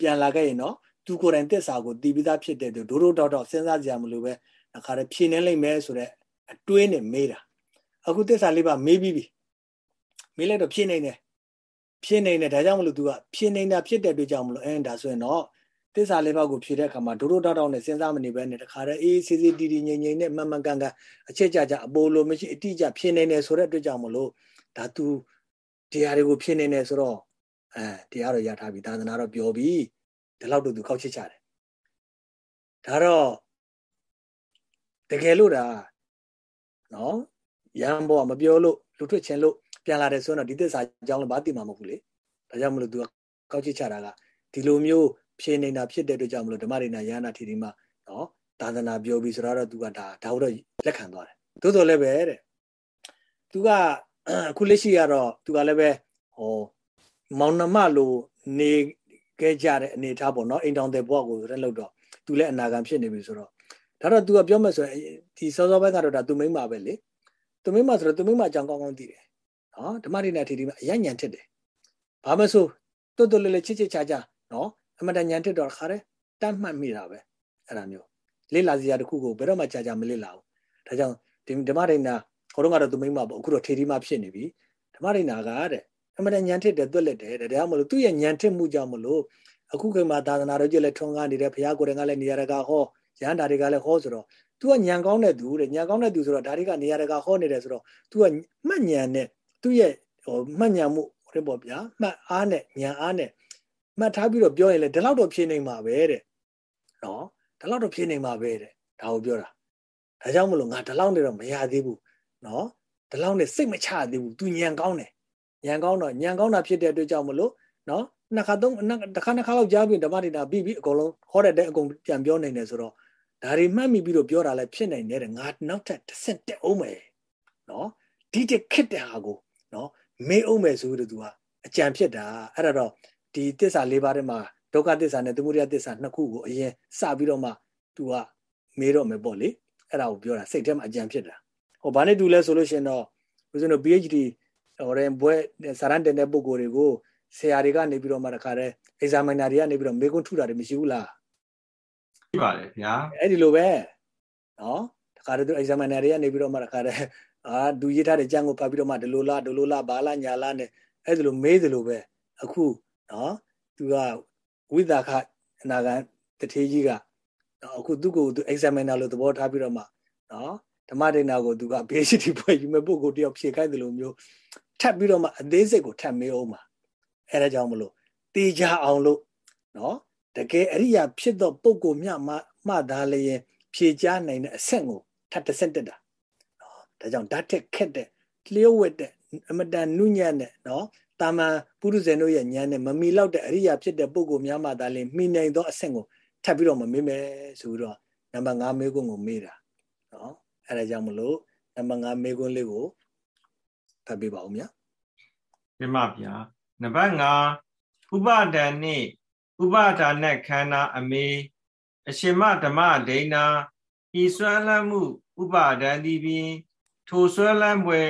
Speaker 1: ပြန်လာခဲ့ရင်နော်သူကိုယ်တိုင်တစ္ဆာကိုတည်ပြီးသားဖြစ်တဲ့သူဒိုးဒိုးတောက်တောက်စဉ်းစားကြရမလို့ပဲအခါတည်းဖြေနေလိမ့်မယ်ဆိုတော့အတွင်းနဲ့မေးတာအခုတစ္ဆာလေးပါမေးပြီးပြီမေးလိုက်တော့ဖြေနေတယ် ဖြစ်နေတယ်ဒါကြောင့်မလို့ तू ကဖြစ်နေတာဖြစ်တဲ့အတွက်ကြောင့်မလို့အင်းဒါဆိုရင်တော့သစ္စာလေးပါးကိုဖြေတဲ့အခါမှာဒိုးဒိုးတောက်တောက်နဲ့စဉ်းစားမနေဘဲနဲ့တခါတည်းအေးစေးစေးတီတီငြိမ်ငြိမ်နဲ့မှန်မှန်ကန်ကန်အချက်ကြကြအပေါ်လိုမရှိအတိအကျဖြေနေတယ်ဆိုတဲ့အတွက်ကြောင့်မလို့ဒါ तू တရားတွေကိုဖြေနေတယ်ဆိုတော့အဲတရားတော်ရထားပြီသာသနာတော်ပြောပြီဒီလောက်တော့သူခောက်ချစ်ကြတယ်ဒါတော့တကယ်လို့ဒါနော်ရန်ဘောကမပြောလို့လူထွက်ချင်းလို့ ပြန်လာတယ်ဆိုတော့ဒီသစ္စာအကြောင်းလည်းဘာသိမှာမဟုတ်ဘူးလေဒါကြောင့်မလို့ तू ကောက်ချစ်ချတာကဒီလိုမျိုးဖြေနေတာဖြစ်တဲ့အတွက်ကြောင့်မလို့ဓမ္မရိနာယန္နာထီဒီမှာနော်သာသနာပြောပြီးဆိုတော့သူကဒါဒါတော့လက်ခံသွားတယ်သို့တော်လည်းပဲတဲ့သူကအခုလက်ရှိကတော့သူကလည်းပဲဟောမောင်နှမလိုနေခဲ့ကြတဲ့အနေထားပေါ့နော်အိမ်တောင်တဲ့ဘဝကိုရက်လောက်တော့သူလည်းအနာဂံဖြစ်နေပြီဆိုတော့ဒါတော့ तू ကပြောမယ်ဆိုရင်ဒီစောစောဘက်ကတော့ဒါသူမိမ့်ပါပဲလေသူမိမ့်ပါဆိုတော့သူမိမ့်ပါအကြောင်းကောင်းကောင်းသိတယ် နော်ဓမ္မရိနာထီဒီမှာအယညံဖြစ်တယ်ဘာမဆိုတွတ်တွတ်လေးလေးချစ်ချစ်ချာချာနော်အမတန်ညံတစ်တော့ခါတယ်တတ်မှတ်မိတာပဲအဲ့ဒါမျိုးလေ့လာစရာတစ်ခုကိုဘယ်တော့မှကြာကြာမလေ့လာဘူးဒါကြောင့်ဒီဓမ္မဒိဏခေါတော့ကတော့သူမိမပေါ့အခုတော့ထေဒီမဖြစ်နေပြီဓမ္မဒိဏကတဲ့အမတန်ညံတစ်တယ်တွက်လက်တယ်ဒါကြောင့်မလို့သူ့ရဲ့ညံတစ်မှုကြောင့်မလို့အခုခေတ်မှာသာသနာတော်ကြီးလည်းထွန်းကားနေတယ်ဘုရားကိုယ်တိုင်ကလည်းနေရာတကာဟောရဟန္တာတွေကလည်းဟောဆိုတော့ तू ကညံကောင်းတဲ့သူတဲ့ညံကောင်းတဲ့သူဆိုတော့ဒါတွေကနေရာတကာဟောနေတယ်ဆိုတော့ तू ကမှတ်ညံနဲ့ သူ့ရဲ့ဟိုမှတ်ညံမှုဟိုပေါ့ဗျာမှတ်အားနဲ့ညံအားနဲ့မှတ်ထားပြီးတော့ပြောရင်လည်းဒီလောက်တော့ဖြေနေမှာပဲတဲ့နော်ဒီလောက်တော့ဖြေနေမှာပဲတဲ့ဒါကိုပြောတာဒါကြောင့်မလို့ငါဒီလောက်နဲ့တော့မရသေးဘူးနော်ဒီလောက်နဲ့စိတ်မချသေးဘူး तू ညံကောင်းတယ်ညံကောင်းတော့ညံကောင်းတာဖြစ်တဲ့အတွက်ကြောင့်မလို့နော်နှစ်ခါသုံးတစ်ခါနှစ်ခါလောက်ကြားပြီးဓမ္မဒိတာပြီးပြီးအကုန်လုံးဟောတဲ့တဲ့အကုန်ပြန်ပြောနိုင်တယ်ဆိုတော့ဒါတွေမှတ်မိပြီးတော့ပြောတာလည်းဖြစ်နိုင်တယ်ငါနောက်ထပ်တစ်ဆင့်တက်အောင်မယ်နော်ဒီတက်ခစ်တဲ့ဟာကို နော်မေးအောင်မယ်ဆိုပြီးတော့ तू ကအကြံဖြစ်တာအဲ့ဒါတော့ဒီတစ္ဆာ၄ပါးထဲမှာဒုက္ခတစ္ဆာနဲ့သမုဒယတစ္ဆာနှစ်ခုကိုအရင်စပြီးတော့မှ तू ကမေးတော့မယ်ပေါ့လေအဲ့ဒါကိုပြောတာစိတ်ထဲမှာအကြံဖြစ်တာဟိုဘာနဲ့တူလဲဆိုလို့ရှင်တော့ဦးဇင်းတို့ PhD ဟိုရင်ဘွဲစာရန်တင်တဲ့ပုံကိုယ်တွေကိုဆရာတွေကနေပြီးတော့မှတခါတည်း examiner တွေကနေပြီးတော့မေကွန်းထုတာတွေမရှိဘူးလား
Speaker 2: ရှိပါတယ်ဗျာ
Speaker 1: အဲ့ဒီလိုပဲနော်တခါတည်းသူ examiner တွေကနေပြီးတော့မှတခါတည်း အာဒူရေးထားတဲ့ကြံကိုဖတ်ပြီးတော့မှဒလိုလားဒလိုလားဘာလားညာလားနဲ့အဲ့ဒီလိုမေးသလိုပဲအခုနော်သူကဝိသခအနာဂံတထေးကြီးကနော်အခုသူ့ကိုသူ examiner လို့သဘောထားပြီးတော့မှနော်ဓမ္မဒိနာကိုသူက PhD ဖွဲ့ယူမဲ့ပုဂ္ဂိုလ်တယောက်ဖြေခိုင်းတယ်လို့မျိုးထပ်ပြီးတော့မှအသေးစိတ်ကိုထပ်မေးအောင်ပါအဲဒါကြောင့်မလို့တေချာအောင်လို့နော်တကယ်အရိယာဖြစ်သောပုဂ္ဂိုလ်မြမှမှသားလျင်ဖြေချနိုင်တဲ့အဆင့်ကိုထပ်တစ်ဆင့်တက်တာနော် ဒါကြောင့်ဓာတ်တက်ခက်တဲ့လျှို့ဝှက်တဲ့အမတန်နုညံ့တဲ့နော်တာမန်ပုရုဇဉ်တို့ရဲ့ဉာဏ်နဲ့မမီလောက်တဲ့အရိယာဖြစ်တဲ့ပုဂ္ဂိုလ်များမှသာလျှင်မိနိုင်သောအဆင့်ကိုထပ်ပြီးတော့မမေးမယ်ဆိုပြီးတော့နံပါတ်5မေးခွန်းကိုမေးတာနော်အဲဒါကြောင့်မလို့နံပါတ်5မေးခွန်းလေးကိုဖတ်ပေးပါဦးမြတ်
Speaker 2: ပြမဗျာနံပါတ်5ဥပါဒံနှင့်ဥပါဒါနဲ့ခန္ဓာအမေအရှင်မဓမ္မဒိဏဤဆွမ်းလန်းမှု ဥပါဒံသည်ပင် ထိုဆွဲလန်းပွဲ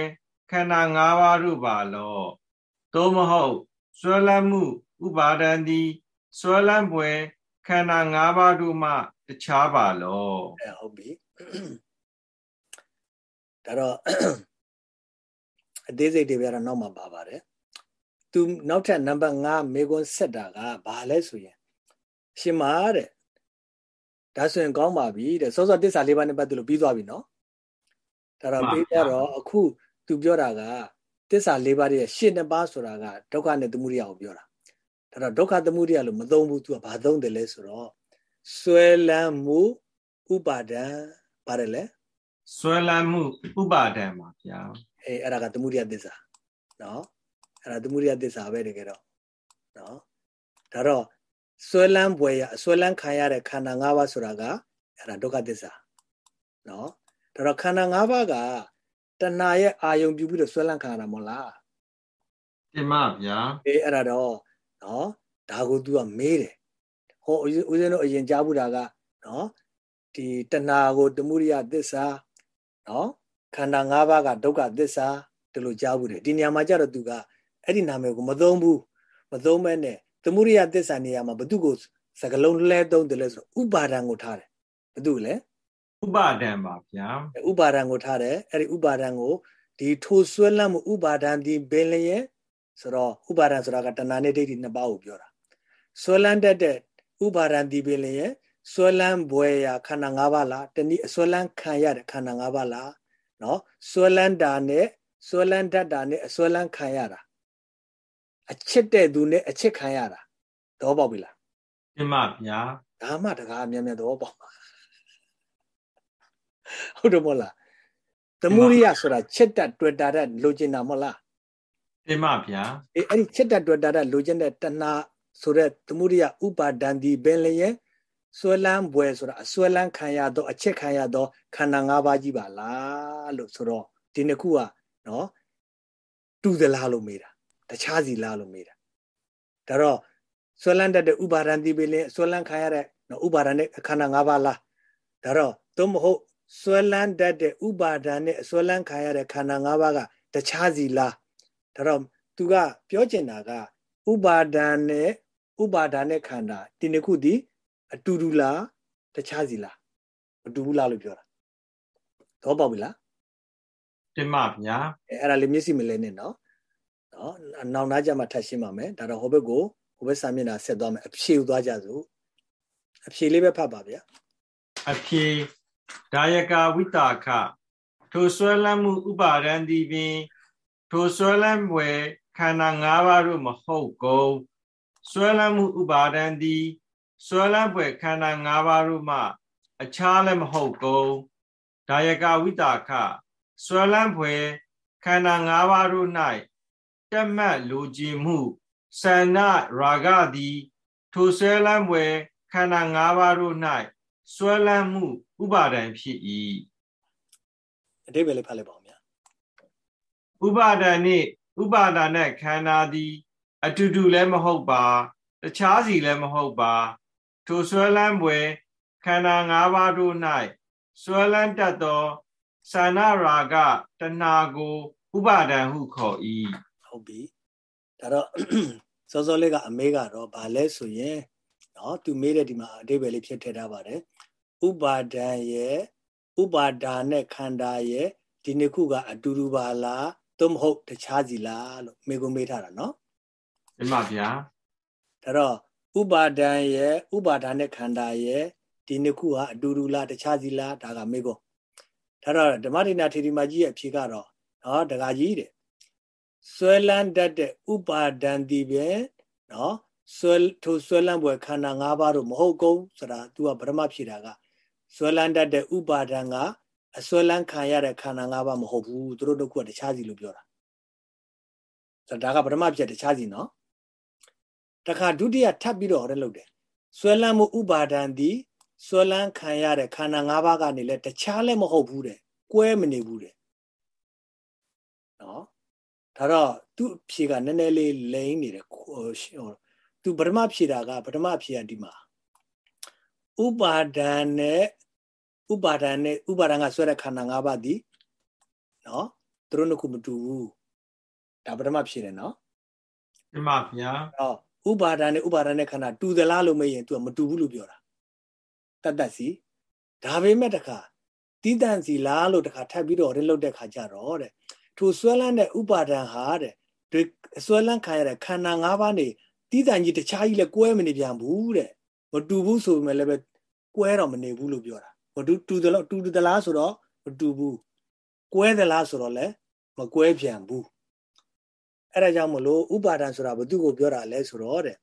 Speaker 2: ခန္ဓာ၅ပါးတို့ပါလောသို့မဟုတ်ဆွဲလန်းမှုဥပါဒံသည်ဆွဲလန်းပွဲခန္ဓာ၅ပါးတို့မှတခြားပါလော
Speaker 1: အဲဟုတ်ပြီဒါတော့အသေးစိတ်တွေပြတော့နောက်မှပါပါတယ်သူနောက်ထပ်နံပါတ်5မေကွန်းဆက်တာကဘာလဲဆိုရင် ရှင်မာတဲ့ဒါဆိုရင်ကောင်းပါပြီတဲ့စောစောတစ္ဆာလေးပါးနဲ့ပတ်သက်လို့ပြီးသွားပြီနော် ဒါတော့ပြီးတော့အခုသူပြောတာကတစ္ဆာလေးပါးရဲ့ရှင်းနှစ်ပါးဆိုတာကဒုက္ခနဲ့သမုဒိယကိုပြောတာဒါတော့ဒုက္ခသမုဒိယလို့မသုံးဘူးသူကဘာသုံးတယ်လဲဆိုတော့ဆွဲလန်းမှုဥပါဒံပါတယ်လေ
Speaker 2: ဆွဲလန်းမှုဥပါဒံပါဗျာ
Speaker 1: အေးအဲ့ဒါကသမုဒိယသစ္စာနော်အဲ့ဒါသမုဒိယသစ္စာပဲတကယ်တော့နော်ဒါတော့ဆွဲလန်းပွဲရဆွဲလန်းခံရတဲ့ခန္ဓာ၅ပါးဆိုတာကအဲ့ဒါဒုက္ခသစ္စာနော် ဒါတော့ခန္ဓာ၅ပါးကတဏှာရဲ့အာယုံပြုပြီးတော့ဆွဲလန်းခံရတာမဟုတ်လား
Speaker 2: တင်မဗျာ
Speaker 1: အေးအဲ့ဒါတော့နော်ဒါကို तू ကမေးတယ်ဟောဦးဇင်းတို့အရင်ကြားဘူးတာကနော်ဒီတဏှာကိုတမှုရိယသစ္စာနော်ခန္ဓာ၅ပါးကဒုက္ခသစ္စာဒီလိုကြားဘူးတယ်ဒီနေရာမှာကျတော့ तू ကအဲ့ဒီနာမည်ကိုမသုံးဘူးမသုံးမဲနဲ့သမုဒိယသစ္စာနေရာမှာဘု து ကိုစကလုံးလဲသုံးတယ်လဲဆိုဥပါဒံကိုထားတယ်ဘု து လဲ
Speaker 2: ဥပါဒံပါဗျာ
Speaker 1: ဥပါဒံကိုထားတယ်အဲ့ဒီဥပါဒံကိုဒီထိုဆွဲလန့်မှုဥပါဒံဒီဘယ်လျက်ဆိုတော့ဥပါဒံဆိုတာကတဏှာနဲ့ဒိဋ္ဌိနှစ်ပါးကိုပြောတာဆွဲလန့်တတ်တဲ့ဥပါဒံဒီဘယ်လျက်ဆွဲလန်းဘွယ်ရာခန္ဓာ၅ပါးလားတနည်းဆွဲလန်းခံရတဲ့ခန္ဓာ၅ပါးလားနော်ဆွဲလန်းတာနဲ့ဆွဲလန်းတတ်တာနဲ့အဆွဲလန်းခံရတာအချစ်တဲ့သူနဲ့အချစ်ခံရတာသဘောပေါက်ပြီလား
Speaker 2: ပြမဗျာ
Speaker 1: ဒါမှတကားအများများသဘောပေါက် ဟုတ်တယ်မဟုတ်လားသမုရိယဆိုတာချစ်တတ်တွေ့တာတဲ့လိုချင်တာမဟုတ်လား
Speaker 2: ပြမဗျာ
Speaker 1: အေးအဲ့ဒီချစ်တတ်တွေ့တာတဲ့လိုချင်တဲ့တဏှာဆိုတဲ့သမုရိယဥပါဒံဒီဘယ်လျက်ဆွဲလန်းဘွယ်ဆိုတာအဆွဲလန်းခံရသောအချက်ခံရသောခန္ဓာ၅ပါးကြီးပါလားလို့ဆိုတော့ဒီနှစ်ခုကနော်တူသလားလို့မေးတာတခြားစီလားလို့မေးတာဒါတော့ဆွဲလန်းတတ်တဲ့ဥပါဒံတိပိလင်းဆွဲလန်းခံရတဲ့နော်ဥပါဒံနဲ့ခန္ဓာ၅ပါးလားဒါတော့သို့မဟုတ် ဆွဲလန်းတတ်တဲ့ဥပါဒံနဲ့ဆွဲလန်းခံရတဲ့ခန္ဓာ၅ပါးကတခြားစီလားဒါတော့သူကပြောချင်တာကဥပါဒံနဲ့ဥပါဒံနဲ့ခန္ဓာဒီနှစ်ခုဒီအတူတူလားတခြားစီလားမတူဘူးလားလို့ပြောတာသဘောပေါက်ပြီလား
Speaker 2: တင်ပါဗျာ
Speaker 1: အဲအဲ့ဒါလေးမျက်စိမလဲနဲ့နော်နော်နောက်နားကြမှာထပ်ရှင်းပါမယ်ဒါတော့ဟိုဘက်ကိုဟိုဘက်စာမျက်နှာဆက်သွားမယ်အဖြေကိုသွားကြစို့အဖြေလေးပဲဖတ်ပါဗျာ
Speaker 2: အဖြေ ဒါယကာဝိတာခထိုဆွဲလန်းမှုဥပါဒံသည်ပင်ထိုဆွဲလန်းွယ်ခန္ဓာ၅ပါးတို့မဟုတ်ကုန်ဆွဲလန်းမှုဥပါဒံသည်ဆွဲလန်းွယ်ခန္ဓာ၅ပါးတို့မှအခြားလည်းမဟုတ်ကုန်ဒါယကာဝိတာခဆွဲလန်းွယ်ခန္ဓာ၅ပါးတို့၌တက်မှတ်လိုချင်မှုဆန္ဒရာဂသည်ထိုဆွဲလန်းွယ်ခန္ဓာ၅ပါးတို့၌ ဆွဲလန်းမှုဥပါဒံဖြစ်၏
Speaker 1: အတိပ္ပယ်လေးဖတ်လိုက်ပါဦးဗျာ
Speaker 2: ဥပါဒံနှင့်ဥပါဒာနဲ့ခန္ဓာသည် အတူတူလည်းမဟုတ်ပါတခြားစီလည်းမဟုတ်ပါ ထိုဆွဲလန်းွယ်ခန္ဓာ၅ပါးတို့၌ဆွဲလန်းတတ်သောသာနာရာဂတဏှာကိုဥပါဒံဟုခေါ်၏
Speaker 1: ဟုတ်ပြီဒါတော့စောစောလေးကအမေကတော့ဗာလဲဆိုရင်နော်သူမေးတဲ့ဒီမှာအတိပ္ပယ်လေးဖြစ်ထည့်ထားပါတယ် ဥပါဒံရဲ့ဥပါဒါနဲ့ခန္ဓာရဲ့ဒီနှစ်ခုကအတူတူပါလားသို့မဟုတ်တခြားစီလားလို့မေကုမေးထားတာနော်
Speaker 2: ဒီမှာဗျာ
Speaker 1: ဒါတော့ဥပါဒံရဲ့ဥပါဒါနဲ့ခန္ဓာရဲ့ဒီနှစ်ခုဟာအတူတူလားတခြားစီလားဒါကမေကုဒါတော့ဓမ္မဒိဋ္ဌထေရီမကြီးရဲ့အဖြေကတော့နော်တကကြီးတဲ့ဆွဲလန်းတတ်တဲ့ဥပါဒံဒီပဲနော်ဆွဲထိုဆွဲလန်းပွဲခန္ဓာ၅ပါးတို့မဟုတ်ကုန်ဆိုတာ तू ကဗရမဖြေတာက ဆွဲလန်းတတ်တဲ့ဥပါဒံကအဆွဲလန်းခံရတဲ့ခန္ဓာ၅ပါးမဟုတ်ဘူးသူတို့တို့ကတခြားစီလို့ပြောတာဆိုတော့ဒါကဗရမဖြေတခြားစီနော်တခါဒုတိယထပ်ပြီးတော့ဟောလုပ်တယ်ဆွဲလန်းမှုဥပါဒံဒီဆွဲလန်းခံရတဲ့ခန္ဓာ၅ပါးကနေလဲတခြားလည်းမဟုတ်ဘူးတဲ့ကွဲမနေဘူးတဲ့နော်ဒါတော့သူ့ဖြေကနည်းနည်းလေးလိမ့်နေတယ်ဟိုသူပထမဖြေတာကပထမဖြေကဒီမှာဥပါဒံနဲ့ ဥပါဒံနဲ့ဥပါဒံကဆွဲတဲ့ခန္ဓာ၅ပါးဒီနော်သူတို့နှစ်ခုမတူဘူးဒါပထမဖြေတယ်နော်
Speaker 2: ဒီမှာဗျာ
Speaker 1: ဟောဥပါဒံနဲ့ဥပါဒံနဲ့ခန္ဓာတူသလားလို့မေးရင် तू ကမတူဘူးလို့ပြောတာတတ်တတ်စီဒါပေမဲ့တခါတီးတန့်စီလားလို့တခါထပ်ပြီးတော့ရင်းလုတ်တဲ့ခါကြတော့တဲ့ထိုဆွဲလန်းတဲ့ဥပါဒံဟာတဲ့ဆွဲလန်းခံရတဲ့ခန္ဓာ၅ပါးနေတီးတန့်ကြီးတခြားကြီးလဲကွဲမနေပြန်ဘူးတဲ့မတူဘူးဆိုပေမဲ့လည်းပဲကွဲတော့မနေဘူးလို့ပြောတာ ဟိုတူတူတယ်လို့တူတူသလားဆိုတော့မတူဘူးကွဲသလားဆိုတော့လည်းမကွဲပြန်ဘူးအဲ့ဒါကြောင့်မလို့ဥပါဒံဆိုတာဘသူကိုပြောတာလဲဆိုတော့တဲ့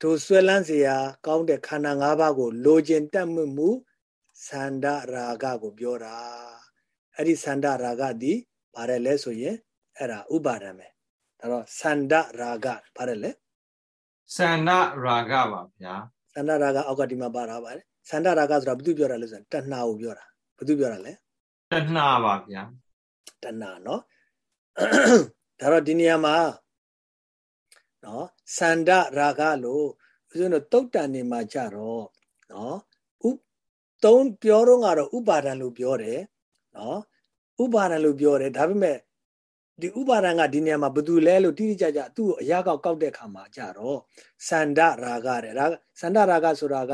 Speaker 1: သူဆွဲလန်းစရာကောင်းတဲ့ခန္ဓာ၅ပါးကိုလိုချင်တတ်မှုမူသန္ဒရာဂကိုပြောတာအဲ့ဒီသန္ဒရာဂဒီဘာလဲလဲဆိုရင်အဲ့ဒါဥပါဒံပဲဒါတော့သန္ဒရာဂဘာလဲလဲ
Speaker 2: သန္ဒရာဂပါဗျာ
Speaker 1: သန္ဒရာဂအောက်ကဒီမှာပါတာပါတယ် သန္ဒရာဂဆိုတာဘသူပြောတာလဲဆိုရင်တဏှာကိုပြောတာဘသူပြောတာလဲ
Speaker 2: တဏှာပါဗျာ
Speaker 1: တဏှာเนาะဒါတော့ဒီနေရာမှာနော်စန္ဒရာဂလို့ဦးဇင်းတို့တုတ်တန်နေမှာကြတော့နော်ဥသုံးပြောတော့ကတော့ဥပါဒံလို့ပြောတယ်နော်ဥပါဒံလို့ပြောတယ်ဒါပေမဲ့ဒီဥပါဒံကဒီနေရာမှာဘယ်သူလဲလို့တိတိကျကျသူ့ကိုအရာကောက်ကောက်တဲ့ခါမှာကြတော့စန္ဒရာဂတဲ့ဒါစန္ဒရာဂဆိုတာက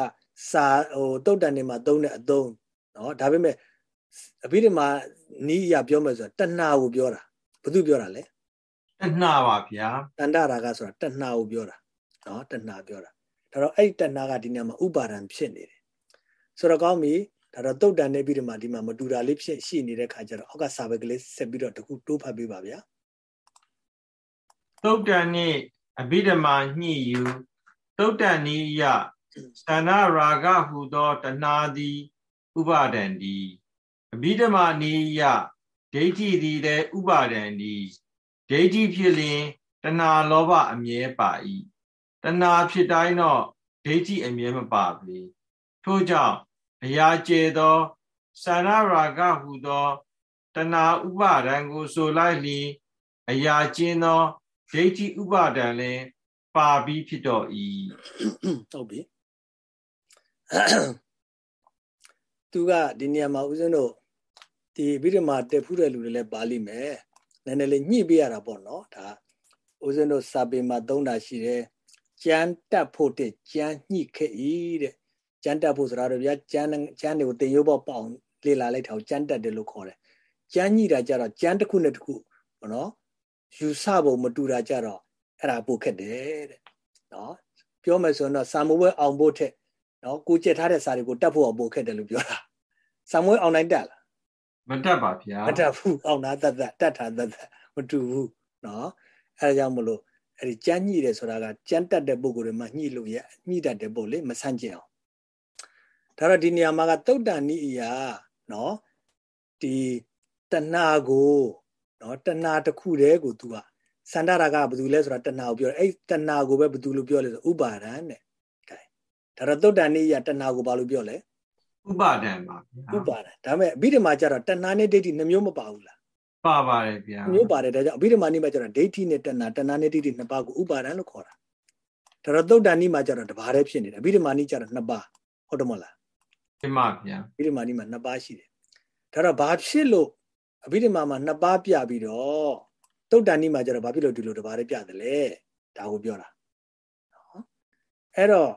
Speaker 1: စာဟိုတုတ်တန်နေမှာသုံးတဲ့အသုံးနော်ဒါပေမဲ့အဘိဓမ္မာနီးရပြောမယ်ဆိုတော့တဏှာကိုပြောတာဘယ်သူပြောတာလဲ
Speaker 2: တဏှာပါဗျာ
Speaker 1: တဏ္ဍရာဂဆိုတာတဏှာကိုပြောတာနော်တဏှာပြောတာဒါတော့အဲ့ဒီတဏှာကဒီနေရာမှာဥပါဒံဖြစ်နေတယ်ဆိုတော့ကောင်းပြီဒါတော့တုတ်တန်နေပြီးဒီမှာဒီမှာမတူတာလေးဖြစ်ရှိနေတဲ့ခါကျတော့အောက်ကစာပဲကလေးဆက်ပြီးတော့တခုတိုးဖတ်ပေးပါဗျာ
Speaker 2: တုတ်တန်နေအဘိဓမ္မာညှိယူတုတ်တန်နိယ သန္နာရာဂဟုသောတဏှာသည်ဥပါဒံဒီအဘိဓမ္မာနိယဒိဋ္ဌိသည်လည်းဥပါဒံဒီဒိဋ္ဌိဖြစ်လျင်တဏှာလောဘအမြဲပါ၏တဏှာဖြစ်တိုင်းတော့ဒိဋ္ဌိအမြဲမပါပေထို့ကြောင့်အရာကျေသောသာရရာဂဟုသောတဏှာဥပါဒံကိုဆိုလိုက်လျင်အရာကျင်းသောဒိဋ္ဌိဥပါဒံလည်းပါပြီးဖြစ်တော့၏
Speaker 1: ဟုတ်ပြီ သူကဒီနေရာမှာဦးဇင်းတို့ဒီဗိဓမာတက်ဖူးတဲ့လူတွေလည်းပါလိမ့်မယ်နည်းနည်းလေးညှိပေးရတာပေါ့နော်ဒါဦးဇင်းတို့စာပေမှာသုံးတာရှိတယ်ကြမ်းတက်ဖို့တဲ့ကြမ်းညှိခဲ့ဤတဲ့ကြမ်းတက်ဖို့ဆိုတာတော့ဗျာကြမ်းကြမ်းတွေကိုတင်ရုပ်ပေါပေါင်လေ့လာလိုက်တာကိုကြမ်းတက်တယ်လို့ခေါ်တယ်ကြမ်းညှိတာကြတော့ကြမ်းတစ်ခုနဲ့တစ်ခုဘောနော်ယူဆဖို့မတူတာကြတော့အဲ့ဒါပိုခက်တယ်တဲ့နော်ပြောမယ်ဆိုရင်တော့စာမွေးအောင်ဖို့ထက် နော်ကိုကြက်ထားတဲ့စာတွေကိုတတ်ဖို့အောင်ပိုခက်တယ်လို့ပြောတာစာမွေးအောင်နိုင်တက်လား
Speaker 2: မတက်ပါဗျာ
Speaker 1: မတက်ဘူးအောင်နာတတ်တတ်တတ်တာတတ်တတ်မတူဘူးနော်အဲဒါကြောင့်မလို့အဲ့ဒီကြမ်းညှိတယ်ဆိုတာကကြမ်းတက်တဲ့ပုံကိုယ်တွေမှာညှိလို့ရညှိတတ်တဲ့ပုံလေမဆန့်ကျင်အောင်ဒါတော့ဒီနေရာမှာကတုတ်တန်နိအရာနော်ဒီတဏှာကိုနော်တဏှာတစ်ခုတည်းကို तू ကစန္ဒရာကဘာလို့လဲဆိုတာတဏှာကိုပြောတယ်အဲ့တဏှာကိုပဲဘာလို့ပြောလဲဆိုဥပါဒံတဲ့ ဒါတော့တုတ်တန်နိအရာတဏှာကိုဘာလို့ပြောလဲ
Speaker 2: ဥပါဒံပါ
Speaker 1: ဗျာဥပါဒံဒါပေမဲ့အဘိဓမ္မာကျတော့တဏှာနဲ့ဒိဋ္ဌိနှမျိုးမပါဘူးလား
Speaker 2: ပါပါတယ်ဗျာ
Speaker 1: မျိုးပါတယ်ဒါကြောင့်အဘိဓမ္မာနိမှာကျတော့ဒိဋ္ဌိနဲ့တဏှာတဏှာနဲ့ဒိဋ္ဌိနှစ်ပါးကိုဥပါဒံလို့ခေါ်တာဒါတော့သုတ်တန်နိမှာကျတော့တစ်ပါးတည်းဖြစ်နေတယ်အဘိဓမ္မာနိကျတော့နှစ်ပါးဟုတ်တယ်မဟုတ်လား
Speaker 2: ဒီမှာဗျာ
Speaker 1: အဘိဓမ္မာနိမှာနှစ်ပါးရှိတယ်ဒါတော့ဘာဖြစ်လို့အဘိဓမ္မာမှာနှစ်ပါးပြပြီးတော့သုတ်တန်နိမှာကျတော့ဘာဖြစ်လို့ဒီလိုတစ်ပါးတည်းပြတယ်လဲဒါကိုပြောတာနော်အဲ့တော့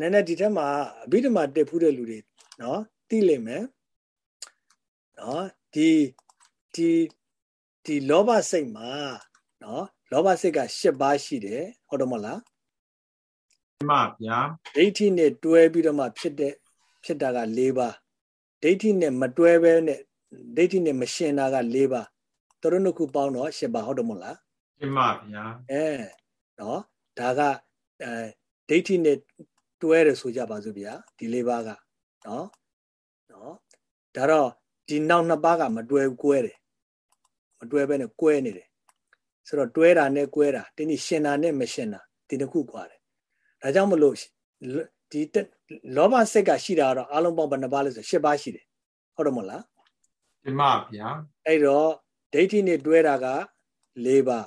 Speaker 1: နည်းနည်းဒီထက်မှာအဘိဓမ္မာတက်ဖူးတဲ့လူတွေနော်သိလိမ့်မယ်နော်ဒီဒီဒီလောဘစိတ်မှာနော်လောဘစိတ်က၈ပါးရှိတယ်ဟုတ်တယ်မဟုတ်လား
Speaker 2: မှဗျာ
Speaker 1: ဒိဋ္ဌိနဲ့တွဲပြီးတော့မှဖြစ်တဲ့ဖြစ်တာက၄ပါးဒိဋ္ဌိနဲ့မတွဲဘဲနဲ့ဒိဋ္ဌိနဲ့မရှင်တာက၄ပါးသူတို့နှစ်ခုပေါင်းတော့၈ပါးဟုတ်တယ်မဟုတ်လား
Speaker 2: မှဗျာ
Speaker 1: အဲနော်ဒါကအဲဒိဋ္ဌိနဲ့ တွဲတယ်ဆိုကြပါစို့ဗျာဒီ၄ပါးကနော်နော်ဒါတော့ဒီနောက်နှစ်ပါးကမတွဲကွဲတယ်မတွဲဘဲနဲ့ကွဲနေတယ်ဆိုတော့တွဲတာနဲ့ကွဲတာတင်းဒီရှင်တာနဲ့မရှင်တာဒီတစ်ခုကွာတယ်ဒါကြောင့်မလို့ဒီလောဘစိတ်ကရှိတာတော့အလုံးပေါင်းဘယ်နှပါးလဲဆို၈ပါးရှိတယ်ဟုတ်တယ်မဟုတ်လား
Speaker 2: ဒီမှာဗျာ
Speaker 1: အဲ့တော့ဒိဋ္ဌိနဲ့တွဲတာက၄ပါး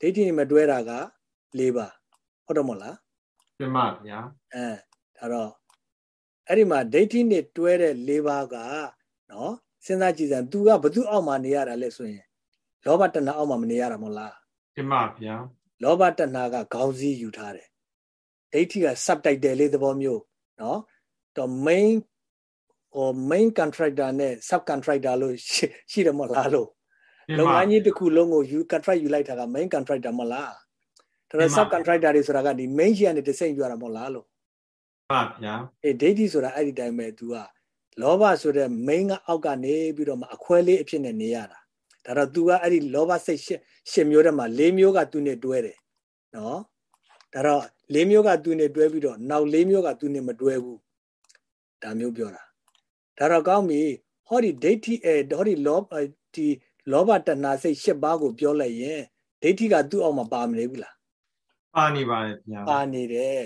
Speaker 1: ဒိဋ္ဌိနဲ့မတွဲတာက၄ပါးဟုတ်တော့မလား
Speaker 2: ပြမဗျာ
Speaker 1: အဲဒါတော့အဲ့ဒီမှာဒိဋ္ဌိနဲ့တွဲတဲ့၄ပါးကနော်စဉ်းစားကြည့်စမ်း तू ကဘသူအောက်မှာနေရတာလဲဆိုရင်လောဘတဏှာအောက်မှာမနေရတာမဟုတ်လား
Speaker 2: ပြမဗျာ
Speaker 1: လောဘတဏှာကခေါင်းစည်းယူထားတယ်ဒိဋ္ဌိက subtitle လေးသဘောမျိုးနော်တော့ main ဟို main contractor နဲ့ sub contractor လို့ရှိတယ်မဟုတ်လားလို့လုပ်ငန်းကြီးတစ်ခုလုံးကို you contract ယူလိုက်တာက main contractor မဟုတ်လား ဒါတော့ sub contractor တွေဆိုတာကဒီ main ကြီးကနေတစ်စိမ့်ပြရတာမဟုတ်လားလို့
Speaker 2: ပါဗျာ
Speaker 1: အေးဒိဋ္ဌိဆိုတာအဲ့ဒီတိုင်းပဲ तू ကလောဘဆိုတဲ့ main ကအောက်ကနေပြီးတော့မှအခွဲလေးအဖြစ်နဲ့နေရတာဒါတော့ तू ကအဲ့ဒီလောဘစိတ်ရှစ်မျိုးတည်းမှာ၄မျိုးက तू နဲ့တွဲတယ်နော်ဒါတော့၄မျိုးက तू နဲ့တွဲပြီးတော့နောက်၄မျိုးက तू နဲ့မတွဲဘူးဒါမျိုးပြောတာဒါတော့ကောင်းပြီဟောဒီဒိဋ္ဌိအဲဟောဒီလောဒီလောဘတဏှာစိတ်၈ပါးကိုပြောလိုက်ရင်ဒိဋ္ဌိကသူ့အောက်မှာပါမနေဘူးလား
Speaker 2: ပါနေပါတယ်ဗျာ
Speaker 1: ပါနေတယ်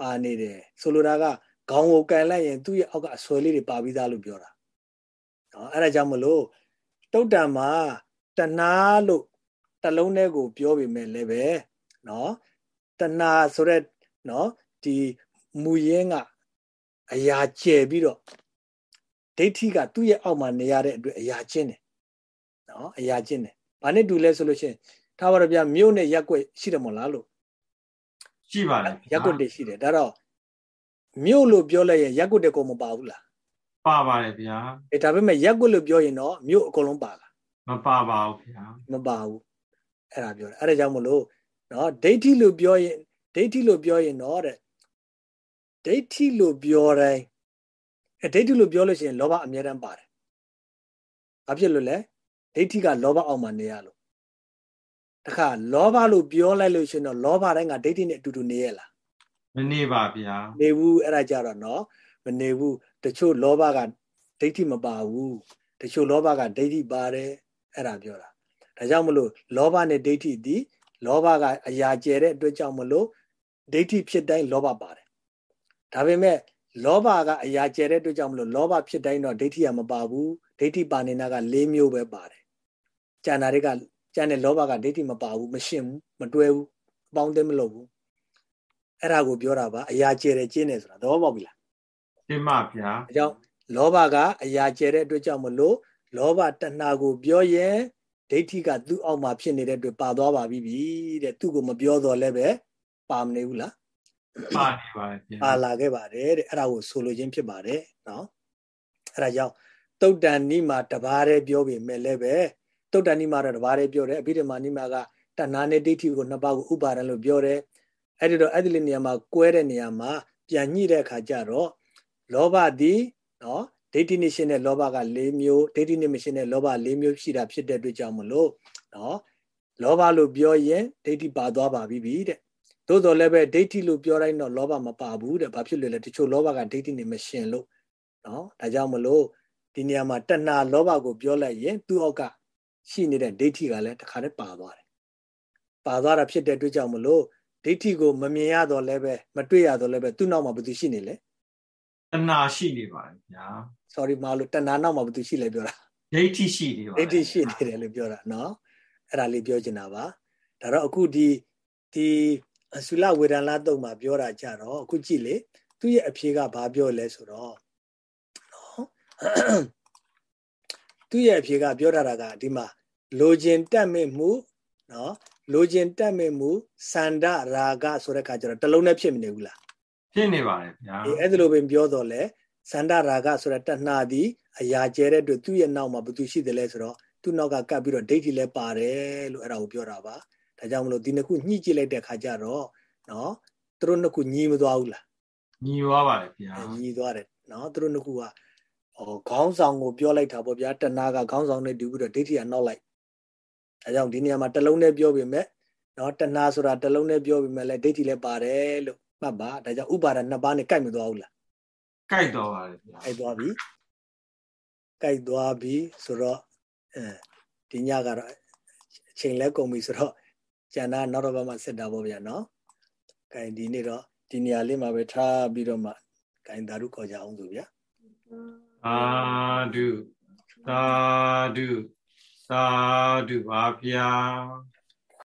Speaker 1: ပါနေတယ်ဆိုလိုတာကခေါင်းကိုကန်လိုက်ရင်သူ့ရဲ့အောက်ကအဆွဲလေးတွေပါပြီးသားလို့ပြောတာနော်အဲ့ဒါကြောင့်မလို့တုတ်တံမှာတဏှာလို့တလုံးထဲကို ပြောပေမဲ့လည်းပဲနော်တဏှာဆိုရက်နော်ဒီမူရင်းကအရာကျဲပြီးတော့ဒိဋ္ဌိကသူ့ရဲ့အောက်မှာနေရတဲ့အတွက်အရာချင်းတယ်နော်အရာချင်းတယ်ဘာနဲ့တူလဲဆိုလို့ရှိရင်ထားပါတော့ဗျမြို့နဲ့ရက်ွက်ရှိတယ်မဟုတ်လားလို့
Speaker 2: ရှိပါတယ်
Speaker 1: ရက်ွက်တွေရှိတယ်ဒါတော့မြို့လို့ပြောလိုက်ရင်ရက်ွက်တဲ့ကိုမပါဘူးလား
Speaker 2: ပါပါတယ်ဗျာ
Speaker 1: အဲဒါပေမဲ့ရက်ွက်လို့ပြောရင်တော့မြို့အကုန်လုံးပါလား
Speaker 2: မပါပါဘူးဗျာ
Speaker 1: မပါဘူးအဲ့ဒါပြောတယ်အဲ့ဒါကြောင့်မလို့နော်ဒိဋ္ဌိလို့ပြောရင်ဒိဋ္ဌိလို့ပြောရင်တော့တဲ့ဒိဋ္ဌိလို့ပြောတိုင်းအဲဒိဋ္ဌိလို့ပြောလို့ရှိရင်လောဘအမြဲတမ်းပါတယ်။ဘာဖြစ်လို့လဲဒိဋ္ဌိကလောဘအောက်မှာနေရလို့ တခါလောဘလို့ပြောလိုက်လို့ရှိရင်တော့လောဘတိုင်းကဒိဋ္ဌိနဲ့အတူတူနေရလား
Speaker 2: မနေပါဗျာ
Speaker 1: နေဘူးအဲ့ဒါကြတော့နော်မနေဘူးတချို့လောဘကဒိဋ္ဌိမပါဘူးတချို့လောဘကဒိဋ္ဌိပါတယ်အဲ့ဒါပြောတာဒါကြောင့်မလို့လောဘနဲ့ဒိဋ္ဌိဒီလောဘကအရာကျဲတဲ့အတွက်ကြောင့်မလို့ဒိဋ္ဌိဖြစ်တိုင်းလောဘပါတယ်ဒါပေမဲ့လောဘကအရာကျဲတဲ့အတွက်ကြောင့်မလို့လောဘဖြစ်တိုင်းတော့ဒိဋ္ဌိကမပါဘူးဒိဋ္ဌိပါနေတာက၄မျိုးပဲပါတယ်ကျန်တာတွေက ကျန်တဲ့လောဘကဒိဋ္ဌိမပါဘူးမရှင်းဘူးမတွဲဘူးအပေါင်းအသင်းမလုပ်ဘူးအဲ့ဒါကိုပြောတာပါအရာကျဲတယ်ကျင်းတယ်ဆိုတာသဘောပေါက်ပြီလား
Speaker 2: ရှင်းပါဗျာ
Speaker 1: အကြောင်းလောဘကအရာကျဲတဲ့အတွက်ကြောင့်မလို့လောဘတဏှာကိုပြောရင်ဒိဋ္ဌိကသူ့အောက်မှာဖြစ်နေတဲ့အတွက်ပါသွားပါပြီတဲ့သူ့ကိုမပြောတော့လည်းပဲပါမနေဘူးလား
Speaker 2: ပါနေပါတယ်ဗျာပါ
Speaker 1: လာခဲ့ပါတယ်တဲ့အဲ့ဒါကိုဆိုလိုခြင်းဖြစ်ပါတယ်နော်အဲ့ဒါကြောင့်တုတ်တန်နိမာတဘာတဲ့ပြောပြီးမဲ့လည်းပဲ တုတ်တန်နိမာတော့တဘာတဲ့ပြောတယ်အဘိဓမ္မာနိမာကတဏှာနဲ့ဒိဋ္ဌိကိုနှစ်ပါးကိုဥပါဒံလို့ပြောတယ်အဲ့ဒီတော့အဲ့ဒီလိုနေရာမှာကွဲတဲ့နေရာမှာပြန်ညှိတဲ့အခါကျတော့လောဘသည်နော်ဒိဋ္ဌိနဲ့ရှင်တဲ့လောဘက၄မျိုးဒိဋ္ဌိနဲ့မရှင်တဲ့လောဘ၄မျိုးရှိတာဖြစ်တဲ့အတွက်ကြောင့်မလို့နော်လောဘလို့ပြောရင်ဒိဋ္ဌိပါသွားပါပြီတဲ့သို့တော်လည်းပဲဒိဋ္ဌိလို့ပြောတိုင်းတော့လောဘမပါဘူးတဲ့ဘာဖြစ်လို့လဲတချို့လောဘကဒိဋ္ဌိနဲ့မရှင်လို့နော်ဒါကြောင့်မလို့ဒီနေရာမှာတဏှာလောဘကိုပြောလိုက်ရင်သူ့အောက်က ရှိနေတဲ့ဒိဋ္ဌိကလည်းတခါတည်းပါသွားတယ်ပါသွားတာဖြစ်တဲ့အတွက်ကြောင့်မလို့ဒိဋ္ဌိကိုမမြင်ရတော့လည်းပဲမတွေ့ရတော့လည်းပဲသူ့နောက်မှာဘယ်သူရှိနေလဲ
Speaker 2: တဏှာရှိနေပါတယ်ဗျာ
Speaker 1: sorry မလို့တဏှာနောက်မှာဘယ်သူရှိလဲပြောတာ
Speaker 2: ဒိဋ္ဌိရှိနေပါ
Speaker 1: ဒိဋ္ဌိရှိနေတယ်လို့ပြောတာနော်အဲ့ဒါလေးပြောချင်တာပါဒါတော့အခုဒီဒီအဆုလဝေဒန်လာတုံမှာပြောတာကြတော့အခုကြည့်လေသူ့ရဲ့အဖြေကဘာပြောလဲဆိုတော့နော် သူ့ရဲ့အဖြေကပြောတာကဒီမှာလိုချင်တက်မဲ့မှုနော်လိုချင်တက်မဲ့မှုစန္ဒရာဂဆိုတဲ့ခါကျတော့တလုံးနဲ့ဖြစ်မနေဘူးလား
Speaker 2: ဖြစ်နေပါတယ်ဗျာ
Speaker 1: အေးအဲ့ဒါလိုပဲပြောတော့လေစန္ဒရာဂဆိုတဲ့တဏှာသည်အရာကျဲတဲ့အတွက်သူ့ရဲ့နောက်မှာဘာသူရှိတယ်လဲဆိုတော့သူ့နောက်ကကပ်ပြီးတော့ဒိဋ္ဌိလည်းပါတယ်လို့အဲ့ဒါကိုပြောတာပါဒါကြောင့်မလို့ဒီနှစ်ခုညှိကြည့်လိုက်တဲ့ခါကျတော့နော်သူတို့နှစ်ခုညီမသွားဘူးလား
Speaker 2: ညီသွားပါတယ်ဗျာ
Speaker 1: ညီသွားတယ်နော်သူတို့နှစ်ခုက ဟောခေါင်းဆောင်ကိုပြောလိုက်တာပေါ့ဗျာတဏှာကခေါင်းဆောင်နဲ့တူပြီးတော့ဒိဋ္ဌိကနောက်လိုက်အဲကြောင့်ဒီနေရာမှာတစ်လုံးနဲ့ပြောပေမဲ့နော်တဏှာဆိုတာတစ်လုံးနဲ့ပြောပေမဲ့လည်းဒိဋ္ဌိလည်းပါတယ်လို့မှတ်ပါဒါကြောင့်ဥပါဒနှစ်ပါးနဲ့ကြိုက်မသွားဘူးလား
Speaker 2: ကြိုက်သွားပါတယ်ဗျာ
Speaker 1: ကြိုက်သွားပြီကြိုက်သွားပြီဆိုတော့အဲဒီညကတော့အချိန်လဲကုန်ပြီဆိုတော့ကျန်တာနောက်တော့မှဆက်တာပေါ့ဗျာနော်။အဲဒီနေ့တော့ဒီနေရာလေးမှာပဲထားပြီးတော့မှဂိုင်းသာဓုခေါ်ကြအောင်ဆိုဗျာ။
Speaker 2: အာဓုသာဓုသာဓုပါဗျာ